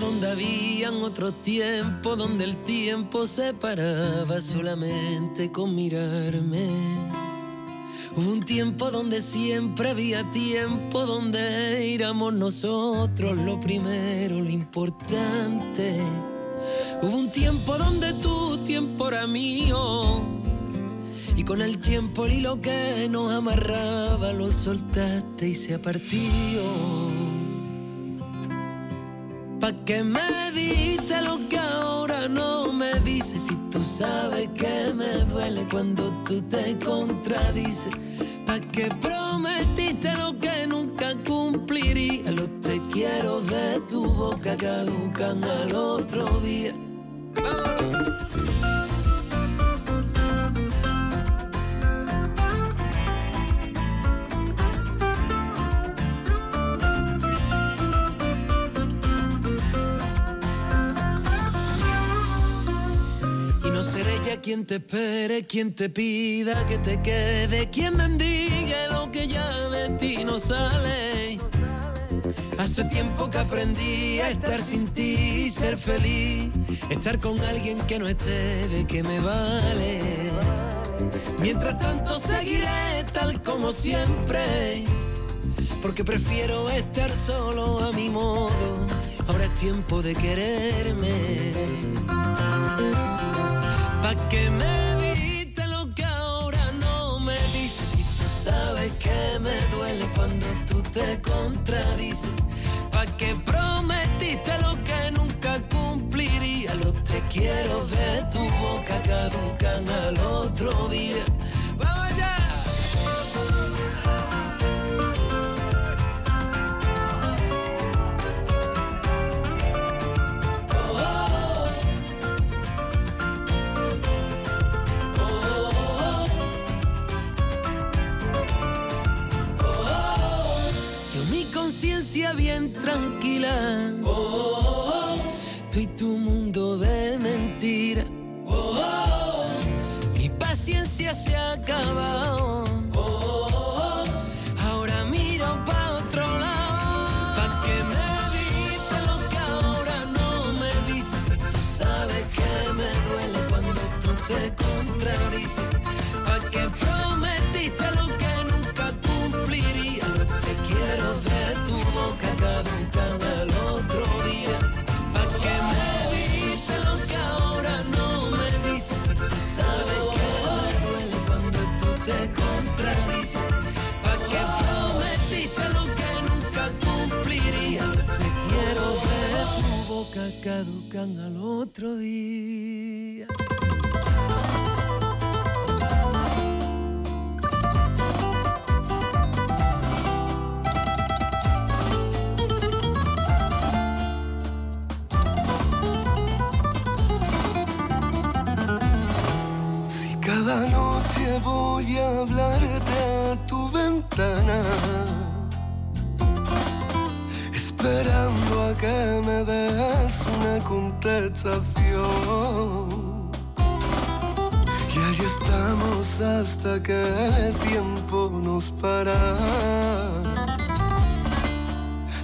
Donde habían otros tiempos, donde el tiempo se paraba solamente con mirarme. Hubo un tiempo donde siempre había tiempo, donde éramos nosotros lo primero, lo importante. Hubo un tiempo donde tu tiempo era mío. Y con el tiempo el hilo que nos amarraba lo soltaste y se. Pa' que me diste lo que ahora no me dices. Si tú sabes que me duele cuando tú te contradices. Pa' que prometiste lo que nunca cumpliría. Los te quiero de tu boca caducan al otro día. Y quien te espere, quien te pida que te quede, quien bendiga lo que ya de ti no sale. Hace tiempo que aprendí a estar sin ti y ser feliz. Estar con alguien que no esté de que me vale. Mientras tanto seguiré tal como siempre. Porque prefiero estar solo a mi modo. Ahora es tiempo de quererme. Pa' que me diste lo que ahora no me dices. Si tú sabes que me duele cuando tú te contradices. Pa' que prometiste lo que nunca cumpliría. Los te quiero de tu boca caducan al otro día. Bien tranquila. Tú y tu mundo de mentira. Mi paciencia se ha acabado. Tu boca caducan al otro día. Si cada noche voy a hablarte que me des una contestación. Y ahí estamos hasta que el tiempo nos para.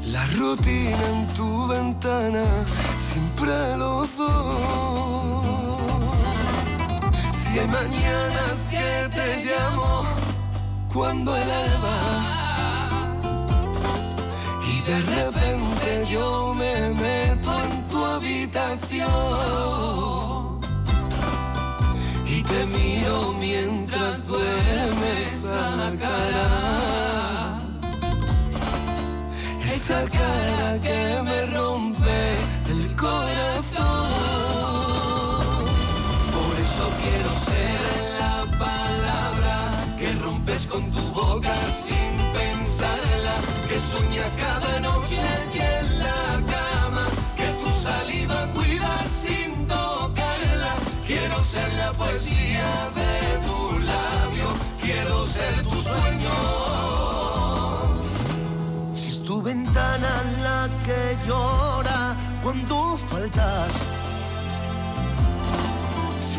La rutina en tu ventana, siempre los dos. Si hay mañanas que te llamo cuando el alba de repente yo me meto en tu habitación y te miro mientras duermes a cara. Esa cara que me rompe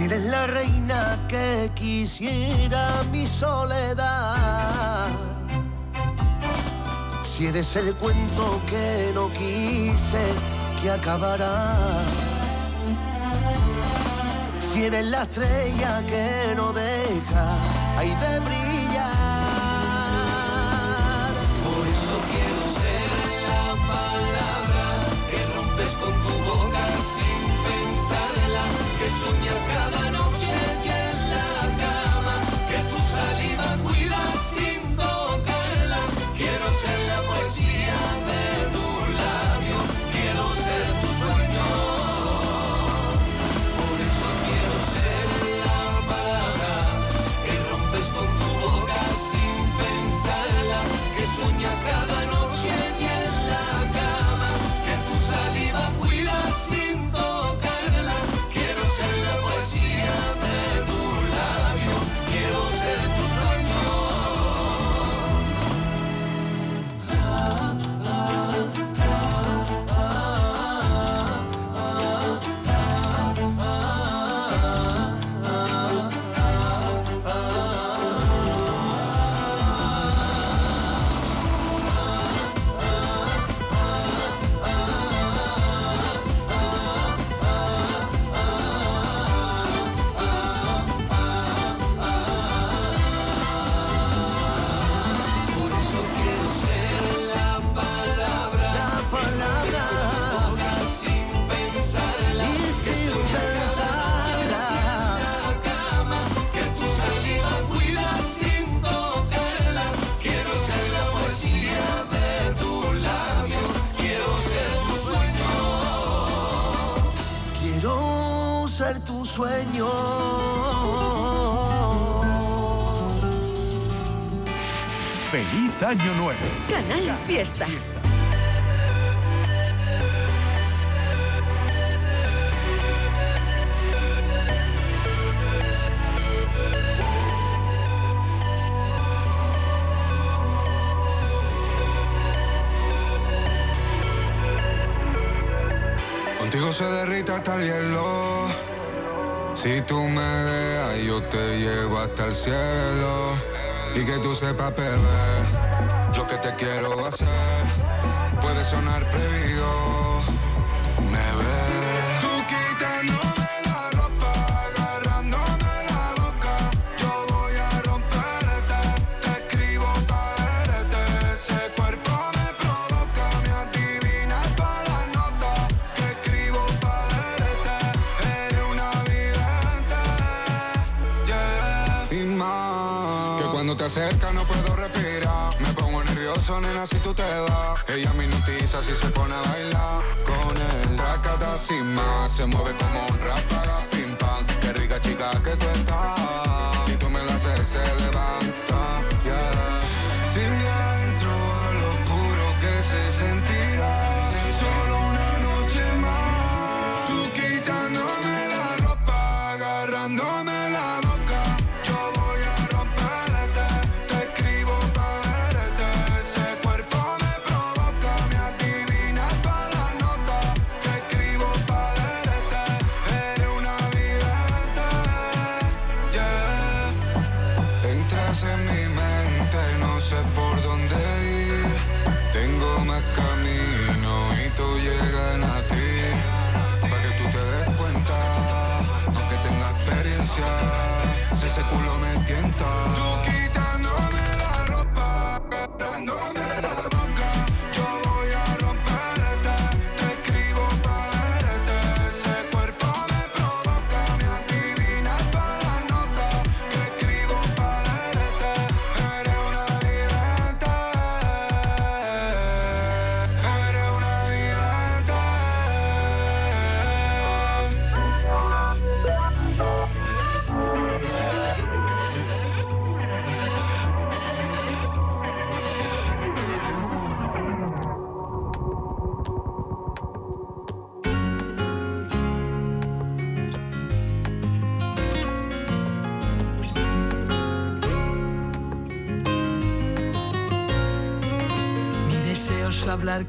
eres la reina que quisiera mi soledad. Si eres el cuento que no quise que acabará. Si eres la estrella que no deja ahí de brillar. Por eso quiero ser la palabra que rompes con tu boca sin pensarla, que sueñas cada sueño. ¡Feliz Año Nuevo! Canal Fiesta. Contigo se derrita hasta el hielo. Si tú me dejas, yo te llevo hasta el cielo. Y que tú sepas, bebé, lo que te quiero hacer. Puede sonar prohibido. Si tú te vas. Ella me hipnotiza si se pone a bailar. Con el tracata sin más. Se mueve como un ráfaga, pim pam. Qué rica chica que tú estás. Si tú me lo haces, se levanta, yeah.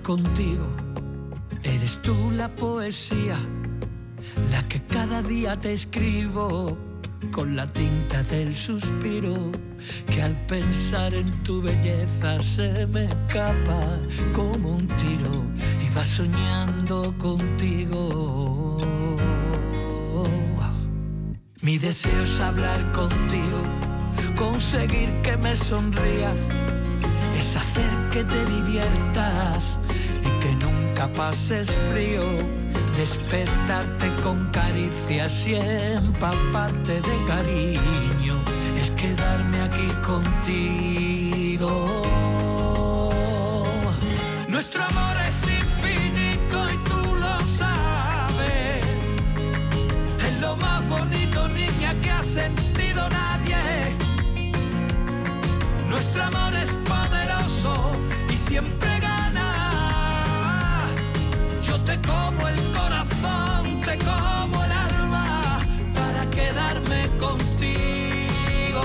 Contigo. Eres tú la poesía, la que cada día te escribo con la tinta del suspiro, que al pensar en tu belleza se me escapa como un tiro. Y iba soñando contigo. Mi deseo es hablar contigo, conseguir que me sonrías, es hacer que te diviertas nunca pases frío, despertarte con caricias y empaparte de cariño, es quedarme aquí contigo. Nuestro amor es infinito y tú lo sabes. Es lo más bonito, niña, que ha sentido nadie. Nuestro amor es poderoso y siempre como el corazón, te como el alma para quedarme contigo.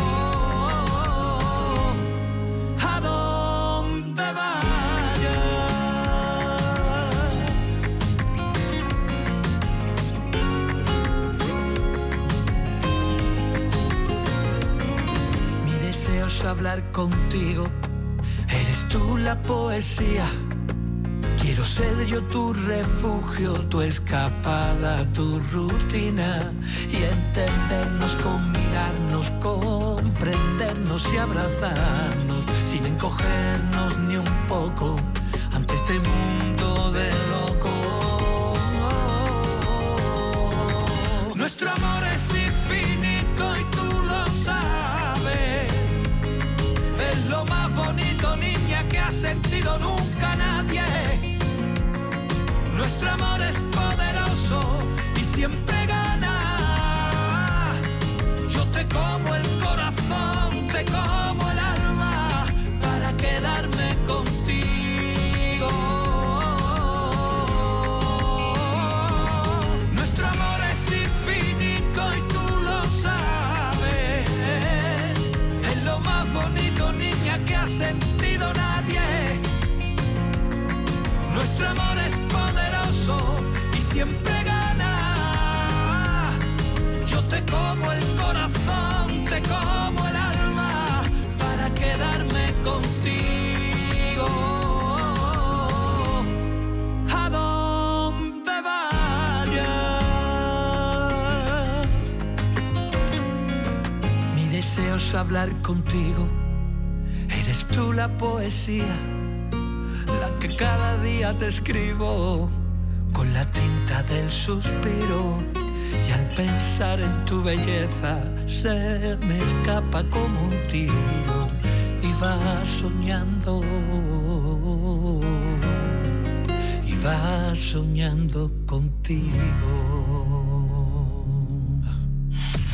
A donde vayas. Mi deseo es hablar contigo. Eres tú la poesía. Ser yo tu refugio, tu escapada, tu rutina. Y entendernos con mirarnos, comprendernos y abrazarnos. Sin encogernos ni un poco ante este mundo de locos. Nuestro amor es infinito y tú lo sabes. Es lo más bonito, niña, que ha sentido nunca nadie. Nuestro amor es poderoso y siempre gana. Yo te como el corazón, te como el alma para quedarme contigo. Nuestro amor es infinito y tú lo sabes. Es lo más bonito, niña, que ha sentido nadie. Nuestro amor hablar contigo. Eres tú la poesía la que cada día te escribo con la tinta del suspiro y al pensar en tu belleza se me escapa como un tiro y va soñando y va soñando contigo.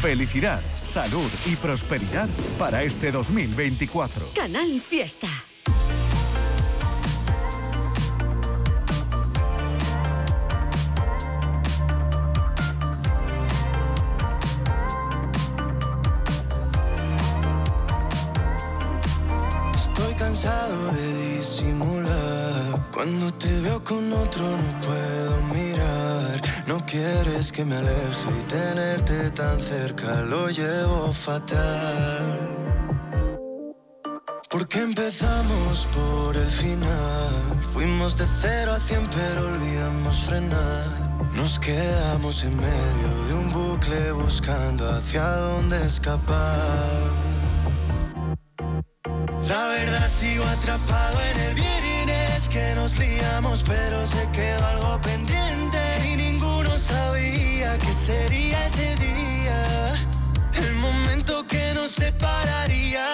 Felicidad, salud y prosperidad para este 2024. Canal Fiesta. Estoy cansado de disimular. Cuando te veo con otro no puedo quieres que me aleje y tenerte tan cerca lo llevo fatal. Porque empezamos por el final. Fuimos de cero a cien pero olvidamos frenar. Nos quedamos en medio de un bucle buscando hacia dónde escapar. La verdad sigo atrapado en el bien y es que nos liamos, pero se quedó algo pendiente sabía que sería ese día, el momento que nos separaría.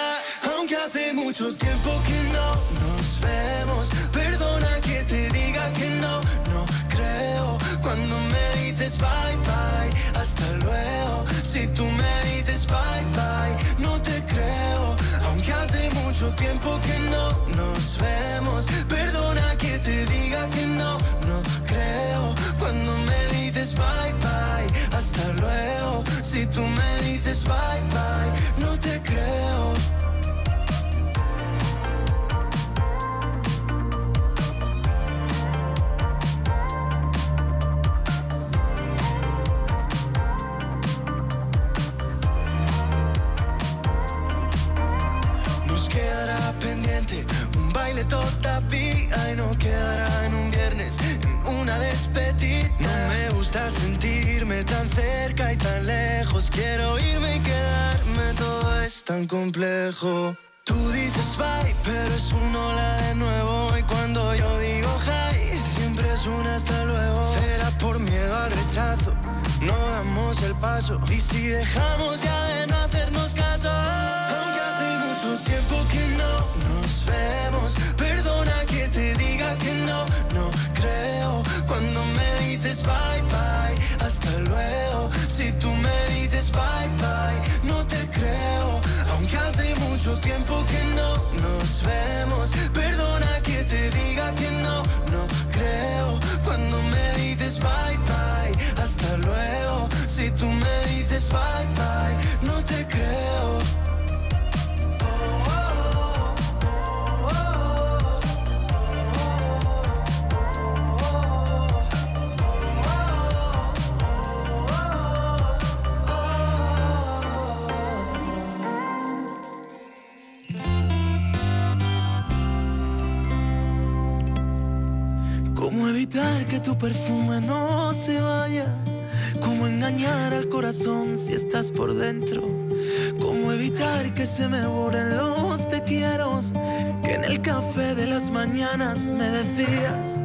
Aunque hace mucho tiempo que no nos vemos, perdona que te diga que no, no creo. Cuando me dices bye bye, hasta luego. Si tú me dices bye bye, no te creo. Aunque hace mucho tiempo que no nos vemos, perdona que te diga que no, no creo. Cuando dices bye bye, hasta luego. Si tú me dices bye bye, no te creo. Nos quedará pendiente un baile todavía y no quedará en un viernes repetir. No me gusta sentirme tan cerca y tan lejos. Quiero irme y quedarme, todo es tan complejo. Tú dices bye, pero es un hola de nuevo. Y cuando yo digo hi, siempre es un hasta luego. Será por miedo al rechazo, no damos el paso. Y si dejamos ya de no hacernos caso, aunque hace mucho tiempo que no nos vemos. Perdona que te diga que no bye bye, hasta luego. Si tú me dices bye bye, no te creo. Aunque hace mucho tiempo que no nos vemos. Perdona que te diga que no, no creo. Cuando me dices bye bye, hasta luego. Si tú me dices bye bye, evitar que tu perfume no se vaya? ¿Cómo engañar al corazón si estás por dentro? ¿Cómo evitar que se me borren los te quiero? Que en el café de las mañanas me decías.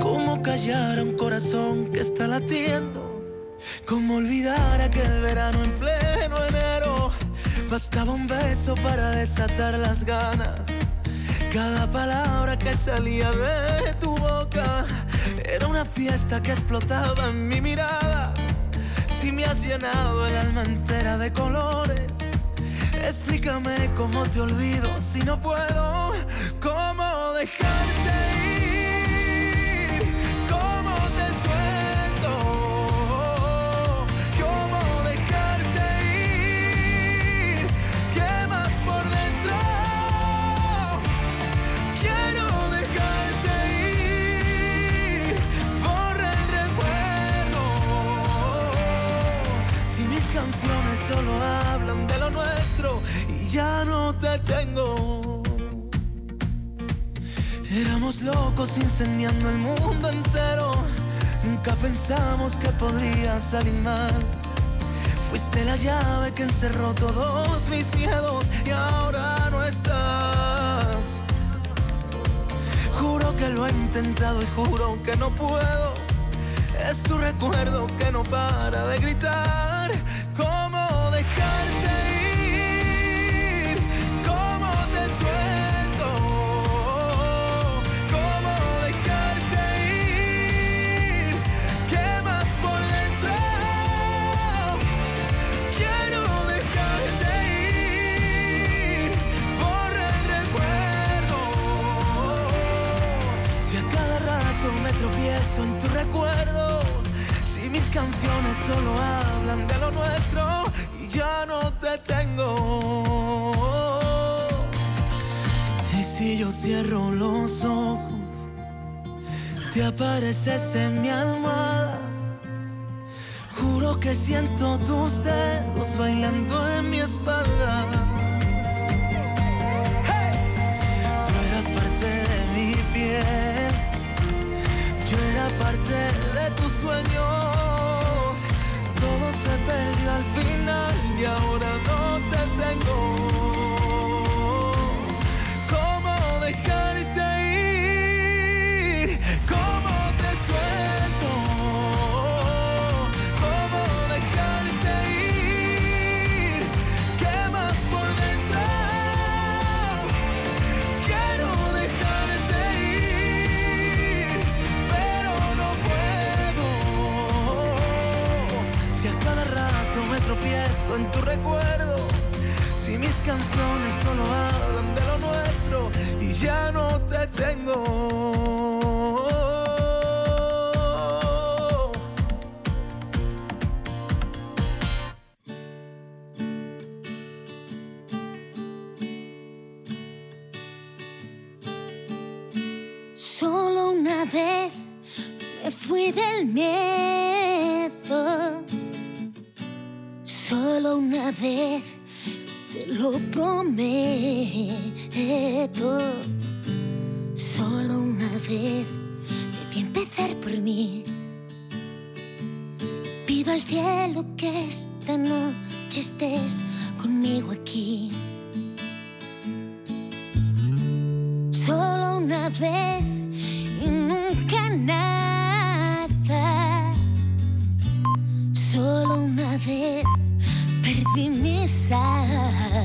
¿Cómo callar a un corazón que está latiendo? ¿Cómo olvidar aquel verano en pleno enero? Bastaba un beso para desatar las ganas. Cada palabra que salía de tu boca era una fiesta que explotaba en mi mirada. Si me has llenado el alma entera de colores, explícame cómo te olvido si no puedo. ¿Cómo dejarte y ya no te tengo. Éramos locos incendiando el mundo entero. Nunca pensamos que podría salir mal. Fuiste la llave que encerró todos mis miedos y ahora no estás. Juro que lo he intentado y juro que no puedo. Es tu recuerdo que no para de gritar. ¿Cómo si mis canciones solo hablan de lo nuestro y ya no te tengo. Y si yo cierro los ojos, te apareces en mi almohada. Juro que siento tus dedos bailando en mi espalda. Tú eras parte de mi piel, parte de tus sueños. Todo se perdió al final y ahora no te tengo. ¿Cómo dejarte en tu recuerdo, si mis canciones solo hablan de lo nuestro y ya no te tengo. Solo una vez me fui del miedo. solo una vez, te lo prometo. Solo una vez debí empezar por mí. Pido al cielo que esta noche estés conmigo aquí. Solo una vez y nunca nada. Solo una vez. Perdí mis alas.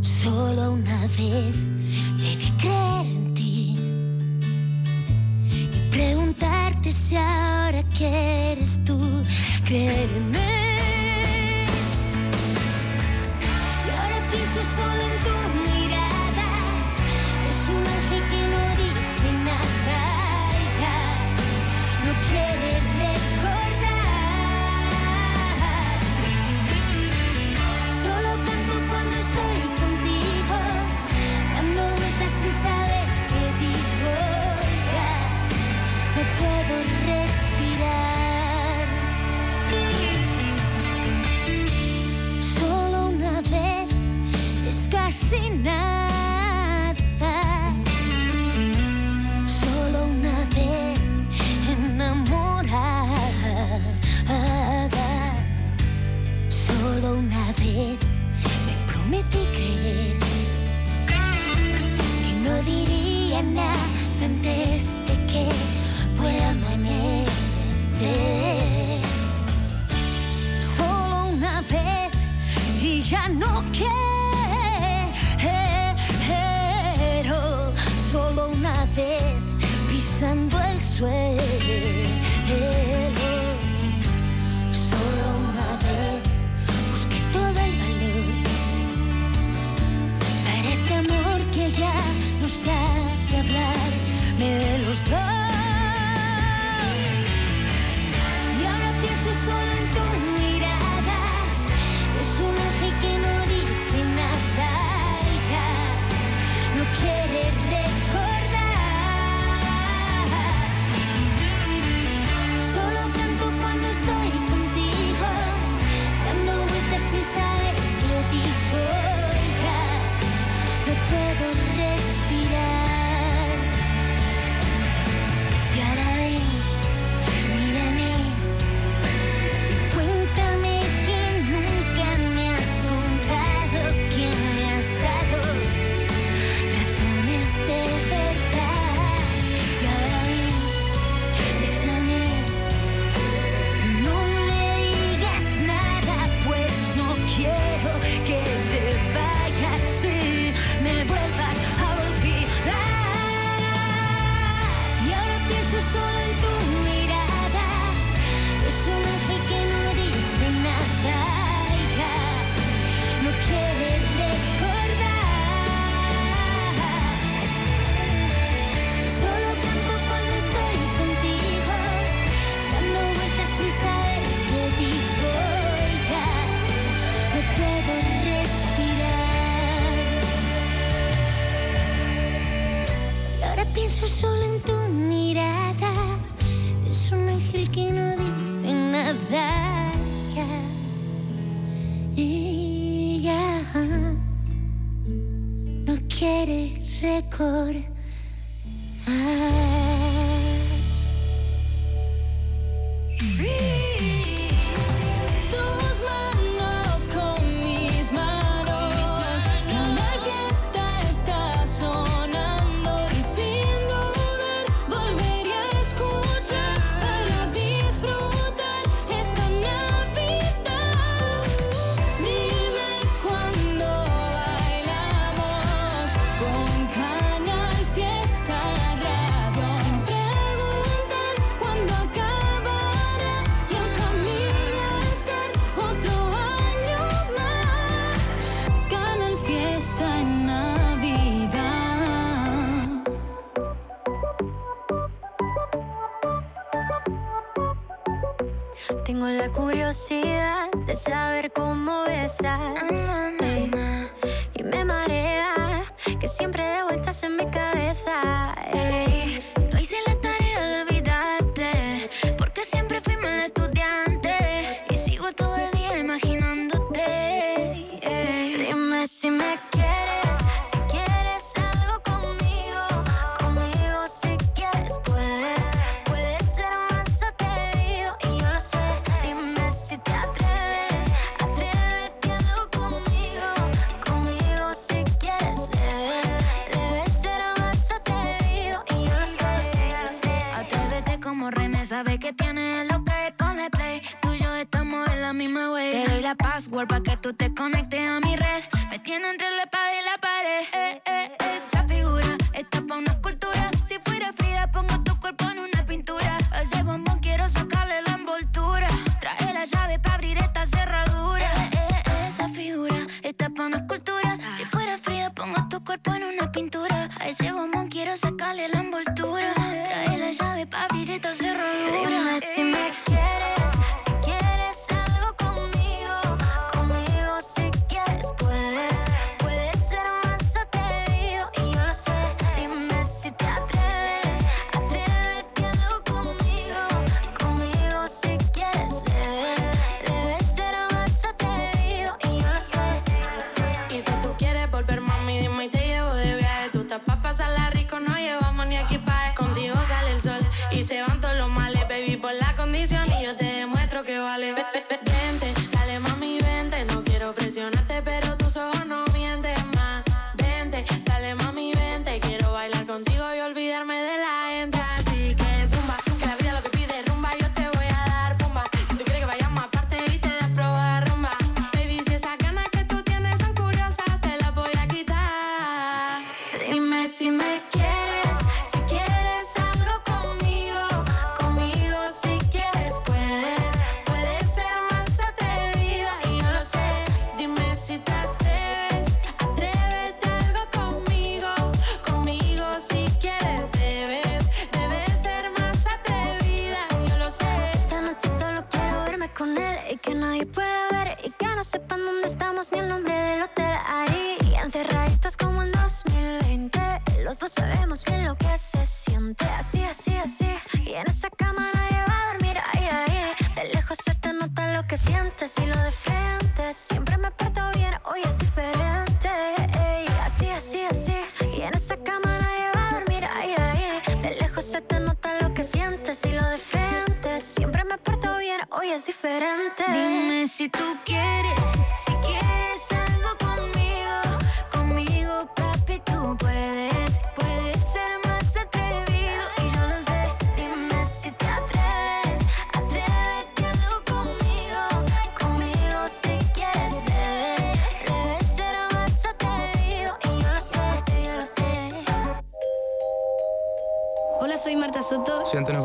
Solo una vez le di creer en ti. Y preguntarte si ahora quieres tú creerme. Y ahora pienso solo en tu nada antes de que pueda amanecer. Solo una vez y ya no quiero. Solo una vez pisando el suelo.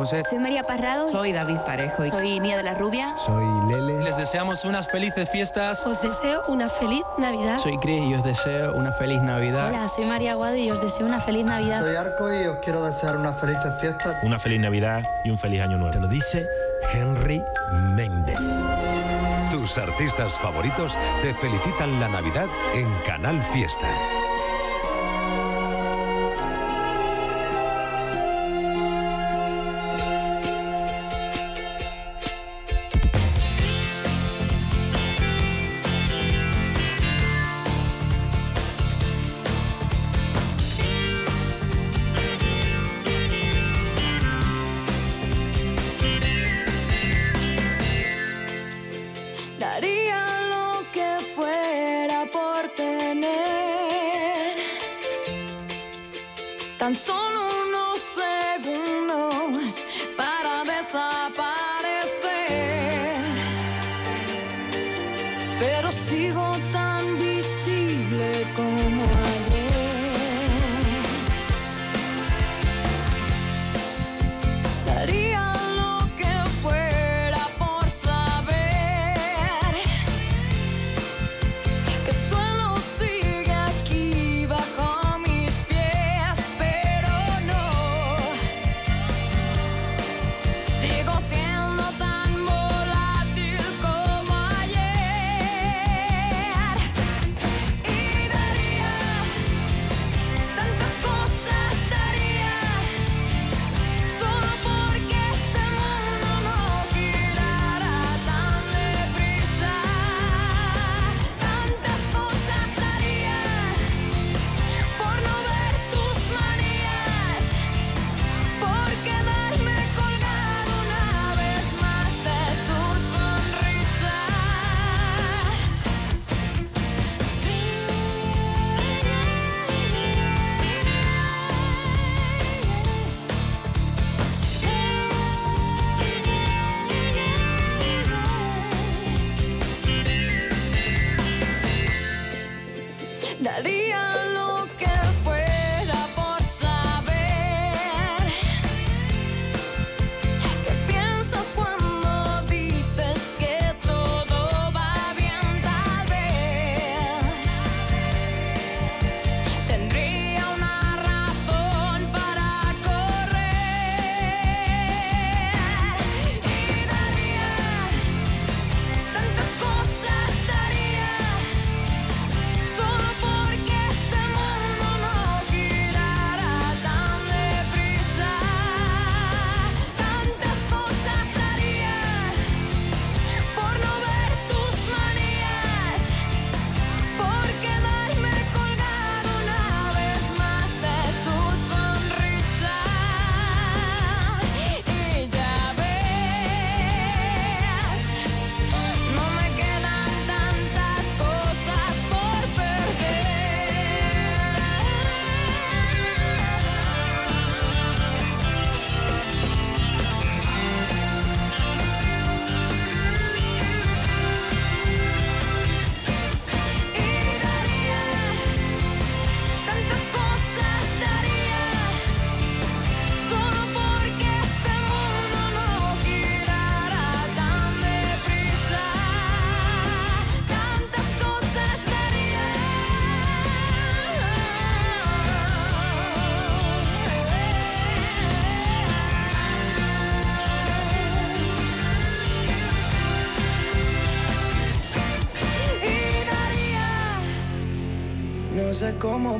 Soy María Parrado. Soy David Parejo. Soy Nia de la Rubia. Soy Lele. Les deseamos unas felices fiestas. Os deseo una feliz Navidad. Soy Cris y os deseo una feliz Navidad. Hola, soy María Guado y os deseo una feliz Navidad. Soy Arco y os quiero desear unas felices fiestas. Una feliz Navidad y un feliz año nuevo. Te lo dice Henry Méndez. Tus artistas favoritos te felicitan la Navidad en Canal Fiesta.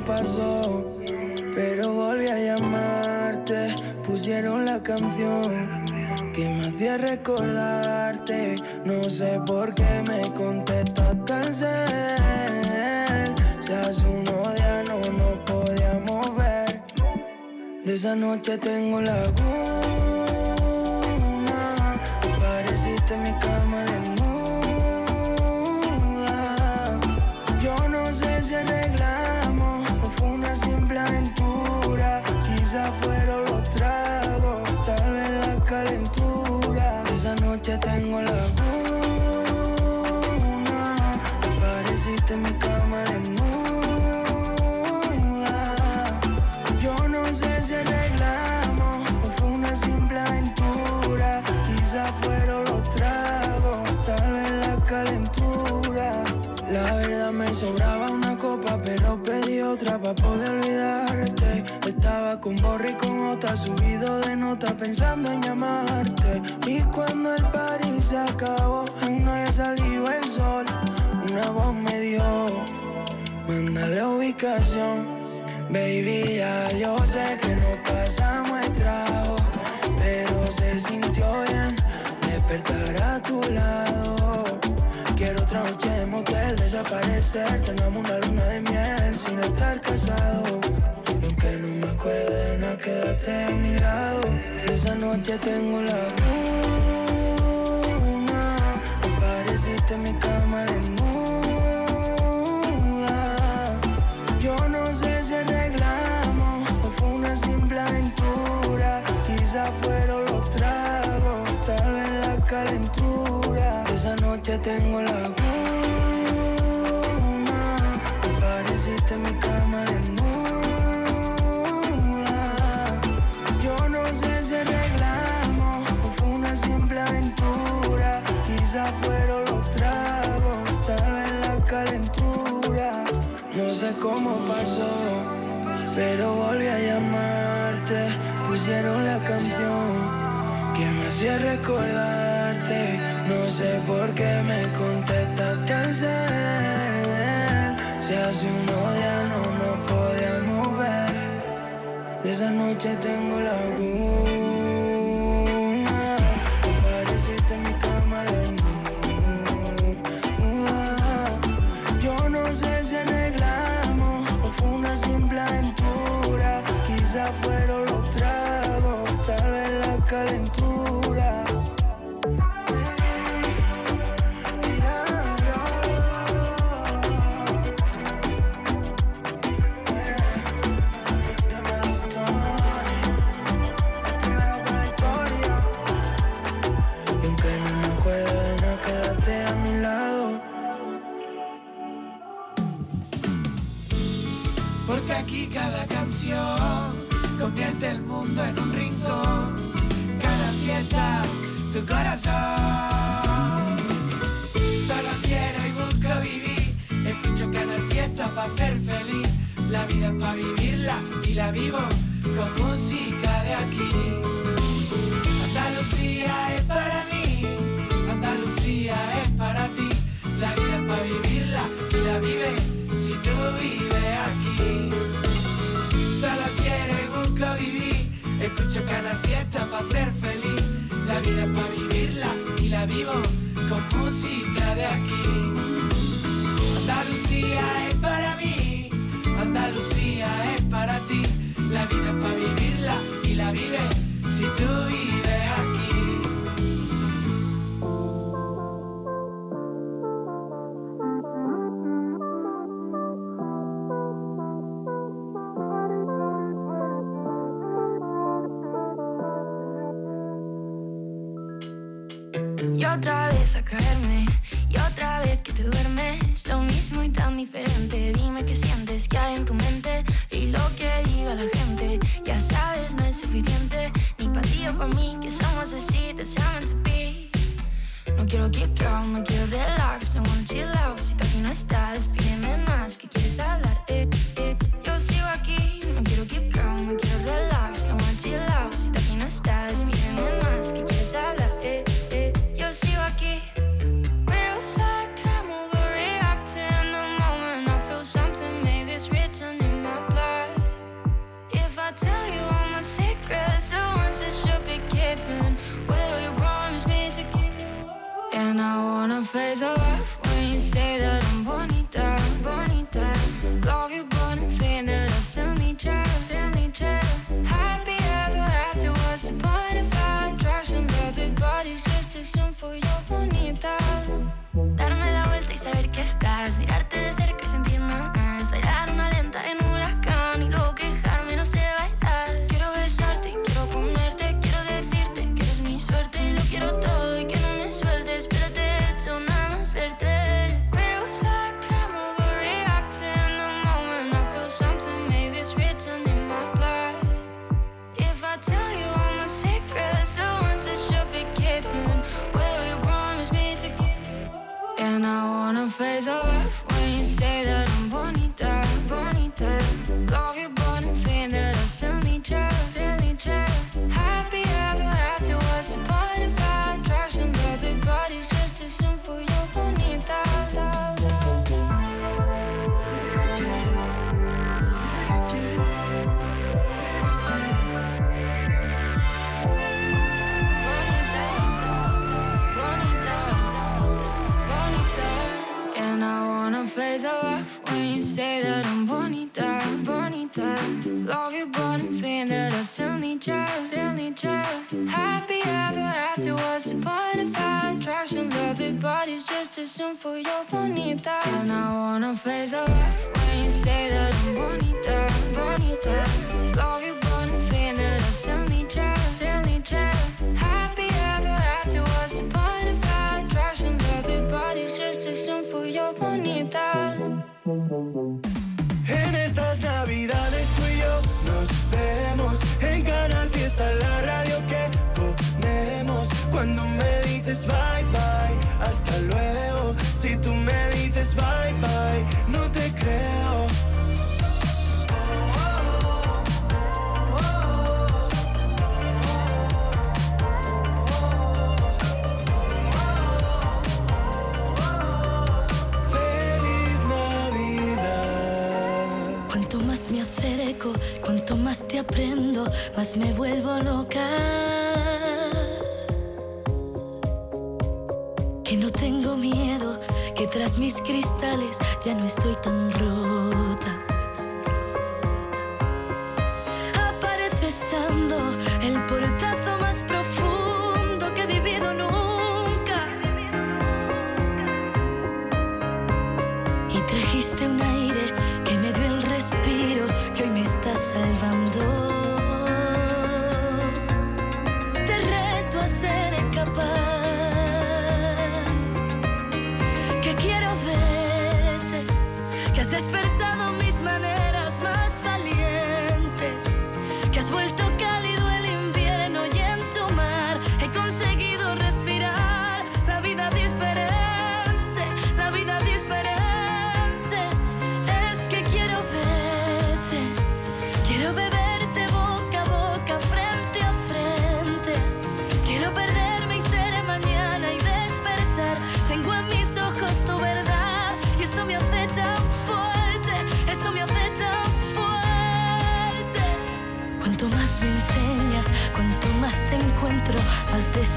Pasó, pero volví a llamarte. Pusieron la canción que me hacía recordarte. No sé por qué me contestaste al cel. Seas uno de no nos podíamos ver. De esa noche tengo la noche tengo la laguna. Pareciste mi cama desnuda. Yo no sé si arreglamos o fue una simple aventura. Quizás fueron los tragos, tal vez la calentura. La verdad me sobraba una copa, pero pedí otra para poder olvidarte. Estaba con borri con otra, subido de nota pensando en llamarte. Y cuando el party se acabó, aún no había salido el sol. Una voz me dio, manda la ubicación. Baby, ya yo sé que no pasamos el trago, pero se sintió bien despertar a tu lado. Quiero otra noche de motel, desaparecer, tengamos una luna de miel sin estar casados. No me acuerde de nada, quédate a mi lado. Esa noche tengo la luna, apareciste en mi cama desnuda. Yo no sé si arreglamos o fue una simple aventura. Quizás fueron los tragos, tal vez la calentura. Esa noche tengo la Quizás fueron los tragos, tal vez la calentura. No sé cómo pasó, pero volví a llamarte. Pusieron la canción que me hacía recordarte. No sé por qué me contestaste al cel. Si hace unos días no nos podíamos ver. De esa noche tengo la laguna. Aquí cada canción convierte el mundo en un rincón. Cada fiesta, tu corazón. Solo quiero y busco vivir. Escucho Canal Fiesta para ser feliz. La vida es para vivirla y la vivo con música de aquí. Andalucía es para mí, Andalucía es para ti. La vida es para vivirla y la vive tú vives aquí. Solo quiero y busco vivir, escucho Canal Fiesta para ser feliz. La vida es para vivirla y la vivo con música de aquí. Andalucía es para mí, Andalucía es para ti. La vida es para vivirla y la vive si tú vives aquí. Caerme, y otra vez que te duermes. Lo mismo y tan diferente. Dime qué sientes que hay en tu mente. Y lo que diga la gente, ya sabes, no es suficiente. Ni para ti o para mí, que somos así, that's how to. No quiero kick out, no quiero relax, no wanna chill out. Si aquí no estás, pídeme más, que quieres hablar. Happy ever after was the point of attraction. Love it, but it's just too soon for your bonita. And I wanna face the left when you say that I'm bonita, bonita. Love you, but I'm saying that I still need you, still need you. Happy ever after was the point of attraction. Love it, but it's just too soon for your bonita. bye bye, hasta luego. Si tú me dices bye bye, no te creo. Cuanto más me acerco, cuanto más te aprendo, más me vuelvo loca tengo miedo, que tras mis cristales ya no estoy tan rota. Aparece estando el portazo más profundo que he vivido nunca. Y trajiste un aire que me dio el respiro que hoy me está salvando.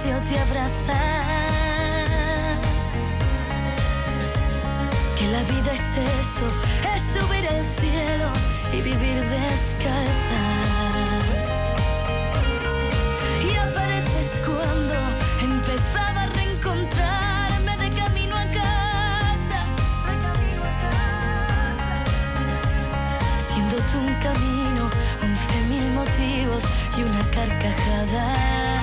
te abrazar. Que la vida es eso, es subir al cielo y vivir descalza. Y apareces cuando empezaba a reencontrarme de camino a casa. Siendo tú un camino, once mil motivos y una carcajada.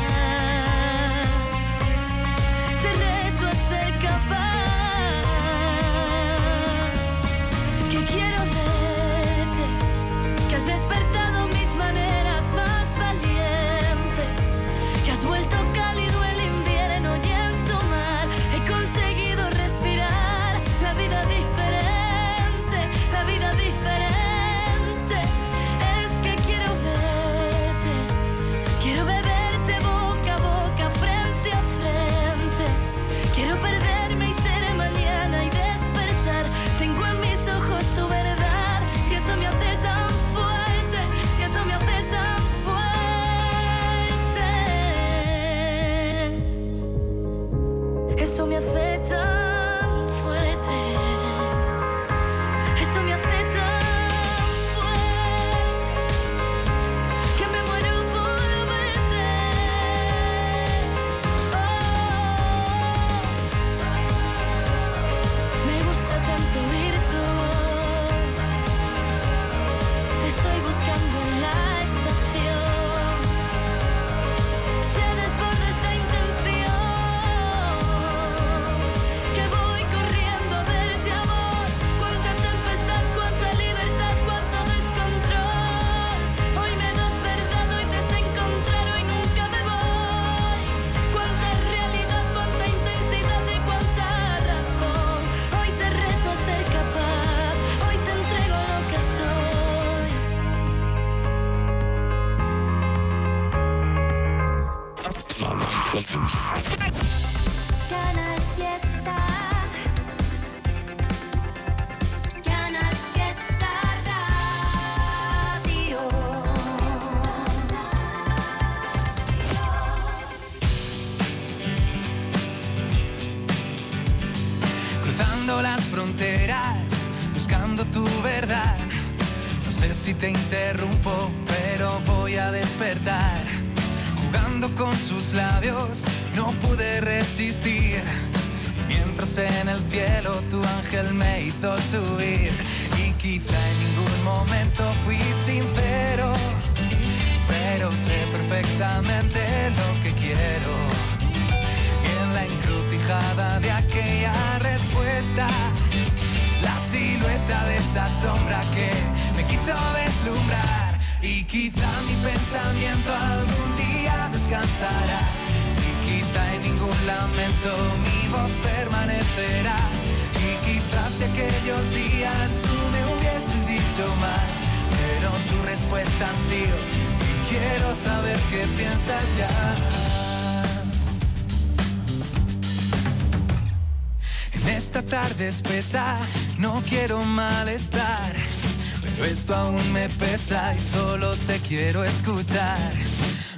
Quiero escuchar.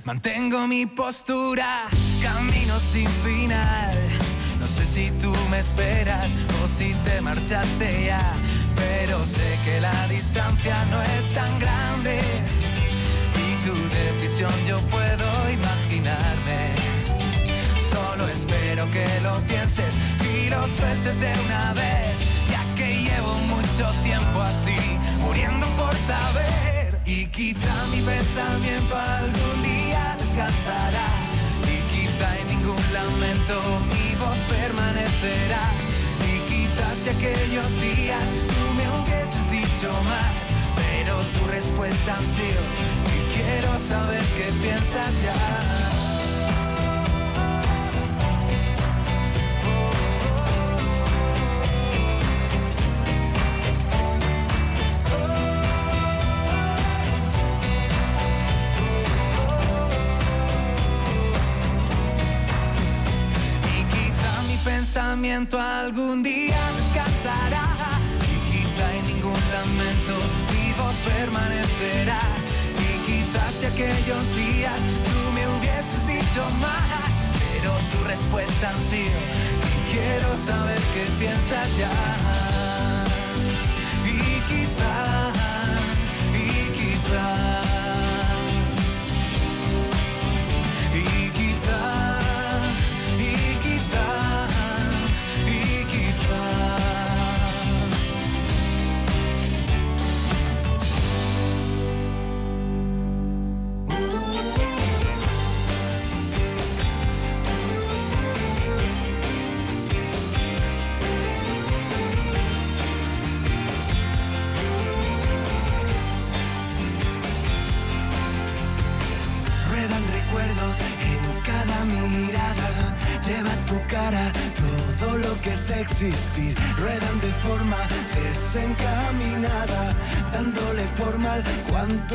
Mantengo mi postura, camino sin final. No sé si tú me esperas o si te marchaste ya, pero sé que la distancia no es tan grande y tu decisión yo puedo imaginarme. Solo espero que lo pienses y lo sueltes de una vez, ya que llevo mucho tiempo así, muriendo por saber. Quizá mi pensamiento algún día descansará, y quizá en ningún lamento mi voz permanecerá. Y quizás si aquellos días tú me hubieses dicho más, pero tu respuesta ha sido, y quiero saber qué piensas ya. Pensamiento algún día descansará. Y quizá en ningún lamento mi voz permanecerá. Y quizás si aquellos días tú me hubieses dicho más. Pero tu respuesta ha sido, y quiero saber qué piensas ya.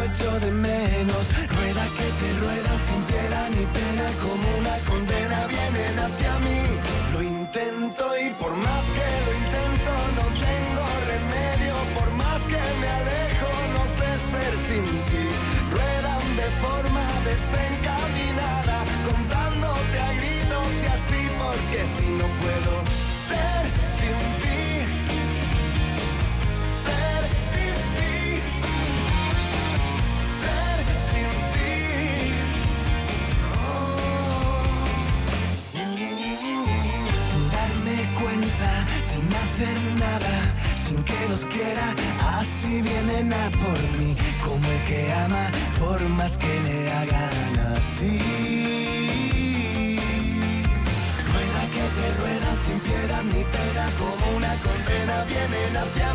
Echo de menos. Rueda que te rueda sin piedad ni pena, como una condena vienen hacia mí. Lo intento y por más que lo intento no tengo remedio. Por más que me alejo no sé ser sin ti. Ruedan de forma desencaminada, contándote a gritos y así porque si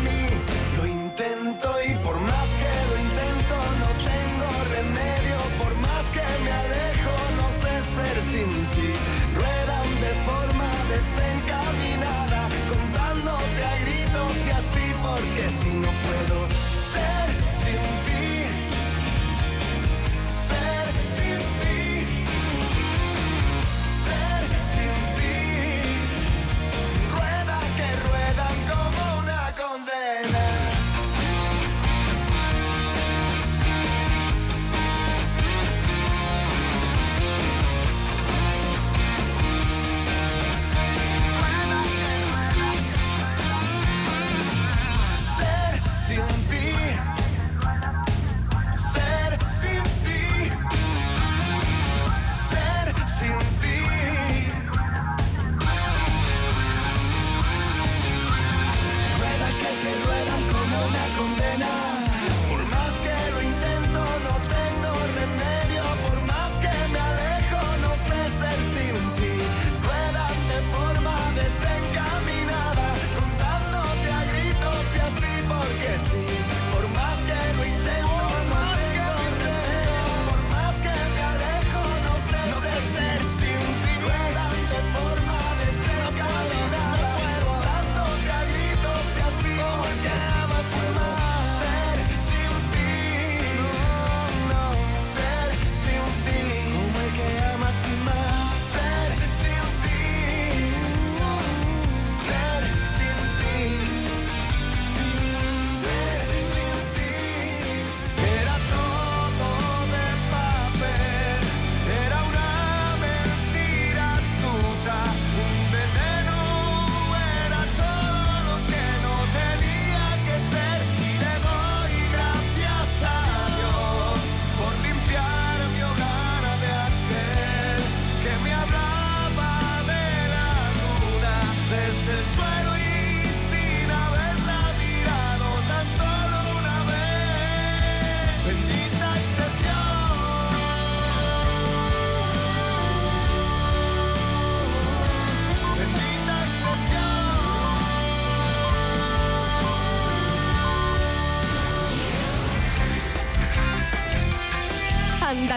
vienen hacia mí.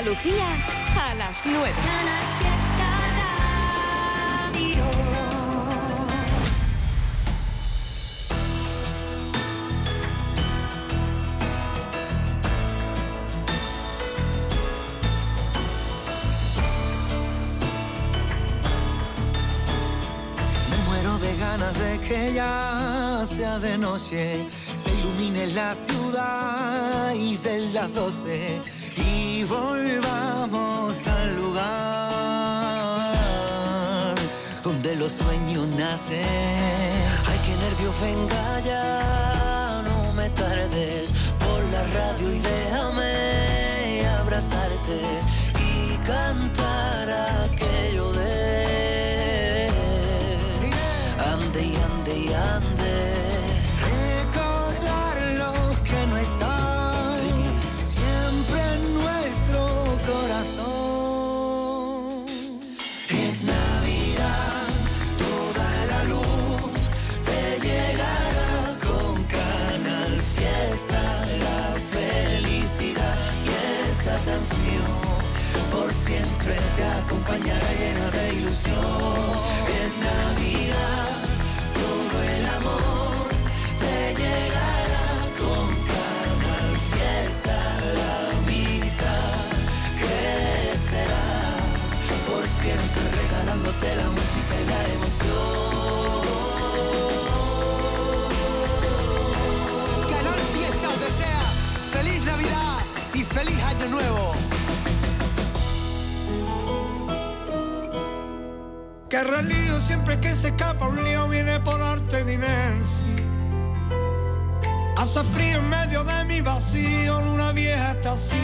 Andalucía a las 9. Me muero de ganas de que ya sea de noche, se ilumine la ciudad y de las doce siempre te acompañará llena de ilusión. Es Navidad, todo el amor te llegará con Canal Fiesta, la misa crecerá por siempre regalándote la música y la emoción. Fiesta feliz Navidad y feliz Año Nuevo. Que relío siempre que se escapa un lío viene por arte de inercia. Hace frío en medio de mi vacío en una vieja estación.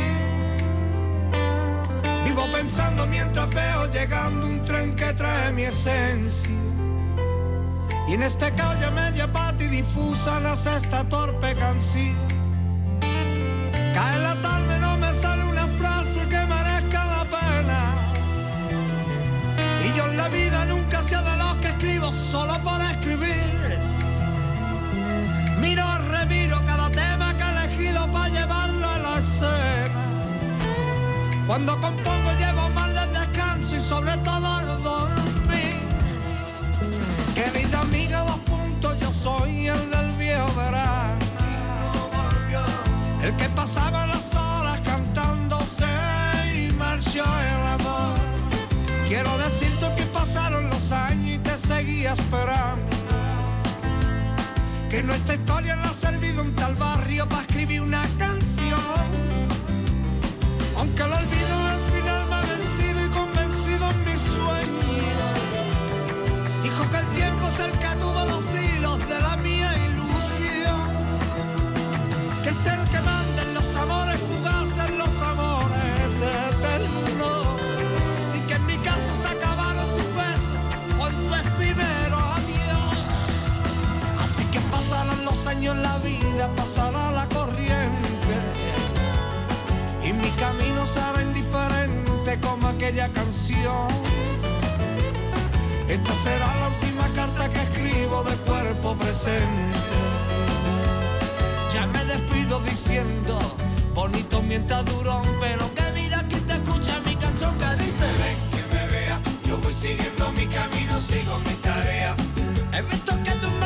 Vivo pensando mientras veo llegando un tren que trae mi esencia. Y en este calle media pata difusa nace esta torpe canción. Cae la Cuando compongo llevo más de descanso y sobre todo el dormir. Querida amiga, dos puntos, yo soy el del viejo verano. El que pasaba las horas cantándose y marchó el amor. Quiero decirte que pasaron los años y te seguía esperando. Que nuestra historia le ha servido un tal barrio para escribir una canción. Aunque lo olvido años, la vida pasará la corriente. Y mi camino será indiferente como aquella canción. Esta será la última carta que escribo de cuerpo presente. Ya me despido diciendo, bonito mientras durón, pero que mira que te escucha mi canción que dice. Ven que me vea, yo voy siguiendo mi camino, sigo mi tarea. He visto que de un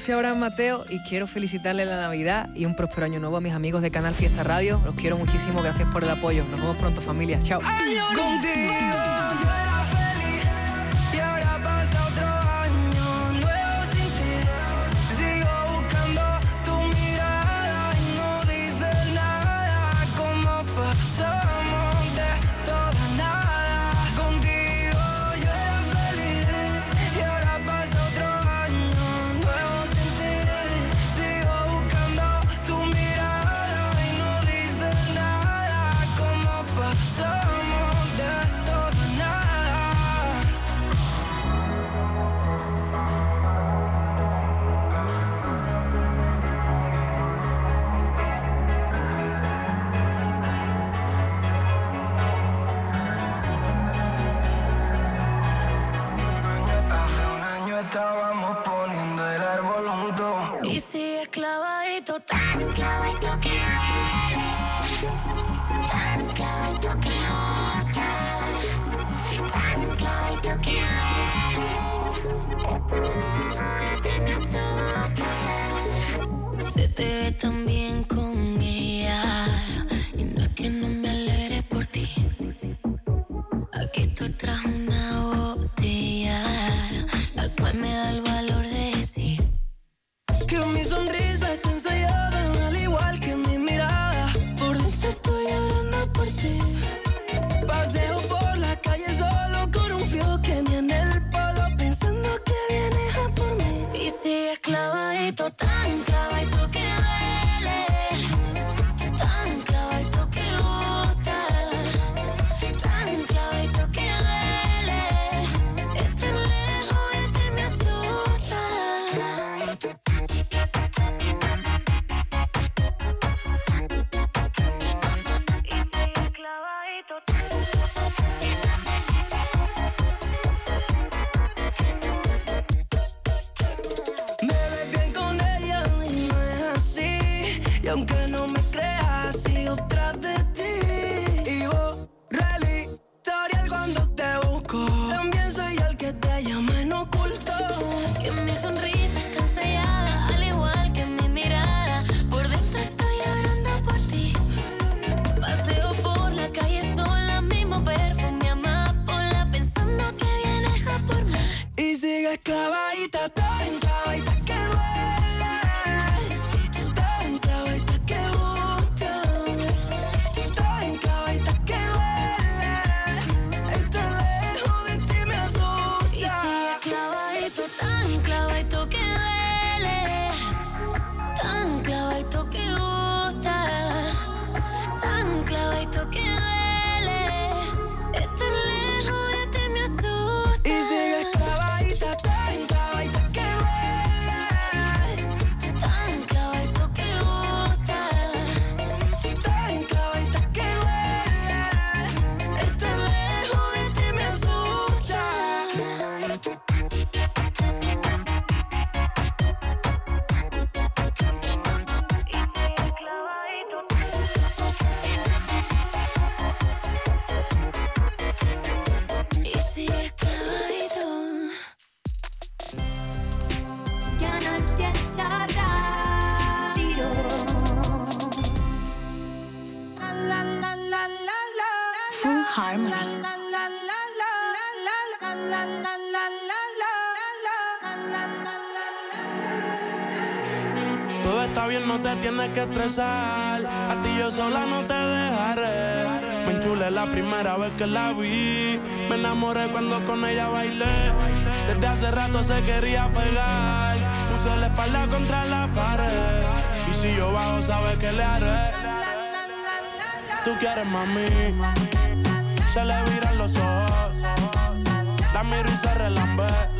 decía Abraham Mateo y quiero felicitarle la Navidad y un próspero año nuevo a mis amigos de Canal Fiesta Radio. Los quiero muchísimo, gracias por el apoyo. Nos vemos pronto familia, chao. A ti yo sola no te dejaré. Me enchulé la primera vez que la vi. Me enamoré cuando con ella bailé. Desde hace rato se quería pegar. Puso la espalda contra la pared. Y si yo bajo, sabes que le haré. Tú quieres mami. Se le viran los ojos. La miro y se relambé.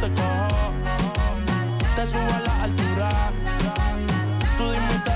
subo a la altura. Tú dime y te.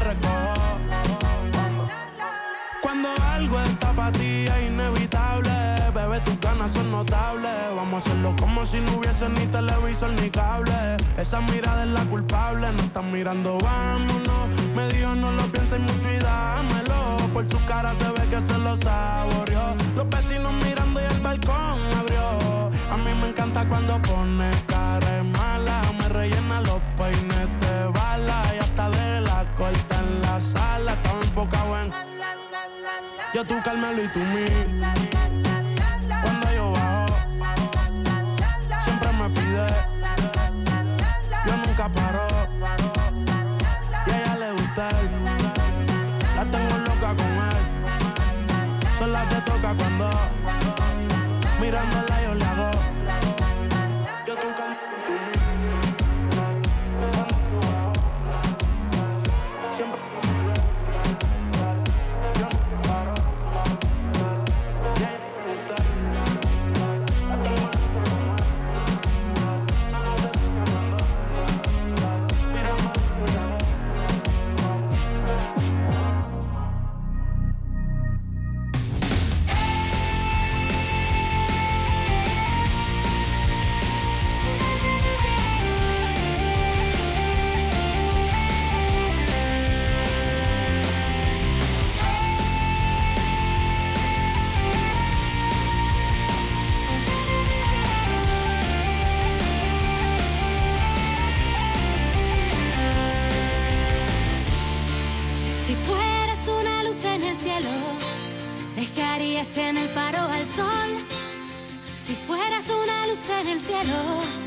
Cuando algo está para ti es inevitable, bebé, tus ganas son notables. Vamos a hacerlo como si no hubiese ni televisor ni cable. Esa mirada es la culpable, no están mirando, vámonos. Me dijo no lo pienses mucho y dámelo. Por su cara se ve que se lo saboreó. Los vecinos mirando y el balcón abrió. A mí me encanta cuando pone cara mala. Me rellena los peines de bala. Y hasta de la corta en la sala. Estaba enfocado en. Yo tú Carmelo y tú mí. En el paro al sol. Si fueras una luz en el cielo.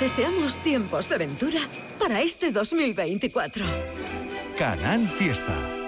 Deseamos tiempos de aventura para este 2024. Canal Fiesta.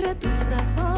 entre tus brazos.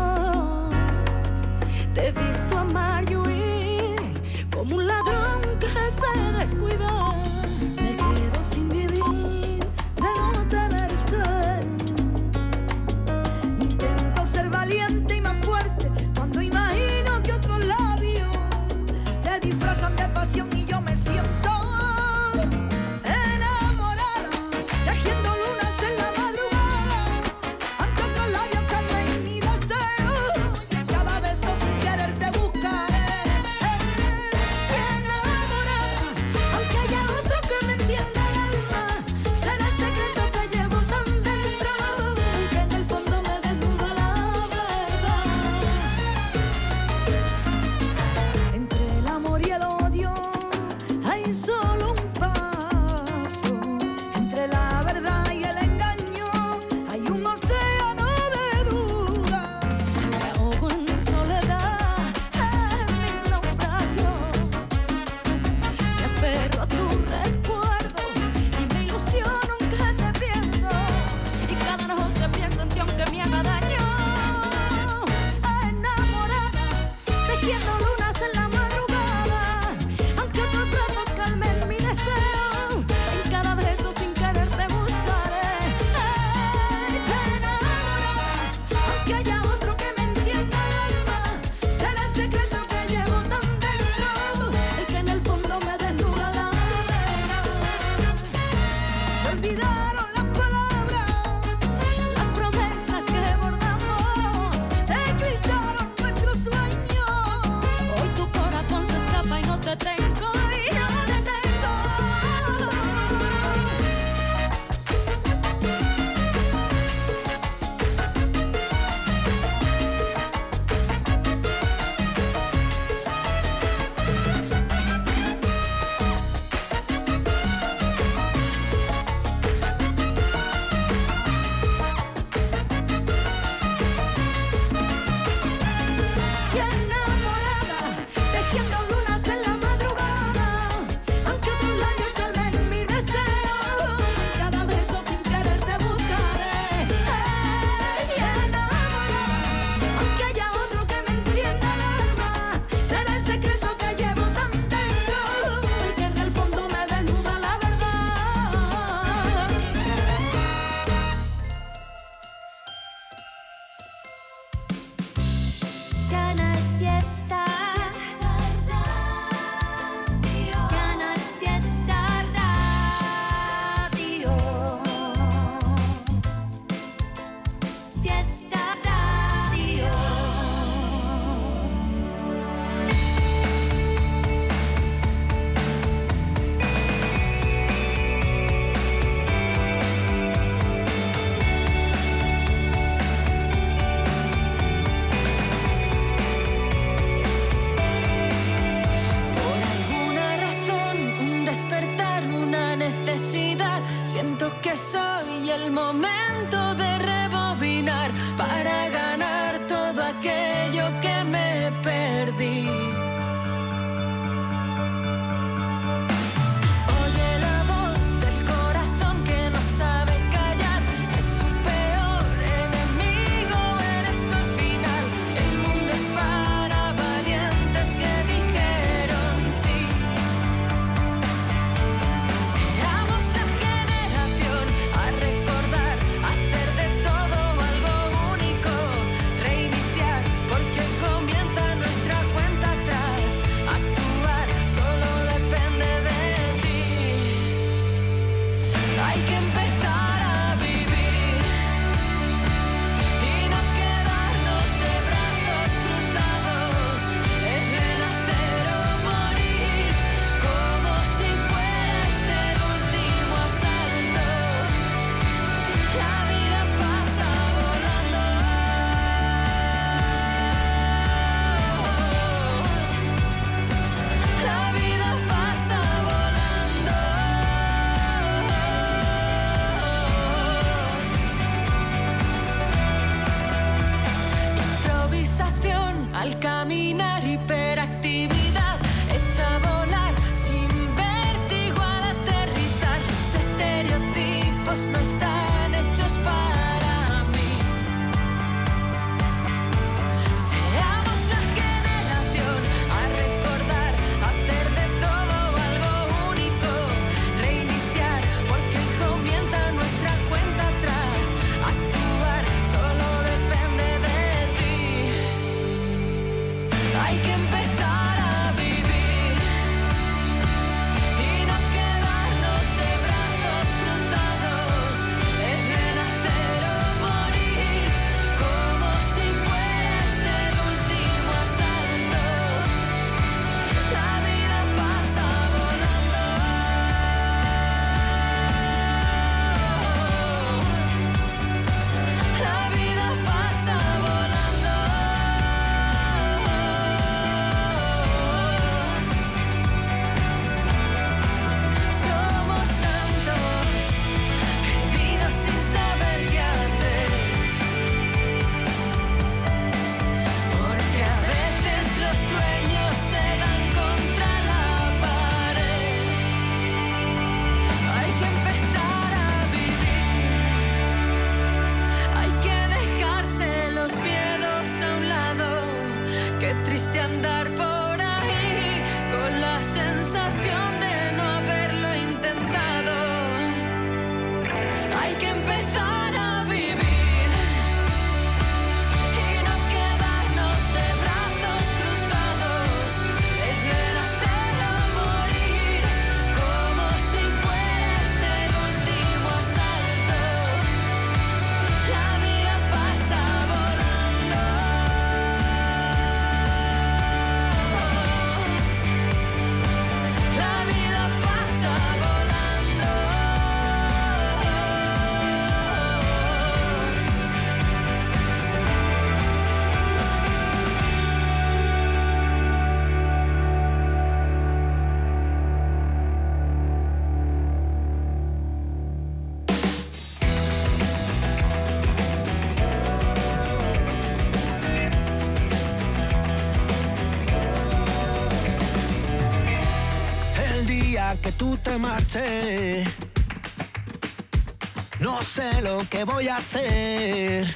No sé lo que voy a hacer.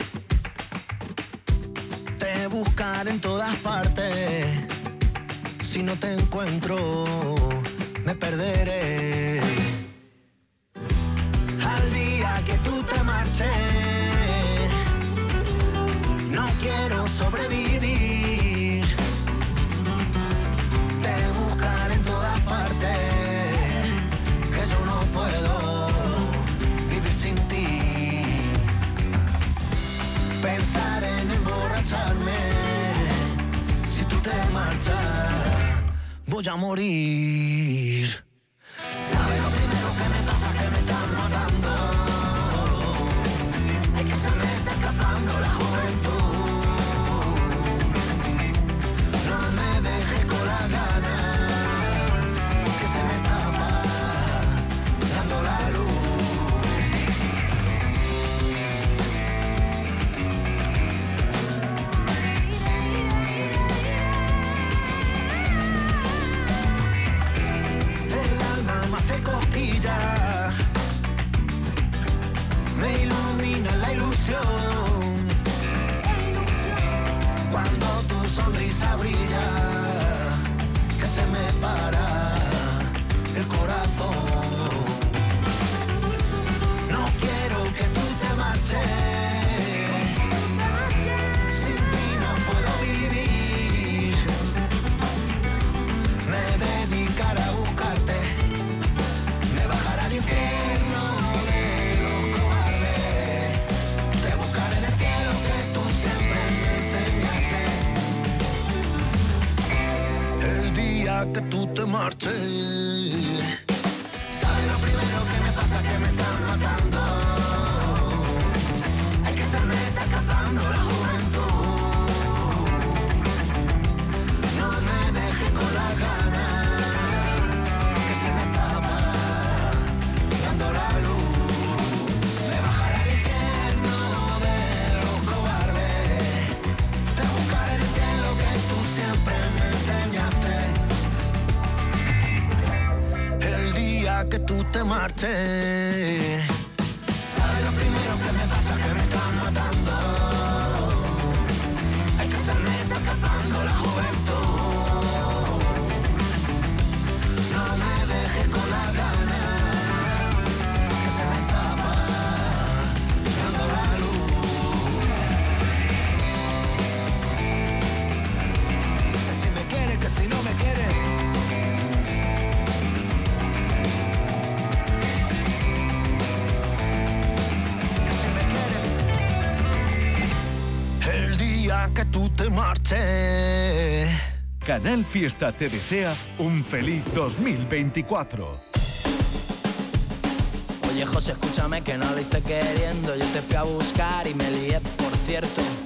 Te buscar en todas partes. Si no te encuentro, me perderé. Martin. Canal Fiesta te desea un feliz 2024. Oye José, escúchame que no lo hice queriendo, yo te fui a buscar y me lié, por cierto.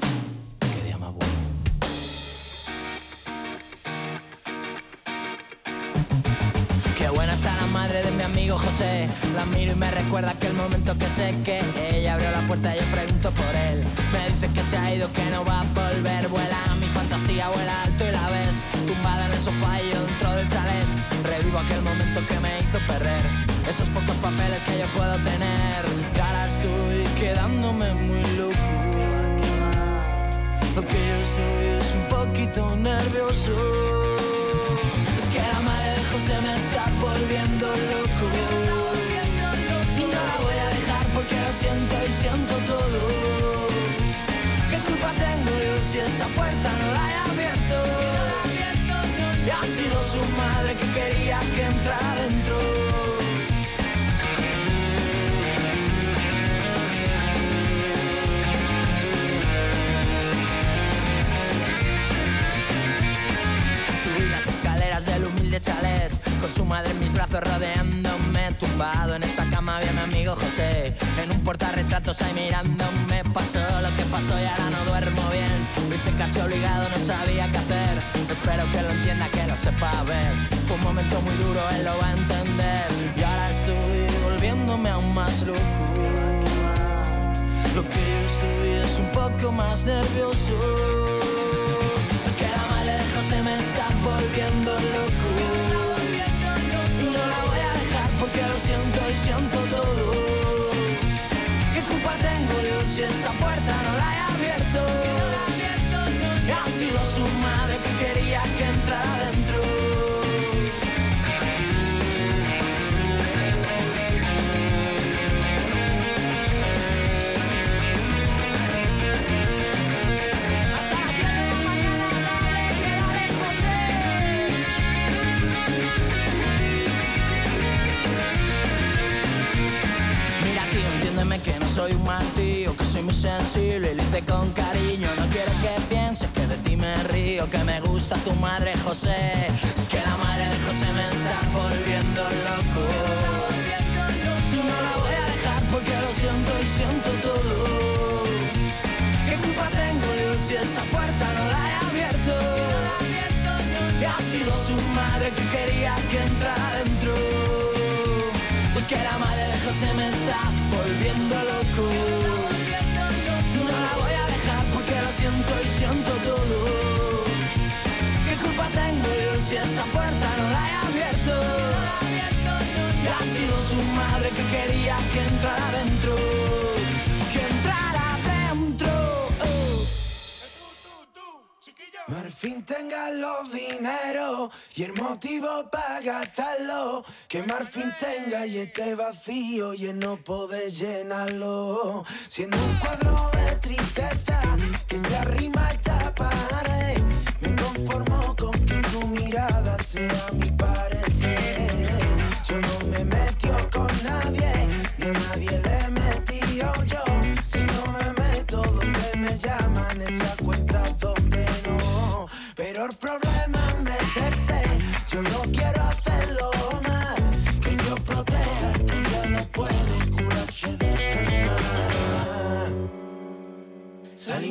esa puerta no la he abierto. Y ha sido su madre que quería que entrara dentro. Subí las escaleras del humilde chalet, con su madre en mis brazos rodeando tumbado en esa cama vio mi amigo José. En un portarretratos ahí mirándome pasó lo que pasó y ahora no duermo bien. Me hice casi obligado, no sabía qué hacer. Espero que lo entienda, que lo sepa ver. Fue un momento muy duro, él lo va a entender. Y ahora estoy volviéndome aún más loco. Lo que yo estoy es un poco más nervioso. Es que la madre de José me está volviendo loco que lo siento y siento todo. ¿Qué culpa tengo yo si esa puerta no la he abierto? Ha sido su madre que quería que entrara soy un martillo, que soy muy sensible y lo hice con cariño. No quiero que pienses que de ti me río, que me gusta tu madre José. Es que la madre de José me está volviendo loco. No la voy a dejar porque lo siento y siento todo. ¿Qué culpa tengo yo si esa puerta no la he abierto? Y ha sido su madre que quería que entrara dentro. Que la madre de José me está volviendo loco. No la voy a dejar porque lo siento y siento todo. ¿Qué culpa tengo yo si esa puerta no la he abierto? Ha sido su madre que quería que entrara dentro. Tenga los dineros y el motivo para gastarlo. Que Marfin tenga y esté vacío y no puede llenarlo. Siendo un cuadro de tristeza que se arrima a esta pared. Me conformo con que tu mirada sea mi parecer. Yo no me metió con nadie, ni a nadie le he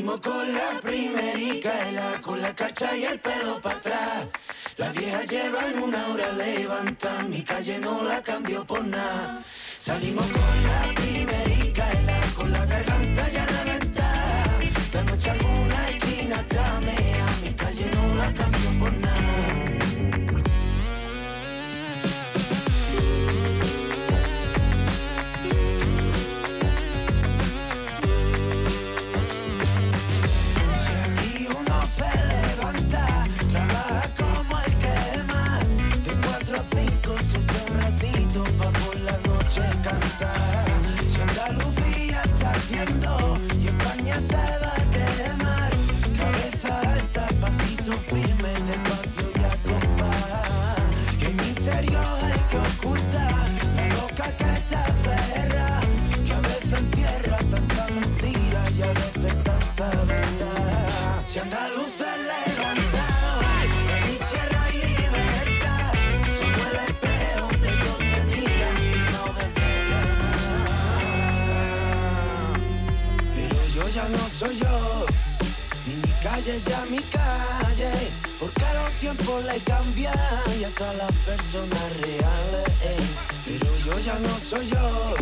Salimos con la primerica, la, con la carcha y el pelo para atrás. Las viejas llevan una hora levanta, mi calle no la cambio por nada. Salimos con la primerica, y España se va a quemar. Cabeza alta, pasito firme, despacio y a compás. Qué misterio el que oculta la boca que está cerrada. Que a veces encierra tanta mentira y a veces tanta verdad. Si andaluces ni mi calle es ya mi calle. Porque a los tiempos le cambian y hasta las personas reales. eh. Pero yo ya no soy yo.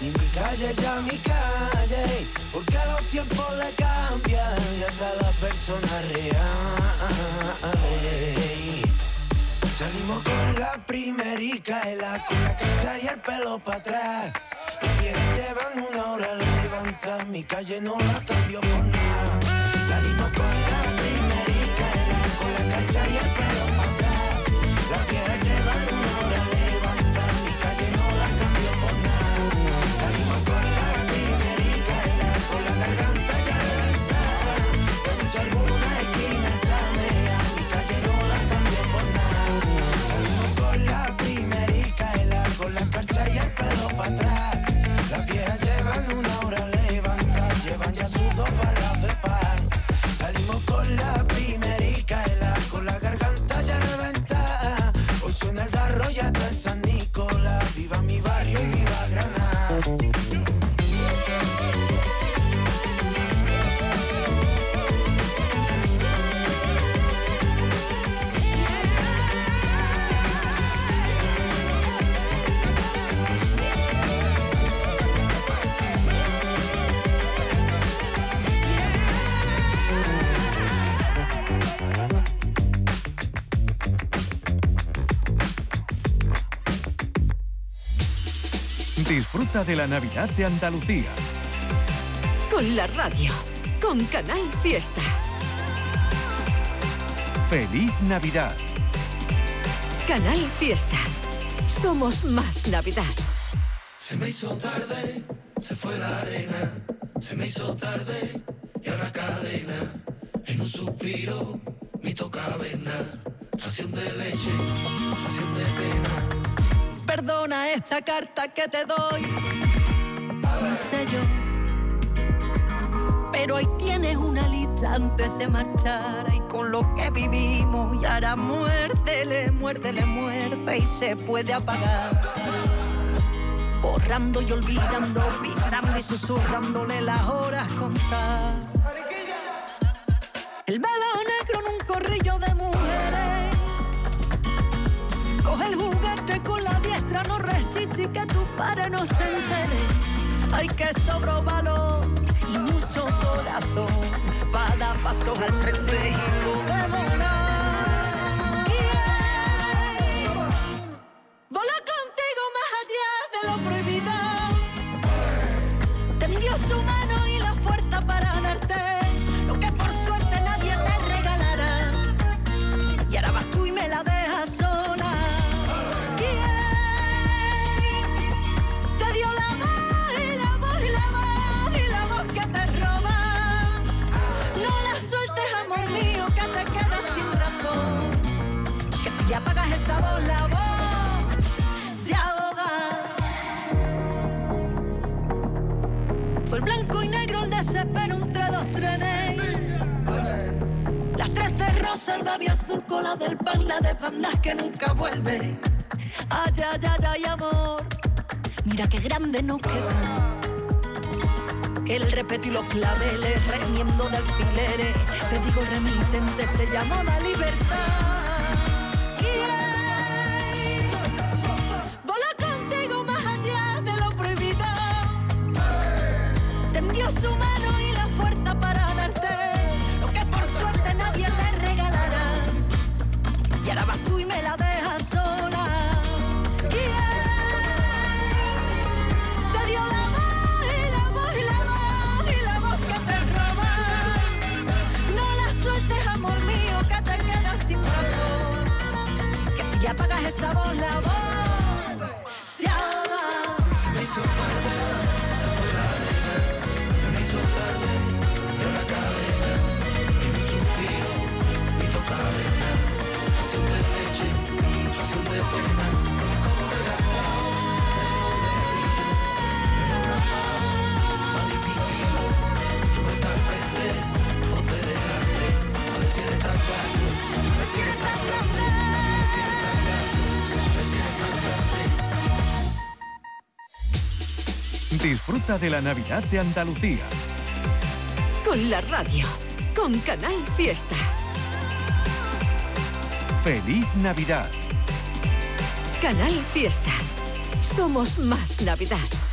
Y mi calle ya mi calle, porque a los tiempos le cambian y hasta la persona real. Salimos con la primerica, y la con la cara y el pelo para atrás. Los llevan una hora levantar, mi calle no la cambio por nada. Salimos con la primerica, la con la cacha y el pelo para atrás. Las viejas llevan una hora levantar, mi calle no la cambio por nada. Salimos con la primerica, la con la garganta ya reventada. La alguna esquina tramea, mi calle no la cambio por nada. Salimos con la primerica, la con la carcha y el pelo para atrás. Disfruta de la Navidad de Andalucía. Con la radio. Con Canal Fiesta. ¡Feliz Navidad! Canal Fiesta. Somos más Navidad. Se me hizo tarde, se fue la arena, se me hizo tarde y ahora cadena. En un suspiro, mi toca avena, ración de leche, ración de pena. Perdona esta carta que te doy. sé yo. Pero ahí tienes una lista antes de marchar y con lo que vivimos y ahora muérdele, muérdele, muerde y se puede apagar. Borrando y olvidando, pisando y susurrándole las horas contar. El velo negro en un corrillo de mujeres. Coge el juguete con la diestra, no resiste y que tu padre no se entere. Hay que sobro valor y mucho corazón para dar pasos al frente y podemos la voz se ahoga. Fue el blanco y negro el desespero entre los trenes. Las trece rosas, el babi azul con la del pan, la de bandas que nunca vuelve. Ay, ay, ay, ay, amor. Mira qué grande nos queda. El repete y los claveles, remiendo de alfileres. Te digo, el remitente se llamaba libertad. De la Navidad de Andalucía. Con la radio. Con Canal Fiesta. Feliz Navidad. Canal Fiesta. Somos más Navidad.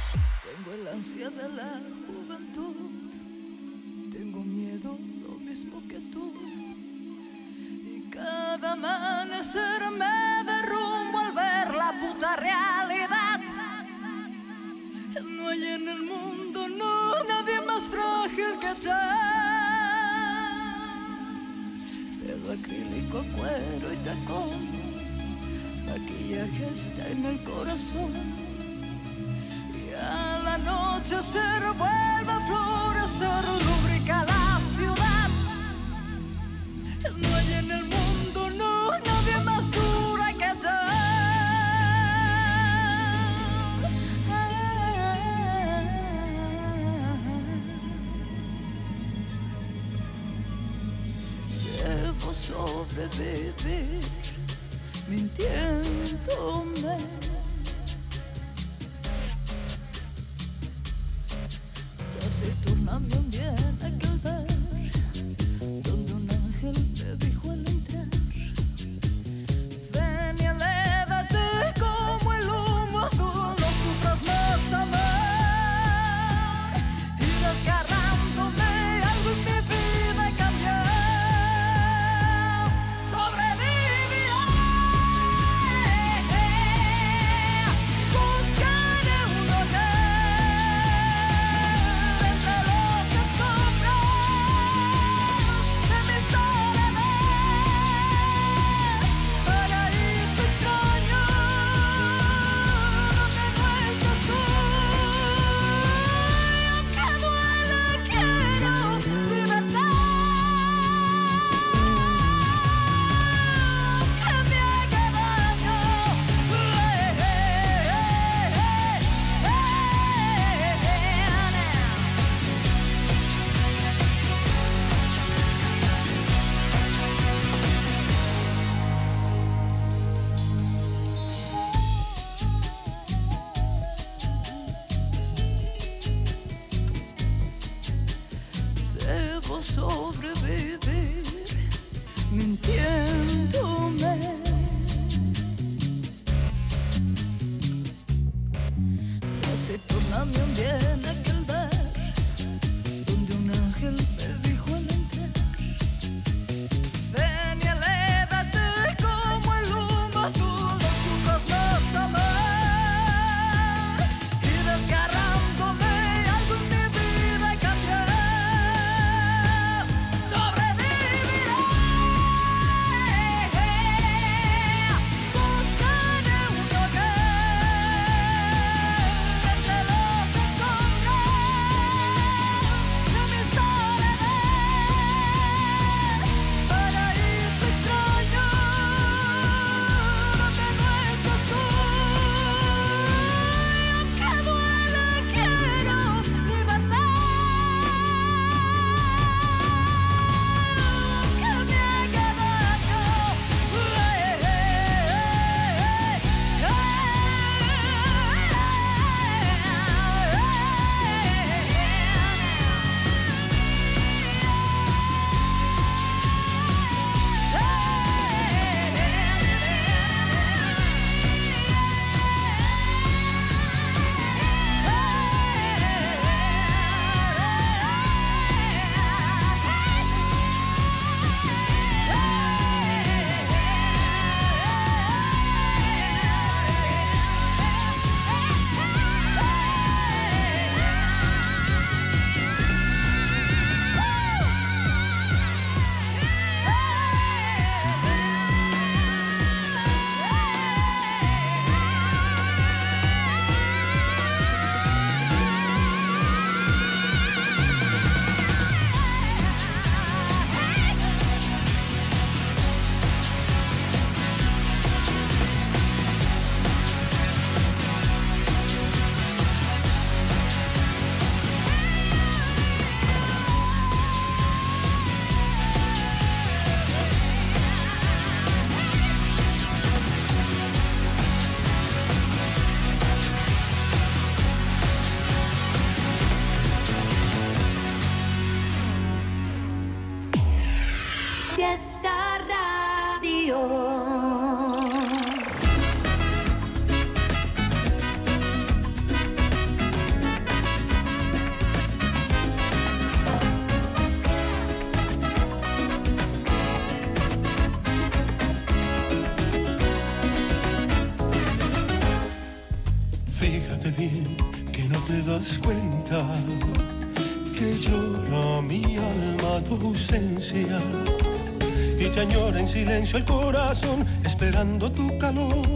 Silencio el corazón esperando tu calor,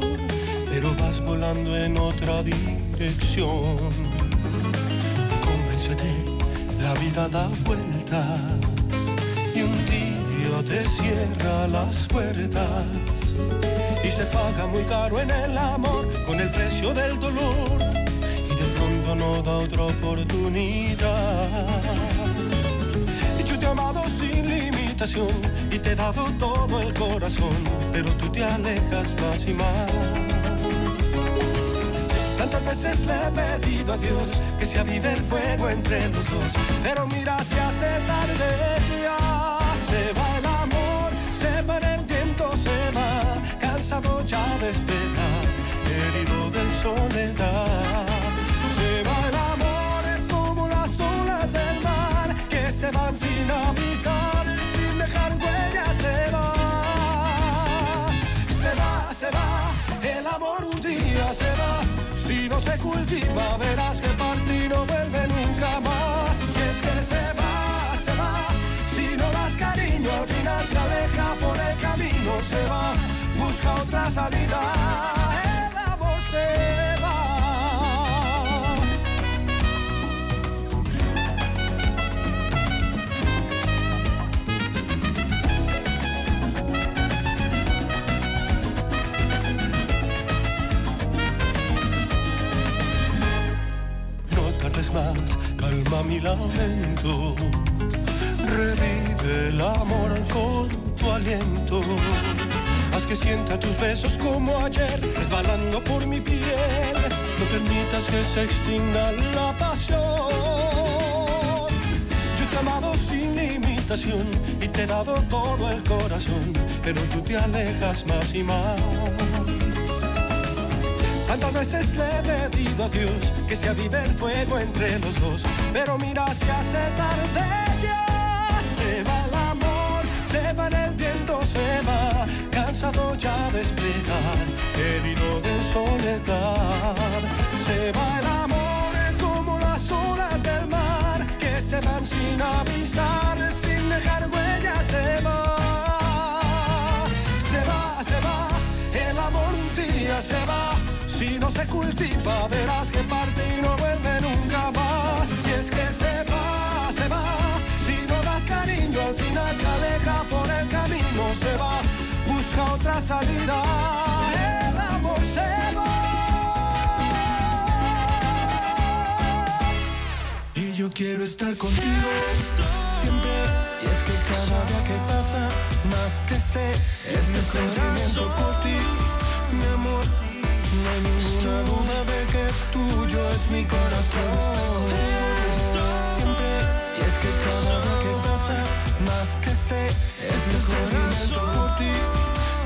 pero vas volando en otra dirección. Convéncete, la vida da vueltas y un día te cierra las puertas y se paga muy caro en el amor con el precio del dolor y de pronto no da otra oportunidad. Yo te he amado sin y te he dado todo el corazón, pero tú te alejas más y más. Tantas veces le he pedido a Dios que se avive el fuego entre los dos, pero mira se hace tarde Cultiva, verás que partir no vuelve nunca más. Y es que se va, se va. Si no das cariño, al final se aleja por el camino, se va. Busca otra salida. El amor se lamento. Revive el amor con tu aliento. Haz que sienta tus besos como ayer, resbalando por mi piel. No permitas que se extinga la pasión. Yo te amado sin limitación y te he dado todo el corazón, pero tú te alejas más y más. Tantas veces le he pedido a Dios que se avive el fuego entre los dos, pero mira si hace tarde ya se va el amor, se va en el viento, se va, cansado ya de esperar, herido de soledad, se cultiva, verás que parte y no vuelve nunca más. Y es que se va, se va. Si no das cariño, al final se aleja por el camino, se va. Busca otra salida. El amor se va. Y yo quiero estar contigo siempre. Y es que cada día que pasa, más sé, este sentimiento por ti, mi amor. No hay ninguna duda de que tuyo es mi corazón. Siempre. Y es que cada día que pasa, más que sé, este sentimiento por ti,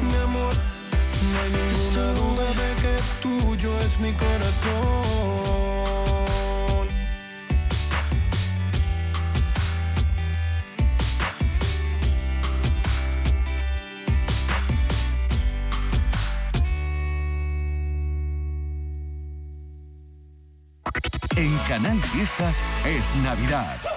mi amor. No hay ninguna duda de que tuyo es mi corazón. Canal Fiesta es Navidad.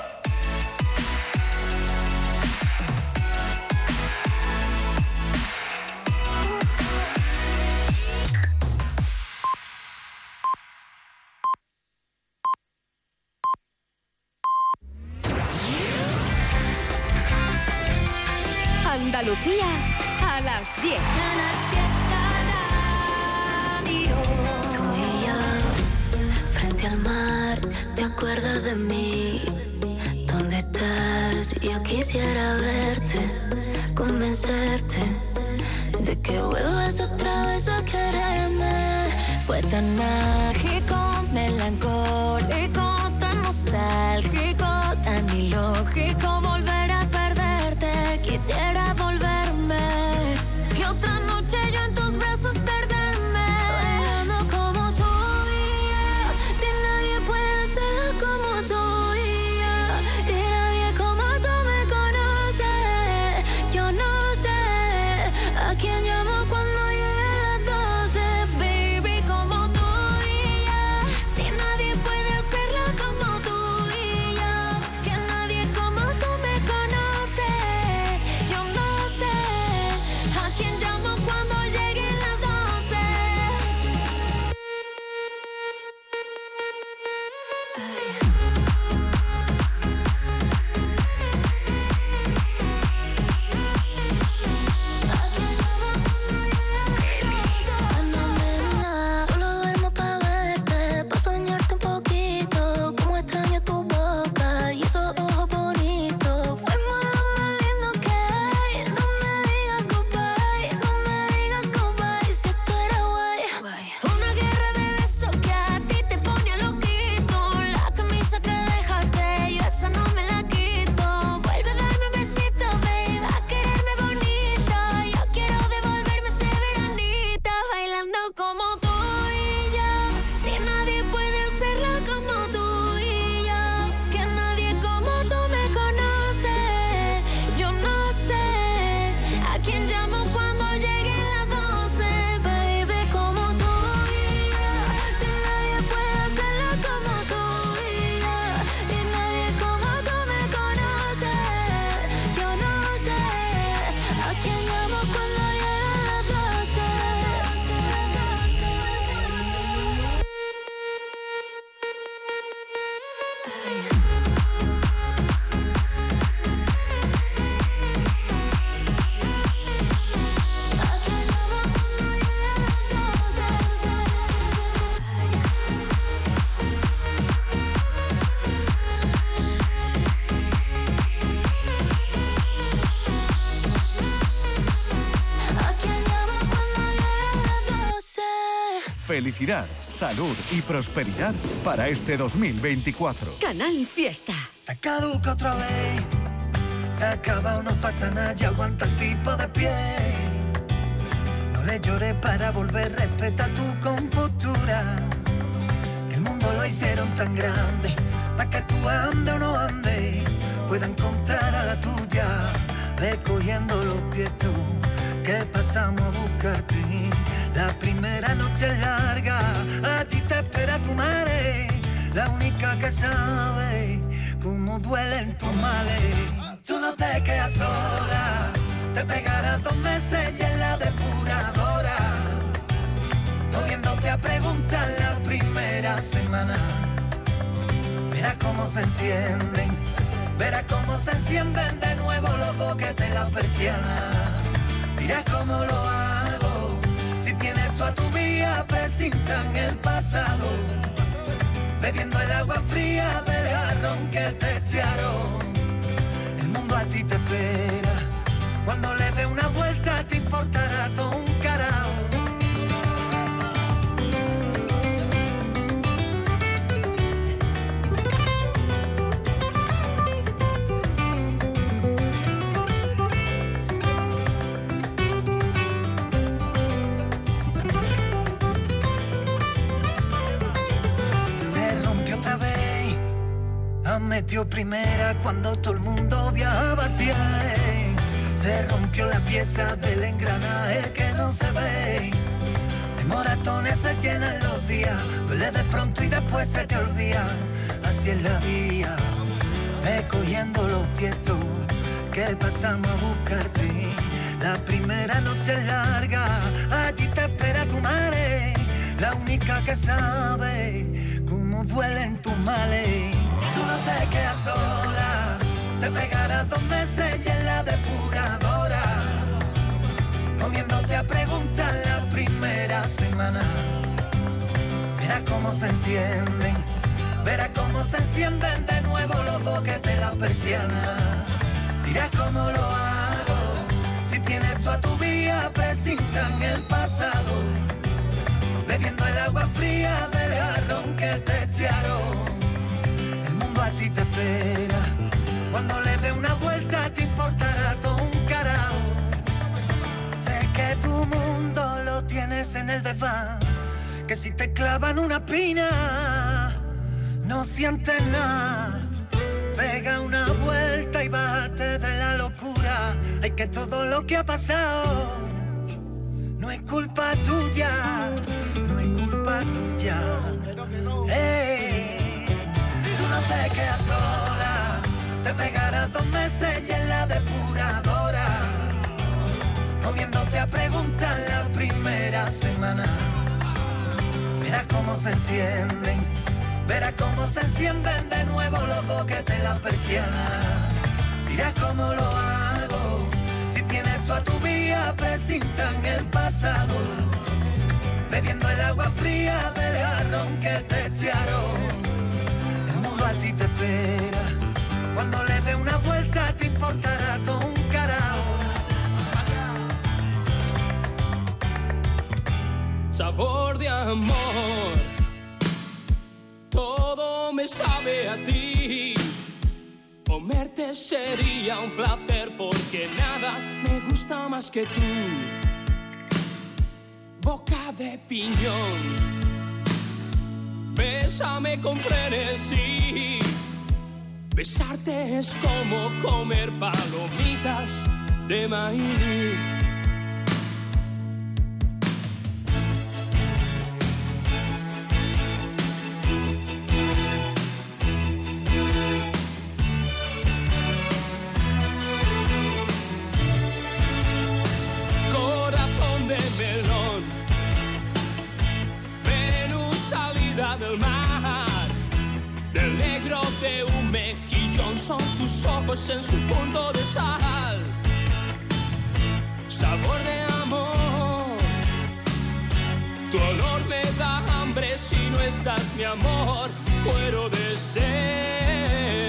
Felicidad, salud y prosperidad para este 2024. Canal Fiesta. Te caduca otra vez. Se acaba, no pasa nada, ya aguanta el tipo de pie. No le llores para volver, respeta tu compostura. El mundo lo hicieron tan grande, para que tú ande o no ande, pueda encontrar a la tuya, recogiendo los tietos que pasamos a buscarte. La primera noche es larga, allí te espera tu madre, la única que sabe cómo duelen tus males. Tú no te quedas sola, te pegarás dos meses y en la depuradora, volviéndote a preguntar la primera semana. Verás cómo se encienden, verás cómo se encienden de nuevo los boquetes la persiana. Dirás cómo lo hago, tú a tu vía, presintan el pasado bebiendo el agua fría del jarrón que te echaron. El mundo a ti te espera, cuando le dé una vuelta te importará todo Metido primera cuando todo el mundo viajaba hacia él. Se rompió la pieza del engranaje que no se ve. De moratones se llenan los días. Duele de pronto y después se te olvida. Así es la vía. Ve cogiendo los tietos que pasamos a buscarte. La primera noche es larga. Allí te espera tu madre. La única que sabe cómo duelen tus males. No te quedas sola, te pegarás dos meses y en la depuradora. Comiéndote a preguntar la primera semana. Verás cómo se encienden, verás cómo se encienden de nuevo los boquetes en la persiana. Dirás cómo lo hago, si tienes tú a tu vía, presintan el pasado bebiendo el agua fría del jarrón que te echaron. A ti te espera, cuando le dé una vuelta te importará todo un carajo. Sé que tu mundo lo tienes en el desván, que si te clavan una pina, no sientes nada. Pega una vuelta y bájate de la locura. Hay que todo lo que ha pasado no es culpa tuya, no es culpa tuya. Ey, tú te quedas sola, te pegarás dos meses y en la depuradora, comiéndote a preguntar la primera semana. Verás cómo se encienden, verás cómo se encienden de nuevo los boquetes la persiana. Dirás cómo lo hago, si tienes tú a tu vía, presintan el pasado. Bebiendo el agua fría del jarrón que te echaron. Espera. Cuando le dé una vuelta te importará todo un sabor de amor. Todo me sabe a ti. Comerte sería un placer porque nada me gusta más que tú. Boca de piñón. Bésame con frenesí. Besarte es como comer palomitas de maíz. Ojos en su punto de sal. Sabor de amor, tu olor me da hambre si no estás mi amor, muero de sed.